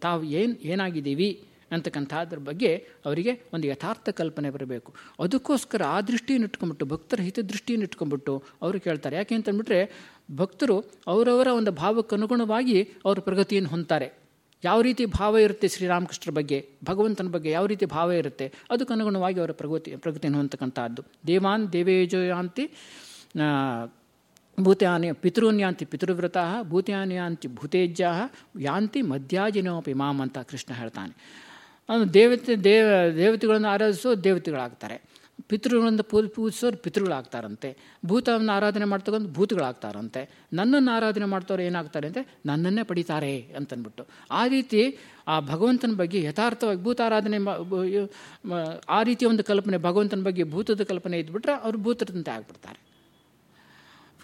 ತಾವು ಏನು, ಏನಾಗಿದ್ದೀವಿ? ಅಂತಕ್ಕಂಥದ್ರ ಬಗ್ಗೆ ಅವರಿಗೆ ಒಂದು ಯಥಾರ್ಥ ಕಲ್ಪನೆ ಬರಬೇಕು. ಅದಕ್ಕೋಸ್ಕರ ಆ ದೃಷ್ಟಿಯನ್ನು ಇಟ್ಕೊಂಡ್ಬಿಟ್ಟು, ಭಕ್ತರ ಹಿತದೃಷ್ಟಿಯನ್ನು ಇಟ್ಕೊಂಡ್ಬಿಟ್ಟು ಅವರು ಕೇಳ್ತಾರೆ. ಯಾಕೆ ಅಂತಂದ್ಬಿಟ್ರೆ, ಭಕ್ತರು ಅವರವರ ಒಂದು ಭಾವಕ್ಕನುಗುಣವಾಗಿ ಅವರ ಪ್ರಗತಿಯನ್ನು ಹೊಂತಾರೆ ಯಾವ ರೀತಿ ಭಾವ ಇರುತ್ತೆ ಶ್ರೀರಾಮಕೃಷ್ಣರ ಬಗ್ಗೆ, ಭಗವಂತನ ಬಗ್ಗೆ ಯಾವ ರೀತಿ ಭಾವ ಇರುತ್ತೆ, ಅದಕ್ಕನುಗುಣವಾಗಿ ಅವರ ಪ್ರಗತಿ, ಪ್ರಗತಿಯನ್ನು ಹೊಂದತಕ್ಕಂಥದ್ದು. ದೇವಾನ್ ದೇವೇಜಯಾಂತಿ ಯಾಂತಿ ಪಿತೃನ್ಯಾಂತಿ ಭೂತಾನಿ ಭೂತ್ಯಾನ್ಯಾಂತಿ ಭೂತೇಜ್ಯ ಯಾಂತಿ ಮಧ್ಯಾಜಿನೋಪಿ ಮಾಮ್ ಅಂತ ಕೃಷ್ಣ ಹೇಳ್ತಾನೆ. ದೇವತೆ, ದೇವ, ದೇವತೆಗಳನ್ನು ಆರಾಧಿಸೋ ದೇವತೆಗಳಾಗ್ತಾರೆ. ಪಿತೃಗಳನ್ನು ಪೂ ಪೂಜಿಸೋರು ಪಿತೃಗಳಾಗ್ತಾರಂತೆ. ಭೂತವನ್ನು ಆರಾಧನೆ ಮಾಡ್ತಕ್ಕಂಥ ಭೂತಗಳಾಗ್ತಾರಂತೆ. ನನ್ನನ್ನು ಆರಾಧನೆ ಮಾಡ್ತವ್ರು ಏನಾಗ್ತಾರೆ ಅಂದರೆ, ನನ್ನನ್ನೇ ಪಡಿತಾರೆ ಅಂತನ್ಬಿಟ್ಟು ಆ ರೀತಿ ಆ ಭಗವಂತನ ಬಗ್ಗೆ ಯಥಾರ್ಥವಾಗಿ ಭೂತ ಆರಾಧನೆ ಆ ರೀತಿಯ ಒಂದು ಕಲ್ಪನೆ, ಭಗವಂತನ ಬಗ್ಗೆ ಭೂತದ ಕಲ್ಪನೆ ಇದ್ಬಿಟ್ರೆ ಅವರು ಭೂತದಂತೆ ಆಗ್ಬಿಡ್ತಾರೆ.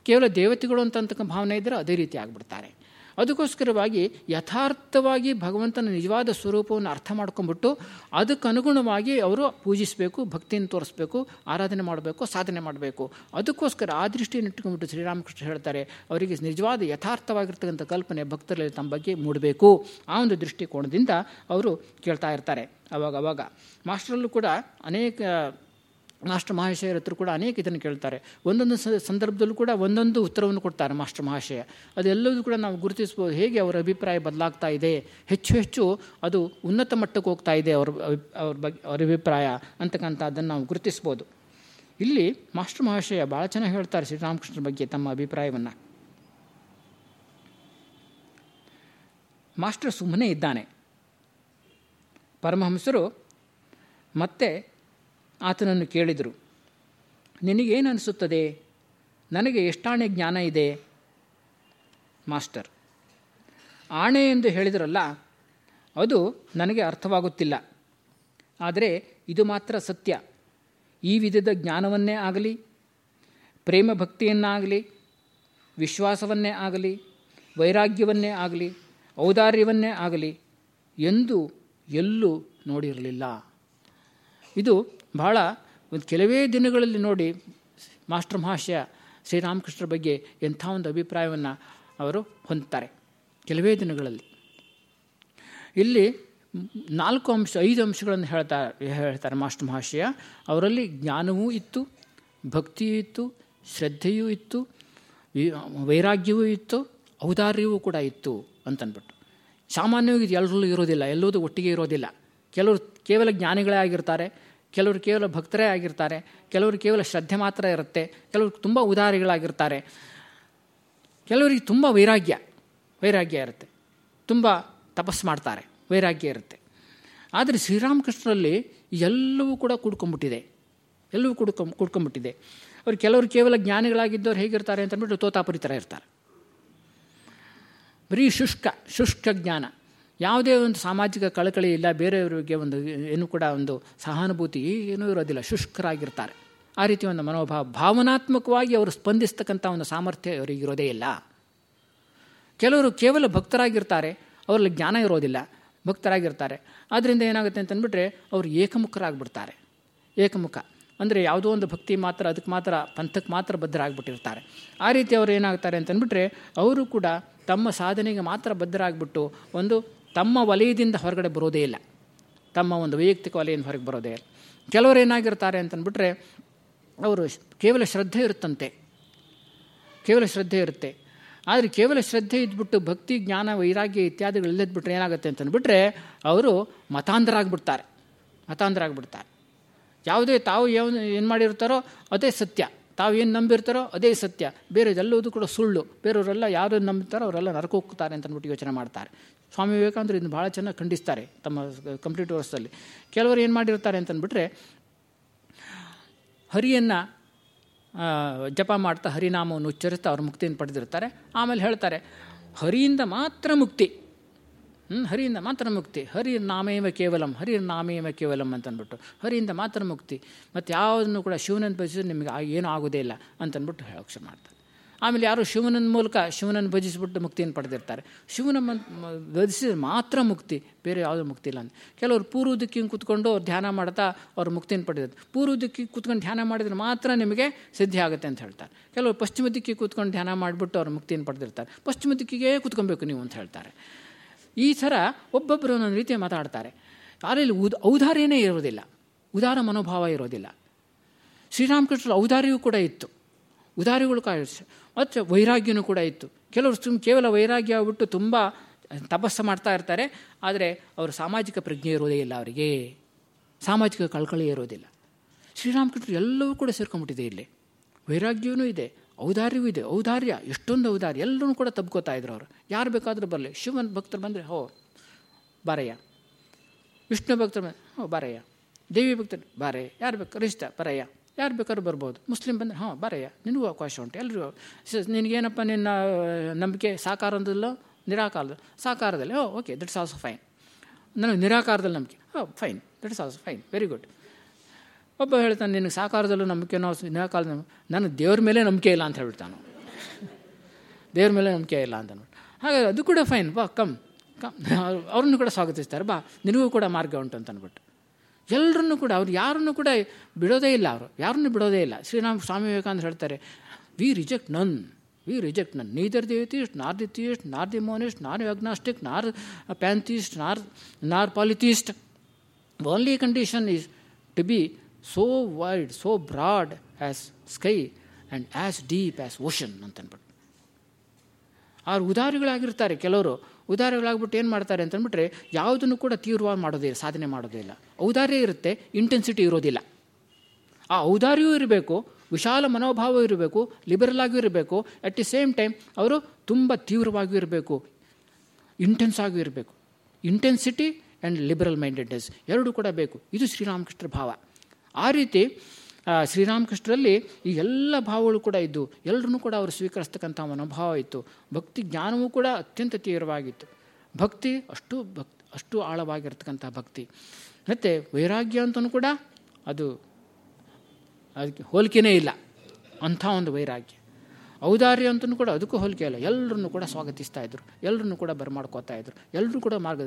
ಕೇವಲ ದೇವತೆಗಳು ಅಂತಕ್ಕಂಥ ಭಾವನೆ ಇದ್ದರೆ ಅದೇ ರೀತಿ ಆಗಿಬಿಡ್ತಾರೆ. ಅದಕ್ಕೋಸ್ಕರವಾಗಿ ಯಥಾರ್ಥವಾಗಿ ಭಗವಂತನ ನಿಜವಾದ ಸ್ವರೂಪವನ್ನು ಅರ್ಥ ಮಾಡ್ಕೊಂಡ್ಬಿಟ್ಟು ಅದಕ್ಕನುಗುಣವಾಗಿ ಅವರು ಪೂಜಿಸಬೇಕು, ಭಕ್ತಿಯನ್ನು ತೋರಿಸ್ಬೇಕು, ಆರಾಧನೆ ಮಾಡಬೇಕು, ಸಾಧನೆ ಮಾಡಬೇಕು. ಅದಕ್ಕೋಸ್ಕರ ಆ ದೃಷ್ಟಿಯನ್ನು ಇಟ್ಕೊಂಡ್ಬಿಟ್ಟು ಶ್ರೀರಾಮಕೃಷ್ಣ ಹೇಳ್ತಾರೆ, ಅವರಿಗೆ ನಿಜವಾದ ಯಥಾರ್ಥವಾಗಿರ್ತಕ್ಕಂಥ ಕಲ್ಪನೆ ಭಕ್ತರಲ್ಲಿ ತಮ್ಮ ಬಗ್ಗೆ ಮೂಡಬೇಕು. ಆ ಒಂದು ದೃಷ್ಟಿಕೋನದಿಂದ ಅವರು ಕೇಳ್ತಾ ಇರ್ತಾರೆ. ಅವಾಗ ಅವಾಗ. ಮಾಸ್ಟ್ರಲ್ಲೂ ಕೂಡ ಅನೇಕ ಮಾಸ್ಟರ್ ಮಹಾಶಯರ ಹತ್ರ ಕೂಡ ಅನೇಕ ಇದನ್ನು ಕೇಳ್ತಾರೆ. ಒಂದೊಂದು ಸಂದರ್ಭದಲ್ಲೂ ಕೂಡ ಒಂದೊಂದು ಉತ್ತರವನ್ನು ಕೊಡ್ತಾರೆ ಮಾಸ್ಟರ್ ಮಹಾಶಯ. ಅದೆಲ್ಲವೂ ಕೂಡ ನಾವು ಗುರುತಿಸ್ಬೋದು ಹೇಗೆ ಅವರ ಅಭಿಪ್ರಾಯ ಬದಲಾಗ್ತಾ ಇದೆ? ಹೆಚ್ಚು ಹೆಚ್ಚು ಅದು ಉನ್ನತ ಮಟ್ಟಕ್ಕೆ ಹೋಗ್ತಾ ಇದೆ ಅವ್ರ ಅವ್ರ ಬಗ್ಗೆ ಅವ್ರ ಅಭಿಪ್ರಾಯ ಅಂತಕ್ಕಂಥದ್ದನ್ನು ನಾವು ಗುರುತಿಸ್ಬೋದು ಇಲ್ಲಿ ಮಾಸ್ಟರ್ ಮಹಾಶಯ ಭಾಳ ಚೆನ್ನಾಗಿ ಹೇಳ್ತಾರೆ ಶ್ರೀರಾಮಕೃಷ್ಣರ ಬಗ್ಗೆ ತಮ್ಮ ಅಭಿಪ್ರಾಯವನ್ನು. ಮಾಸ್ಟರ್ ಸುಮ್ಮನೆ ಇದ್ದಾನೆ. ಪರಮಹಂಸರು ಮತ್ತೆ ಆತನನ್ನು ಕೇಳಿದರು ನಿನಗೇನು ಅನಿಸುತ್ತದೆ ನನಗೆ ಎಷ್ಟಾಣೆ ಜ್ಞಾನ ಇದೆ? ಮಾಸ್ಟರ್, ಆಣೆ ಎಂದು ಹೇಳಿದ್ರಲ್ಲ, ಅದು ನನಗೆ ಅರ್ಥವಾಗುತ್ತಿಲ್ಲ. ಆದರೆ ಇದು ಮಾತ್ರ ಸತ್ಯ. ಈ ವಿಧದ ಜ್ಞಾನವನ್ನೇ ಆಗಲಿ, ಪ್ರೇಮ ಭಕ್ತಿಯನ್ನಾಗಲಿ ವಿಶ್ವಾಸವನ್ನೇ ಆಗಲಿ, ವೈರಾಗ್ಯವನ್ನೇ ಆಗಲಿ, ಔದಾರ್ಯವನ್ನೇ ಆಗಲಿ, ಎಂದು ಎಲ್ಲೂ ನೋಡಿರಲಿಲ್ಲ. ಇದು ಬಹಳ ಒಂದು ಕೆಲವೇ ದಿನಗಳಲ್ಲಿ ನೋಡಿ ಮಾಸ್ಟರ್ ಮಹಾಶಯ ಶ್ರೀರಾಮಕೃಷ್ಣರ ಬಗ್ಗೆ ಎಂಥ ಒಂದು ಅಭಿಪ್ರಾಯವನ್ನು ಅವರು ಹೊಂದ್ತಾರೆ ಕೆಲವೇ ದಿನಗಳಲ್ಲಿ. ಇಲ್ಲಿ ನಾಲ್ಕು ಅಂಶ, ಐದು ಅಂಶಗಳನ್ನು ಹೇಳ್ತಾರೆ ಹೇಳ್ತಾರೆ ಮಾಸ್ಟರ್ ಮಹಾಶಯ. ಅವರಲ್ಲಿ ಜ್ಞಾನವೂ ಇತ್ತು, ಭಕ್ತಿಯೂ ಇತ್ತು, ಶ್ರದ್ಧೆಯೂ ಇತ್ತು ವೈರಾಗ್ಯವೂ ಇತ್ತು, ಔದಾರ್ಯವೂ ಕೂಡ ಇತ್ತು ಅಂತನ್ಬಿಟ್ಟು. ಸಾಮಾನ್ಯವಾಗಿ ಇದು ಎಲ್ಲರಲ್ಲೂ ಇರೋದಿಲ್ಲ, ಎಲ್ಲದೂ ಒಟ್ಟಿಗೆ ಇರೋದಿಲ್ಲ. ಕೆಲವರು ಕೇವಲ ಜ್ಞಾನಿಗಳೇ ಆಗಿರ್ತಾರೆ ಕೆಲವರು ಕೇವಲ ಭಕ್ತರೇ ಆಗಿರ್ತಾರೆ, ಕೆಲವರು ಕೇವಲ ಶ್ರದ್ಧೆ ಮಾತ್ರ ಇರುತ್ತೆ, ಕೆಲವರು ತುಂಬ ಉದಾರಿಗಳಾಗಿರ್ತಾರೆ. ಕೆಲವರಿಗೆ ತುಂಬ ವೈರಾಗ್ಯ ವೈರಾಗ್ಯ ಇರುತ್ತೆ. ತುಂಬ ತಪಸ್ಸು ಮಾಡ್ತಾರೆ, ವೈರಾಗ್ಯ ಇರುತ್ತೆ. ಆದರೆ ಶ್ರೀರಾಮಕೃಷ್ಣರಲ್ಲಿ ಎಲ್ಲವೂ ಕೂಡ ಕೂಡ್ಕೊಂಬಿಟ್ಟಿದೆ ಎಲ್ಲವೂ ಕುಡ್ಕೊ ಕುಡ್ಕೊಂಬಿಟ್ಟಿದೆ ಅವ್ರು ಕೆಲವರು ಕೇವಲ ಜ್ಞಾನಿಗಳಾಗಿದ್ದವ್ರು ಹೇಗಿರ್ತಾರೆ ಅಂತಂದ್ಬಿಟ್ಟು ತೋತಾಪುರಿ ಥರ ಇರ್ತಾರೆ. ಬರೀ ಶುಷ್ಕ ಶುಷ್ಕ ಜ್ಞಾನ. ಯಾವುದೇ ಒಂದು ಸಾಮಾಜಿಕ ಕಳಕಳಿ ಇಲ್ಲ, ಬೇರೆಯವರಿಗೆ ಒಂದು ಏನು ಕೂಡ ಒಂದು ಸಹಾನುಭೂತಿ ಏನೂ ಇರೋದಿಲ್ಲ, ಶುಷ್ಕರಾಗಿರ್ತಾರೆ. ಆ ರೀತಿ ಒಂದು ಮನೋಭಾವ, ಭಾವನಾತ್ಮಕವಾಗಿ ಅವರು ಸ್ಪಂದಿಸ್ತಕ್ಕಂಥ ಒಂದು ಸಾಮರ್ಥ್ಯ ಅವರಿಗೆ ಇರೋದೇ ಇಲ್ಲ. ಕೆಲವರು ಕೇವಲ ಭಕ್ತರಾಗಿರ್ತಾರೆ, ಅವರಲ್ಲಿ ಜ್ಞಾನ ಇರೋದಿಲ್ಲ, ಭಕ್ತರಾಗಿರ್ತಾರೆ. ಆದ್ದರಿಂದ ಏನಾಗುತ್ತೆ ಅಂತಂದ್ಬಿಟ್ರೆ, ಅವರು ಏಕಮುಖರಾಗ್ಬಿಡ್ತಾರೆ. ಏಕಮುಖ. ಅಂದರೆ ಯಾವುದೋ ಒಂದು ಭಕ್ತಿ ಮಾತ್ರ, ಅದಕ್ಕೆ ಮಾತ್ರ, ಪಂಥಕ್ಕೆ ಮಾತ್ರ ಬದ್ಧರಾಗ್ಬಿಟ್ಟಿರ್ತಾರೆ. ಆ ರೀತಿ ಅವರು ಏನಾಗ್ತಾರೆ ಅಂತಂದ್ಬಿಟ್ರೆ, ಅವರು ಕೂಡ ತಮ್ಮ ಸಾಧನೆಗೆ ಮಾತ್ರ ಬದ್ಧರಾಗ್ಬಿಟ್ಟು ಒಂದು ತಮ್ಮ ವಲಯದಿಂದ ಹೊರಗಡೆ ಬರೋದೇ ಇಲ್ಲ. ತಮ್ಮ ಒಂದು ವೈಯಕ್ತಿಕ ವಲಯದಿಂದ ಹೊರಗೆ ಬರೋದೇ ಇಲ್ಲ. ಕೆಲವರು ಏನಾಗಿರ್ತಾರೆ ಅಂತಂದ್ಬಿಟ್ರೆ, ಅವರು ಕೇವಲ ಶ್ರದ್ಧೆ ಇರುತ್ತಂತೆ. ಕೇವಲ ಶ್ರದ್ಧೆ ಇರುತ್ತೆ. ಆದರೆ ಕೇವಲ ಶ್ರದ್ಧೆ ಇದ್ಬಿಟ್ಟು ಭಕ್ತಿ, ಜ್ಞಾನ, ವೈರಾಗ್ಯ ಇತ್ಯಾದಿಗಳಿಲ್ಲದ್ಬಿಟ್ರೆ ಏನಾಗುತ್ತೆ ಅಂತಂದ್ಬಿಟ್ರೆ, ಅವರು ಮತಾಂಧರ ಆಗಿಬಿಡ್ತಾರೆ ಮತಾಂಧರ ಆಗಿಬಿಡ್ತಾರೆ ಯಾವುದೇ ತಾವು ಏನು ಏನು ಮಾಡಿರ್ತಾರೋ ಅದೇ ಸತ್ಯ. ತಾವು ಏನು ನಂಬಿರ್ತಾರೋ ಅದೇ ಸತ್ಯ. ಬೇರೆ ಎಲ್ಲೋದು ಕೂಡ ಸುಳ್ಳು. ಬೇರೆಯವರೆಲ್ಲ ಯಾರು ನಂಬ್ತಾರೋ ಅವರೆಲ್ಲ ನರಕೋಗ್ತಾರೆ ಅಂತ ಅಂದ್ಬಿಟ್ಟು ಯೋಚನೆ ಮಾಡ್ತಾರೆ. ಸ್ವಾಮಿ ವಿವೇಕಾನಂದರು ಇದನ್ನು ಭಾಳ ಚೆನ್ನಾಗಿ ಖಂಡಿಸ್ತಾರೆ ತಮ್ಮ ಕಂಪ್ಲೀಟ್ ವರ್ಸಲ್ಲಿ ಕೆಲವರು ಏನು ಮಾಡಿರ್ತಾರೆ ಅಂತಂದ್ಬಿಟ್ರೆ, ಹರಿಯನ್ನು ಜಪ ಮಾಡ್ತಾ ಹರಿನಾಮವನ್ನು ಉಚ್ಚರಿಸ್ತಾ ಅವ್ರ ಮುಕ್ತಿಯನ್ನು ಪಡೆದಿರ್ತಾರೆ. ಆಮೇಲೆ ಹೇಳ್ತಾರೆ, ಹರಿಯಿಂದ ಮಾತ್ರ ಮುಕ್ತಿ. ಹ್ಞೂ ಹರಿಯಿಂದ ಮಾತ್ರ ಮುಕ್ತಿ. ಹರಿ ನಾಮೇವ ಕೇವಲಂ ಹರಿ ನಾಮೇವ ಕೇವಲಂ ಅಂತಂದ್ಬಿಟ್ಟು. ಹರಿಯಿಂದ ಮಾತ್ರ ಮುಕ್ತಿ. ಮತ್ತು ಯಾವುದನ್ನು ಕೂಡ ಶಿವನನ್ನು ಭಜಿಸಿದ್ರೆ ನಿಮಗೆ ಏನೂ ಆಗೋದೇ ಇಲ್ಲ ಅಂತಂದ್ಬಿಟ್ಟು ಹೇಳೋಕ್ಷ ಮಾಡ್ತಾರೆ. ಆಮೇಲೆ ಯಾರು ಶಿವನ ಮೂಲಕ ಶಿವನನ್ನು ಭಜಿಸಿಬಿಟ್ಟು ಮುಕ್ತಿಯನ್ನು ಪಡೆದಿರ್ತಾರೆ. ಶಿವನ ಭಜಿಸಿದ್ರೆ ಮಾತ್ರ ಮುಕ್ತಿ, ಬೇರೆ ಯಾವುದೂ ಮುಕ್ತಿ ಇಲ್ಲ ಅಂತ. ಕೆಲವರು ಪೂರ್ವ ದಿಕ್ಕಿಗೆ ಕೂತ್ಕೊಂಡು ಅವ್ರು ಧ್ಯಾನ ಮಾಡ್ತಾ ಅವ್ರು ಮುಕ್ತಿಯನ್ನು ಪಡೆದಿರ್ತಾರೆ ಪೂರ್ವ ದಿಕ್ಕಿಗೆ ಕೂತ್ಕೊಂಡು ಧ್ಯಾನ ಮಾಡಿದರೆ ಮಾತ್ರ ನಿಮಗೆ ಸಿದ್ಧಿ ಆಗುತ್ತೆ ಅಂತ ಹೇಳ್ತಾರೆ. ಕೆಲವರು ಪಶ್ಚಿಮ ದಿಕ್ಕಿಗೆ ಕೂತ್ಕೊಂಡು ಧ್ಯಾನ ಮಾಡಿಬಿಟ್ಟು ಅವ್ರು ಮುಕ್ತಿಯನ್ನು ಪಡೆದಿರ್ತಾರೆ. ಪಶ್ಚಿಮ ದಿಕ್ಕಿಗೆ ಕೂತ್ಕೊಬೇಕು ನೀವು ಅಂತ ಹೇಳ್ತಾರೆ. ಈ ಥರ ಒಬ್ಬೊಬ್ಬರು ಒಂದೊಂದು ರೀತಿ ಮಾತಾಡ್ತಾರೆ. ಯಾರಲ್ಲಿ ಉದ್, ಔದಾರ್ಯನೇ ಇರೋದಿಲ್ಲ ಉದಾರ ಮನೋಭಾವ ಇರೋದಿಲ್ಲ ಶ್ರೀರಾಮಕೃಷ್ಣರ ಔದಾರ್ಯವೂ ಕೂಡ ಇತ್ತು. ಉದಾರಿಗಳು ಕಾಯ ಮತ್ತು ವೈರಾಗ್ಯನೂ ಕೂಡ ಇತ್ತು. ಕೆಲವರು ತುಂಬ ಕೇವಲ ವೈರಾಗ್ಯ ಆಗ್ಬಿಟ್ಟು ತುಂಬ ತಪಸ್ಸು ಮಾಡ್ತಾ ಇರ್ತಾರೆ. ಆದರೆ ಅವರು ಸಾಮಾಜಿಕ ಪ್ರಜ್ಞೆ ಇರೋದೇ ಇಲ್ಲ ಅವರಿಗೆ. ಸಾಮಾಜಿಕ ಕಳಕಳಿ ಇರೋದಿಲ್ಲ. ಶ್ರೀರಾಮಕೃಷ್ಣರು ಎಲ್ಲವೂ ಕೂಡ ಸೇರ್ಕೊಂಡ್ಬಿಟ್ಟಿದೆ ಇಲ್ಲಿ. ವೈರಾಗ್ಯವೂ ಇದೆ, ಔದಾರ್ಯವೂ ಇದೆ, ಔದಾರ್ಯ, ಎಷ್ಟೊಂದು ಔದಾರ್ಯ. ಎಲ್ಲರೂ ಕೂಡ ತಬ್ಕೋತಾ ಇದ್ರು ಅವರು. ಯಾರು ಬೇಕಾದರೂ ಬರಲಿ. ಶಿವನ ಭಕ್ತರು ಬಂದರೆ, ಹೋ, ಬಾರಯ್ಯ. ವಿಷ್ಣು ಭಕ್ತರು ಬಂದರೆ, ಹೋ, ಬಾರಯ್ಯ. ದೇವಿ ಭಕ್ತರು ಬಾರೆ ಯಾರು ಬೇಕು ಕರಿಷ್ಠ ಬರಯ್ಯ. ಯಾರು ಬೇಕಾದ್ರೂ ಬರ್ಬೋದು. ಮುಸ್ಲಿಂ ಬಂದರೆ, ಹಾಂ, ಬರೆಯ. ನಿನಗೂ ಅವಕಾಶ ಉಂಟು. ಎಲ್ಲರಿಗೂ ನಿನಗೇನಪ್ಪ, ನಿನ್ನ ನಂಬಿಕೆ ಸಾಕಾರದಲ್ಲೋ ನಿರಾಕಾರದ, ಸಾಕಾರದಲ್ಲಿ. Oh, okay, that's also fine. ನನಗೆ ನಿರಾಕಾರದಲ್ಲಿ ನಂಬಿಕೆ. ಓ, fine. That's also fine. Very good. ಒಬ್ಬ ಹೇಳ್ತಾನೆ, ನಿನಗೆ ಸಾಕಾರದಲ್ಲೂ ನಂಬಿಕೆನೋ, ನಿರಾಕಾರದ ನನಗೆ ದೇವ್ರ ಮೇಲೆ ನಂಬಿಕೆ ಇಲ್ಲ ಅಂತ ಹೇಳ್ಬಿಡ್ತಾನು ದೇವ್ರ ಮೇಲೆ ನಂಬಿಕೆ ಇಲ್ಲ ಅಂತ ಅಂದ್ಬಿಟ್ಟು. ಹಾಗಾಗಿ ಅದು ಕೂಡ ಫೈನ್. ಬಾ, ಕಮ್ ಕಮ್. ಅವ್ರನ್ನು ಕೂಡ ಸ್ವಾಗತಿಸ್ತಾರೆ. ಬಾ, ನಿನಗೂ ಕೂಡ ಮಾರ್ಗ ಉಂಟು ಅಂತ ಅಂದ್ಬಿಟ್ಟು. ಎಲ್ಲರನ್ನೂ ಕೂಡ, ಅವ್ರು ಯಾರನ್ನು ಕೂಡ ಬಿಡೋದೇ ಇಲ್ಲ ಅವರು. ಯಾರನ್ನು ಬಿಡೋದೇ ಇಲ್ಲ. ಶ್ರೀರಾಮ ಸ್ವಾಮಿ ವಿವೇಕಾನಂದ ಹೇಳ್ತಾರೆ we reject none we reject none neither the atheist nor the theist nor the monist nor agnostic nor pantheist nor nor polytheist only condition is to be so wide so broad as sky and as deep as ocean ಅಂತನ್ಬಿಟ್ಟು. ಅವ್ರು ಉದಾರಿಗಳಾಗಿರ್ತಾರೆ ಕೆಲವರು. ಉದಾರಿಗಳಾಗ್ಬಿಟ್ಟು ಏನು ಮಾಡ್ತಾರೆ ಅಂತಂದ್ಬಿಟ್ರೆ ಯಾವುದನ್ನು ಕೂಡ ತೀವ್ರವಾಗಿ ಮಾಡೋದೇ ಇಲ್ಲ, ಸಾಧನೆ ಮಾಡೋದೇ ಇಲ್ಲ. ಔದಾರ್ಯ ಇರುತ್ತೆ ಇಂಟೆನ್ಸಿಟಿ ಇರೋದಿಲ್ಲ. ಆ ಔದಾರ್ಯವೂ ಇರಬೇಕು, ವಿಶಾಲ ಮನೋಭಾವ ಇರಬೇಕು ಲಿಬರಲ್ ಆಗಿಯೂ ಇರಬೇಕು. ಅಟ್ ದಿ ಸೇಮ್ ಟೈಮ್ ಅವರು ತುಂಬ ತೀವ್ರವಾಗಿಯೂ ಇರಬೇಕು. ಇಂಟೆನ್ಸ್ ಆಗಿಯೂ ಇರಬೇಕು. ಇಂಟೆನ್ಸಿಟಿ ಆ್ಯಂಡ್ ಲಿಬರಲ್ ಮೈಂಡೆಡ್ನೆಸ್ ಎರಡೂ ಕೂಡ ಬೇಕು. ಇದು ಶ್ರೀರಾಮಕೃಷ್ಣರ ಭಾವ. ಆ ರೀತಿ ಶ್ರೀರಾಮಕೃಷ್ಣರಲ್ಲಿ ಈ ಎಲ್ಲ ಭಾವಗಳು ಕೂಡ ಇದ್ದು ಎಲ್ಲರೂ ಕೂಡ ಅವರು ಸ್ವೀಕರಿಸ್ತಕ್ಕಂಥ ಮನೋಭಾವ ಇತ್ತು. ಭಕ್ತಿ ಜ್ಞಾನವೂ ಕೂಡ ಅತ್ಯಂತ ತೀವ್ರವಾಗಿತ್ತು. ಭಕ್ತಿ ಅಷ್ಟು ಭಕ್, ಅಷ್ಟು ಆಳವಾಗಿರ್ತಕ್ಕಂಥ ಭಕ್ತಿ. ಮತ್ತು ವೈರಾಗ್ಯ ಅಂತಲೂ ಕೂಡ ಅದು ಅದಕ್ಕೆ ಹೋಲಿಕೆನೇ ಇಲ್ಲ. ಅಂಥ ಒಂದು ವೈರಾಗ್ಯ. ಔದಾರ್ಯ ಅಂತಲೂ ಕೂಡ ಅದಕ್ಕೂ ಹೋಲಿಕೆ ಇಲ್ಲ. ಎಲ್ಲರನ್ನೂ ಕೂಡ ಸ್ವಾಗತಿಸ್ತಾ ಇದ್ರು. ಎಲ್ಲರನ್ನೂ ಕೂಡ ಬರಮಾಡ್ಕೋತಾ ಇದ್ರು. ಎಲ್ಲರೂ ಕೂಡ ಮಾರ್ಗ,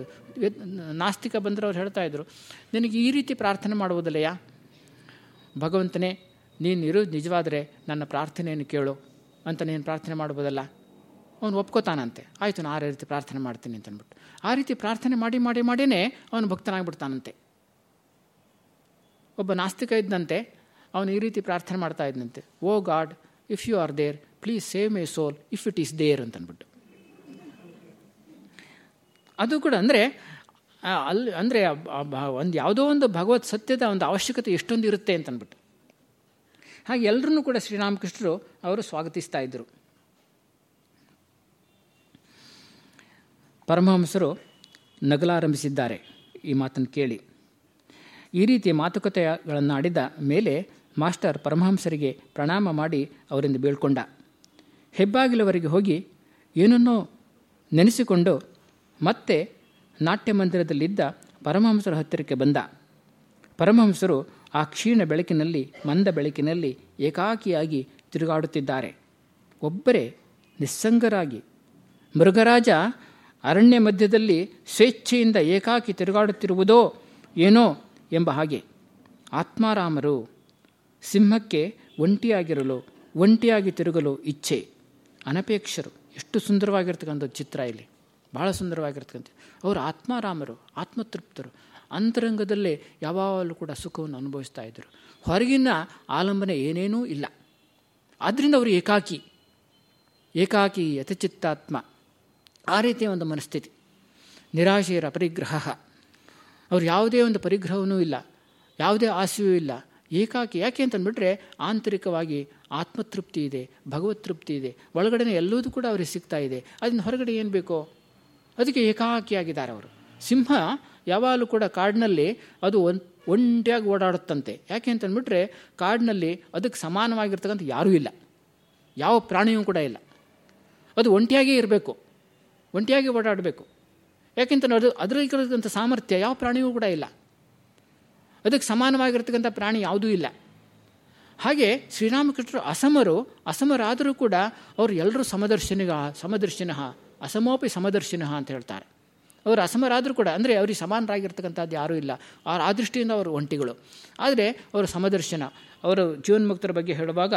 ನಾಸ್ತಿಕ ಬಂದರೆ ಅವ್ರು ಹೇಳ್ತಾ ಇದ್ರು, ನಿನಗೆ ಈ ರೀತಿ ಪ್ರಾರ್ಥನೆ ಮಾಡುವುದಿಲ್ಲಯ್ಯ? ಭಗವಂತನೇ, ನೀನು ಇರೋದು ನಿಜವಾದರೆ ನನ್ನ ಪ್ರಾರ್ಥನೆಯನ್ನು ಕೇಳು ಅಂತ ನೀನು ಪ್ರಾರ್ಥನೆ ಮಾಡ್ಬೋದಲ್ಲ? ಅವನು ಒಪ್ಕೋತಾನಂತೆ. ಆಯಿತು, ನಾನು ಆ ರೀತಿ ಪ್ರಾರ್ಥನೆ ಮಾಡ್ತೀನಿ ಅಂತಂದ್ಬಿಟ್ಟು ಆ ರೀತಿ ಪ್ರಾರ್ಥನೆ ಮಾಡಿ ಮಾಡಿ ಮಾಡಿಯೇ ಅವನು ಭಕ್ತನಾಗ್ಬಿಡ್ತಾನಂತೆ. ಒಬ್ಬ ನಾಸ್ತಿಕ ಇದ್ದಂತೆ, ಅವನು ಈ ರೀತಿ ಪ್ರಾರ್ಥನೆ ಮಾಡ್ತಾ ಇದ್ದಂತೆ O God, if you are there, please save my soul, if it is there ಅಂತಂದ್ಬಿಟ್ಟು ಅದು ಕೂಡ ಅಂದರೆ ಅಲ್ಲಿ, ಅಂದರೆ ಒಂದು ಯಾವುದೋ ಒಂದು ಭಗವತ್ ಸತ್ಯದ ಒಂದು ಅವಶ್ಯಕತೆ ಎಷ್ಟೊಂದು ಇರುತ್ತೆ ಅಂತನ್ಬಿಟ್ಟು. ಹಾಗೆ ಎಲ್ಲರನ್ನೂ ಕೂಡ ಶ್ರೀರಾಮಕೃಷ್ಣರು ಅವರು ಸ್ವಾಗತಿಸ್ತಾ ಇದ್ದರು ಪರಮಹಂಸರು ನಗಲಾರಂಭಿಸಿದ್ದಾರೆ ಈ ಮಾತನ್ನು ಕೇಳಿ. ಈ ರೀತಿ ಮಾತುಕತೆಗಳನ್ನು ಆಡಿದ ಮೇಲೆ ಮಾಸ್ಟರ್ ಪರಮಹಂಸರಿಗೆ ಪ್ರಣಾಮ ಮಾಡಿ ಅವರಿಂದ ಬೀಳ್ಕೊಂಡ. ಹೆಬ್ಬಾಗಿಲವರೆಗೆ ಹೋಗಿ ಏನನ್ನೋ ನೆನೆಸಿಕೊಂಡು ಮತ್ತೆ ನಾಟ್ಯ ಮಂದಿರದಲ್ಲಿದ್ದ ಪರಮಹಂಸರ ಹತ್ತಿರಕ್ಕೆ ಬಂದ. ಪರಮಹಂಸರು ಆ ಕ್ಷೀಣ ಬೆಳಕಿನಲ್ಲಿ, ಮಂದ ಬೆಳಕಿನಲ್ಲಿ ಏಕಾಕಿಯಾಗಿ ತಿರುಗಾಡುತ್ತಿದ್ದಾರೆ. ಒಬ್ಬರೇ ನಿಸ್ಸಂಗರಾಗಿ. ಮೃಗರಾಜ ಅರಣ್ಯ ಮಧ್ಯದಲ್ಲಿ ಸ್ವೇಚ್ಛೆಯಿಂದ ಏಕಾಕಿ ತಿರುಗಾಡುತ್ತಿರುವುದೋ ಏನೋ ಎಂಬ ಹಾಗೆ. ಆತ್ಮಾರಾಮರು ಸಿಂಹಕ್ಕೆ ಒಂಟಿಯಾಗಿರಲು, ಒಂಟಿಯಾಗಿ ತಿರುಗಲು ಇಚ್ಛೆ. ಅನಪೇಕ್ಷರು. ಎಷ್ಟು ಸುಂದರವಾಗಿರ್ತಕ್ಕಂಥ ಚಿತ್ರ ಇಲ್ಲಿ. ಭಾಳ ಸುಂದರವಾಗಿರ್ತಕ್ಕಂಥ ಅವರು ಆತ್ಮಾರಾಮರು, ಆತ್ಮತೃಪ್ತರು. ಅಂತರಂಗದಲ್ಲೇ ಯಾವಾಗಲೂ ಕೂಡ ಸುಖವನ್ನು ಅನುಭವಿಸ್ತಾ ಇದ್ದರು. ಹೊರಗಿನ ಆಲಂಬನೆ ಏನೇನೂ ಇಲ್ಲ. ಆದ್ದರಿಂದ ಅವರು ಏಕಾಕಿ ಏಕಾಕಿ ಯಥಚಿತ್ತಾತ್ಮ. ಆ ರೀತಿಯ ಒಂದು ಮನಸ್ಥಿತಿ. ನಿರಾಶೆಯರ ಪರಿಗ್ರಹ. ಅವ್ರು ಯಾವುದೇ ಒಂದು ಪರಿಗ್ರಹವೂ ಇಲ್ಲ, ಯಾವುದೇ ಆಸೆಯೂ ಇಲ್ಲ. ಏಕಾಕಿ, ಯಾಕೆ ಅಂತಂದ್ಬಿಟ್ರೆ ಆಂತರಿಕವಾಗಿ ಆತ್ಮತೃಪ್ತಿ ಇದೆ ಭಗವತ್ ತೃಪ್ತಿ ಇದೆ. ಒಳಗಡೆ ಎಲ್ಲದೂ ಕೂಡ ಅವ್ರಿಗೆ ಸಿಗ್ತಾ ಇದೆ. ಅದನ್ನ ಹೊರಗಡೆ ಏನು ಬೇಕೋ ಅದಕ್ಕೆ ಏಕಾಕಿಯಾಗಿದ್ದಾರೆ ಅವರು. ಸಿಂಹ ಯಾವಾಗಲೂ ಕೂಡ ಕಾಡಿನಲ್ಲಿ ಅದು ಒನ್, ಒಂಟಿಯಾಗಿ ಓಡಾಡುತ್ತಂತೆ. ಯಾಕೆ ಅಂತಂದ್ಬಿಟ್ರೆ ಕಾಡಿನಲ್ಲಿ ಅದಕ್ಕೆ ಸಮಾನವಾಗಿರ್ತಕ್ಕಂಥ ಯಾರೂ ಇಲ್ಲ. ಯಾವ ಪ್ರಾಣಿಯೂ ಕೂಡ ಇಲ್ಲ. ಅದು ಒಂಟಿಯಾಗೇ ಇರಬೇಕು. ಒಂಟಿಯಾಗಿ ಓಡಾಡಬೇಕು. ಯಾಕೆಂತ ಅದು ಅದರಲ್ಲಿರತಕ್ಕಂಥ ಸಾಮರ್ಥ್ಯ ಯಾವ ಪ್ರಾಣಿಯೂ ಕೂಡ ಇಲ್ಲ. ಅದಕ್ಕೆ ಸಮಾನವಾಗಿರ್ತಕ್ಕಂಥ ಪ್ರಾಣಿ ಯಾವುದೂ ಇಲ್ಲ. ಹಾಗೆ ಶ್ರೀರಾಮಕೃಷ್ಣರು ಅಸಮರು, ಅಸಮರಾದರೂ ಕೂಡ ಅವರು ಎಲ್ಲರೂ ಸಮದರ್ಶಿನಿಗ, ಸಮದರ್ಶಿನಃ, ಅಸಮೋಪಿ ಸಮದರ್ಶಿನಃ ಅಂತ ಹೇಳ್ತಾರೆ. ಅವರು ಅಸಮರಾದರೂ ಕೂಡ, ಅಂದರೆ ಅವ್ರಿಗೆ ಸಮಾನರಾಗಿರ್ತಕ್ಕಂಥದ್ದು ಯಾರೂ ಇಲ್ಲ. ಆ ದೃಷ್ಟಿಯಿಂದ ಅವರು ಒಂಟಿಗಳು. ಆದರೆ ಅವರು ಸಮದರ್ಶನ. ಅವರು ಜೀವನ್ಮುಕ್ತರ ಬಗ್ಗೆ ಹೇಳುವಾಗ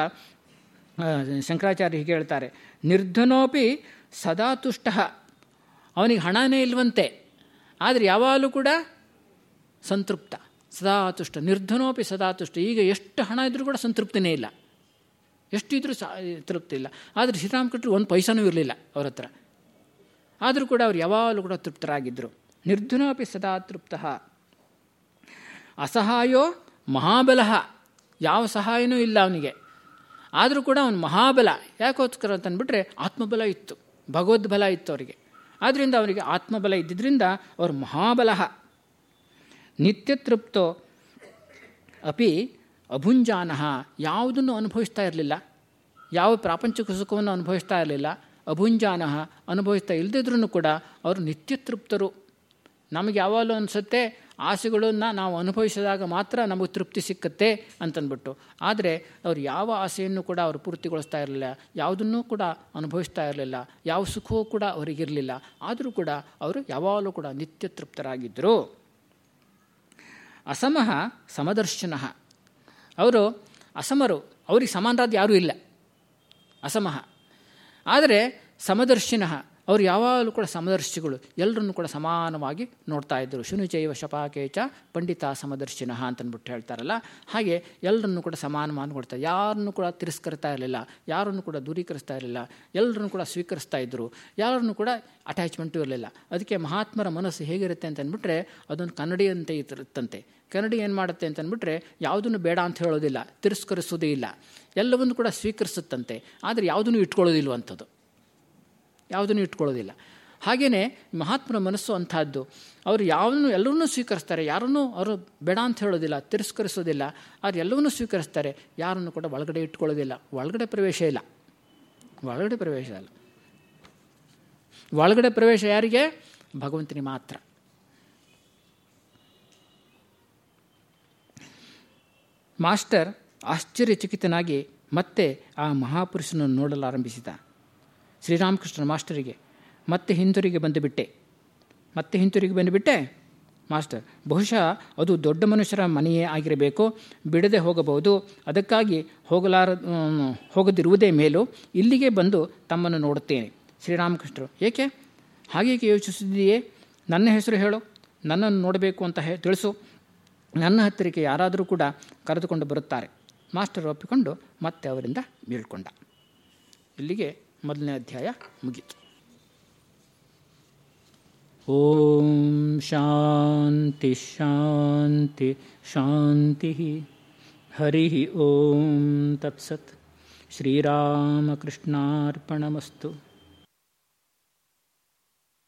ಶಂಕರಾಚಾರ್ಯ ಹೀಗೆ ಹೇಳ್ತಾರೆ, ನಿರ್ಧನೋಪಿ ಸದಾ ತುಷ್ಟ. ಅವನಿಗೆ ಹಣನೇ ಇಲ್ವಂತೆ. ಆದರೆ ಯಾವಾಗಲೂ ಕೂಡ ಸಂತೃಪ್ತ. ಸದಾ ತುಷ್ಟ ನಿರ್ಧನೋಪಿ ಸದಾ ತುಷ್ಟ ಈಗ ಎಷ್ಟು ಹಣ ಇದ್ದರೂ ಕೂಡ ಸಂತೃಪ್ತಿನೇ ಇಲ್ಲ. ಎಷ್ಟು ಇದ್ದರೂ ತೃಪ್ತಿ ಇಲ್ಲ. ಆದರೆ ಶ್ರೀರಾಮಕೃಷ್ಣರು ಒಂದು ಪೈಸಾನೂ ಇರಲಿಲ್ಲ ಅವ್ರ ಹತ್ರ. ಆದರೂ ಕೂಡ ಅವ್ರು ಯಾವಾಗಲೂ ಕೂಡ ತೃಪ್ತರಾಗಿದ್ದರು ನಿರ್ಧನೋಪಿ ಸದಾ ತೃಪ್ತ ಅಸಹಾಯೋ ಮಹಾಬಲ. ಯಾವ ಸಹಾಯನೂ ಇಲ್ಲ ಅವನಿಗೆ. ಆದರೂ ಕೂಡ ಅವನು ಮಹಾಬಲ. ಯಾಕೋಸ್ಕರ ಅಂತಂದ್ಬಿಟ್ರೆ ಆತ್ಮಬಲ ಇತ್ತು. ಭಗವದ್ಬಲ ಇತ್ತು ಅವರಿಗೆ. ಆದ್ದರಿಂದ ಅವರಿಗೆ ಆತ್ಮಬಲ ಇದ್ದಿದ್ದರಿಂದ ಅವರು ಮಹಾಬಲ. ನಿತ್ಯತೃಪ್ತೋ. ಅಪಿ ಅಭುಂಜಾನ, ಯಾವುದನ್ನು ಅನುಭವಿಸ್ತಾ ಇರಲಿಲ್ಲ. ಯಾವ ಪ್ರಾಪಂಚಿಕ ಸುಖವನ್ನು ಅನುಭವಿಸ್ತಾ ಇರಲಿಲ್ಲ. ಅಭುಂಜಾನ ಅನುಭವಿಸ್ತಾ ಇಲ್ಲದಿದ್ರೂ ಕೂಡ ಅವರು ನಿತ್ಯತೃಪ್ತರು. ನಮಗೆ ಯಾವಾಗಲೂ ಅನಿಸುತ್ತೆ, ಆಸೆಗಳನ್ನು ನಾವು ಅನುಭವಿಸಿದಾಗ ಮಾತ್ರ ನಮಗೆ ತೃಪ್ತಿ ಸಿಕ್ಕತ್ತೆ ಅಂತಂದ್ಬಿಟ್ಟು ಆದರೆ ಅವರು ಯಾವ ಆಸೆಯನ್ನು ಕೂಡ ಅವರು ಪೂರ್ತಿಗೊಳಿಸ್ತಾ ಇರಲಿಲ್ಲ. ಯಾವುದನ್ನೂ ಕೂಡ ಅನುಭವಿಸ್ತಾ ಇರಲಿಲ್ಲ. ಯಾವ ಸುಖವೂ ಕೂಡ ಅವರಿಗಿರಲಿಲ್ಲ. ಆದರೂ ಕೂಡ ಅವರು ಯಾವಾಗಲೂ ಕೂಡ ನಿತ್ಯ ತೃಪ್ತರಾಗಿದ್ದರು ಅಸಮಃ ಸಮದರ್ಶನ. ಅವರು ಅಸಮರು ಅವ್ರಿಗೆ ಸಮಾನರಾದ ಯಾರೂ ಇಲ್ಲ. ಅಸಮಃ ಆದರೆ ಸಮದರ್ಶಿನ. ಅವರು ಯಾವಾಗಲೂ ಕೂಡ ಸಮದರ್ಶಿಗಳು ಎಲ್ಲರನ್ನು ಕೂಡ ಸಮಾನವಾಗಿ ನೋಡ್ತಾ ಇದ್ದರು. ಶುನುಚೈವ ಶಪಾಕೇಚ ಪಂಡಿತ ಸಮದರ್ಶಿನ ಅಂತನ್ಬಿಟ್ಟು ಹೇಳ್ತಾರಲ್ಲ. ಹಾಗೆ ಎಲ್ಲರನ್ನು ಕೂಡ ಸಮಾನವಾಗಿ ನೋಡ್ತಾರೆ ಯಾರನ್ನು ಕೂಡ ತಿರಸ್ಕರಿಸ್ತಾ ಇರಲಿಲ್ಲ, ಯಾರನ್ನು ಕೂಡ ದೂರೀಕರಿಸ್ತಾ ಇರಲಿಲ್ಲ ಎಲ್ಲರನ್ನು ಕೂಡ ಸ್ವೀಕರಿಸ್ತಾ ಇದ್ದರು ಯಾರನ್ನು ಕೂಡ ಅಟ್ಯಾಚ್ಮೆಂಟು ಇರಲಿಲ್ಲ. ಅದಕ್ಕೆ ಮಹಾತ್ಮರ ಮನಸ್ಸು ಹೇಗಿರುತ್ತೆ ಅಂತಂದ್ಬಿಟ್ರೆ ಅದೊಂದು ಕನ್ನಡಿಯಂತೆ ಇರುತ್ತಂತೆ. ಕನ್ನಡಿ ಏನು ಮಾಡುತ್ತೆ ಅಂತಂದ್ಬಿಟ್ರೆ ಯಾವುದನ್ನು ಬೇಡ ಅಂತ ಹೇಳೋದಿಲ್ಲ, ತಿರಸ್ಕರಿಸೋದೇ ಇಲ್ಲ. ಎಲ್ಲವನ್ನು ಕೂಡ ಸ್ವೀಕರಿಸುತ್ತಂತೆ, ಆದರೆ ಯಾವುದನ್ನು ಇಟ್ಕೊಳ್ಳೋದಿಲ್ವಂಥದ್ದು ಯಾವುದನ್ನು ಇಟ್ಕೊಳ್ಳೋದಿಲ್ಲ. ಹಾಗೆಯೇ ಮಹಾತ್ಮನ ಮನಸ್ಸು ಅಂಥದ್ದು. ಅವರು ಯಾವನ್ನೂ ಎಲ್ಲರನ್ನೂ ಸ್ವೀಕರಿಸ್ತಾರೆ. ಯಾರನ್ನೂ ಅವರು ಬೇಡ ಅಂತ ಹೇಳೋದಿಲ್ಲ, ತಿರಸ್ಕರಿಸೋದಿಲ್ಲ. ಅವ್ರು ಎಲ್ಲವನ್ನೂ ಸ್ವೀಕರಿಸ್ತಾರೆ. ಯಾರನ್ನು ಕೂಡ ಒಳಗಡೆ ಇಟ್ಕೊಳ್ಳೋದಿಲ್ಲ. ಒಳಗಡೆ ಪ್ರವೇಶ ಇಲ್ಲ. ಒಳಗಡೆ ಪ್ರವೇಶ ಇಲ್ಲ. ಒಳಗಡೆ ಪ್ರವೇಶ ಯಾರಿಗೆ? ಭಗವಂತನಿಗೆ ಮಾತ್ರ. ಮಾಸ್ಟರ್ ಆಶ್ಚರ್ಯಚಕಿತನಾಗಿ ಮತ್ತೆ ಆ ಮಹಾಪುರುಷನನ್ನು ನೋಡಲು ಆರಂಭಿಸಿದ ಶ್ರೀರಾಮಕೃಷ್ಣ ಮಾಸ್ಟರಿಗೆ. ಮತ್ತೆ ಹಿಂತಿರುಗಿ ಬಂದುಬಿಟ್ಟೆ. ಮತ್ತೆ ಹಿಂತಿರುಗಿ ಬಂದುಬಿಟ್ಟೆ? ಮಾಸ್ಟರ್, ಬಹುಶಃ ಅದು ದೊಡ್ಡ ಮನುಷ್ಯರ ಮನೆಯೇ ಆಗಿರಬೇಕು. ಬಿಡದೆ ಹೋಗಬಹುದು. ಅದಕ್ಕಾಗಿ ಹೋಗಲಾರ ಹೋಗದಿರುವುದೇ ಮೇಲೂ. ಇಲ್ಲಿಗೆ ಬಂದು ತಮ್ಮನ್ನು ನೋಡುತ್ತೇನೆ. ಶ್ರೀರಾಮಕೃಷ್ಣರು, ಏಕೆ? ಹಾಗೇಕೆ ಯೋಚಿಸಿದೆಯೇ ನನ್ನ ಹೆಸರು ಹೇಳು. ನನ್ನನ್ನು ನೋಡಬೇಕು ಅಂತ ಹೇ, ತಿಳಿಸು. ನನ್ನ ಹತ್ತಿರಕ್ಕೆ ಯಾರಾದರೂ ಕೂಡ ಕರೆದುಕೊಂಡು ಬರುತ್ತಾರೆ. ಮಾಸ್ಟರ್ ಒಪ್ಪಿಕೊಂಡು ಮತ್ತೆ ಅವರಿಂದ ಬೀಳ್ಕೊಂಡ ಇಲ್ಲಿಗೆ ಮೊದಲನೇ ಅಧ್ಯಾಯ ಮುಗೀತು ಓಂ ಶಾಂತಿ ಶಾಂತಿ ಶಾಂತಿ ಹರಿ ಓಂ ತತ್ಸತ್ ಶ್ರೀರಾಮಕೃಷ್ಣಾರ್ಪಣಮಸ್ತು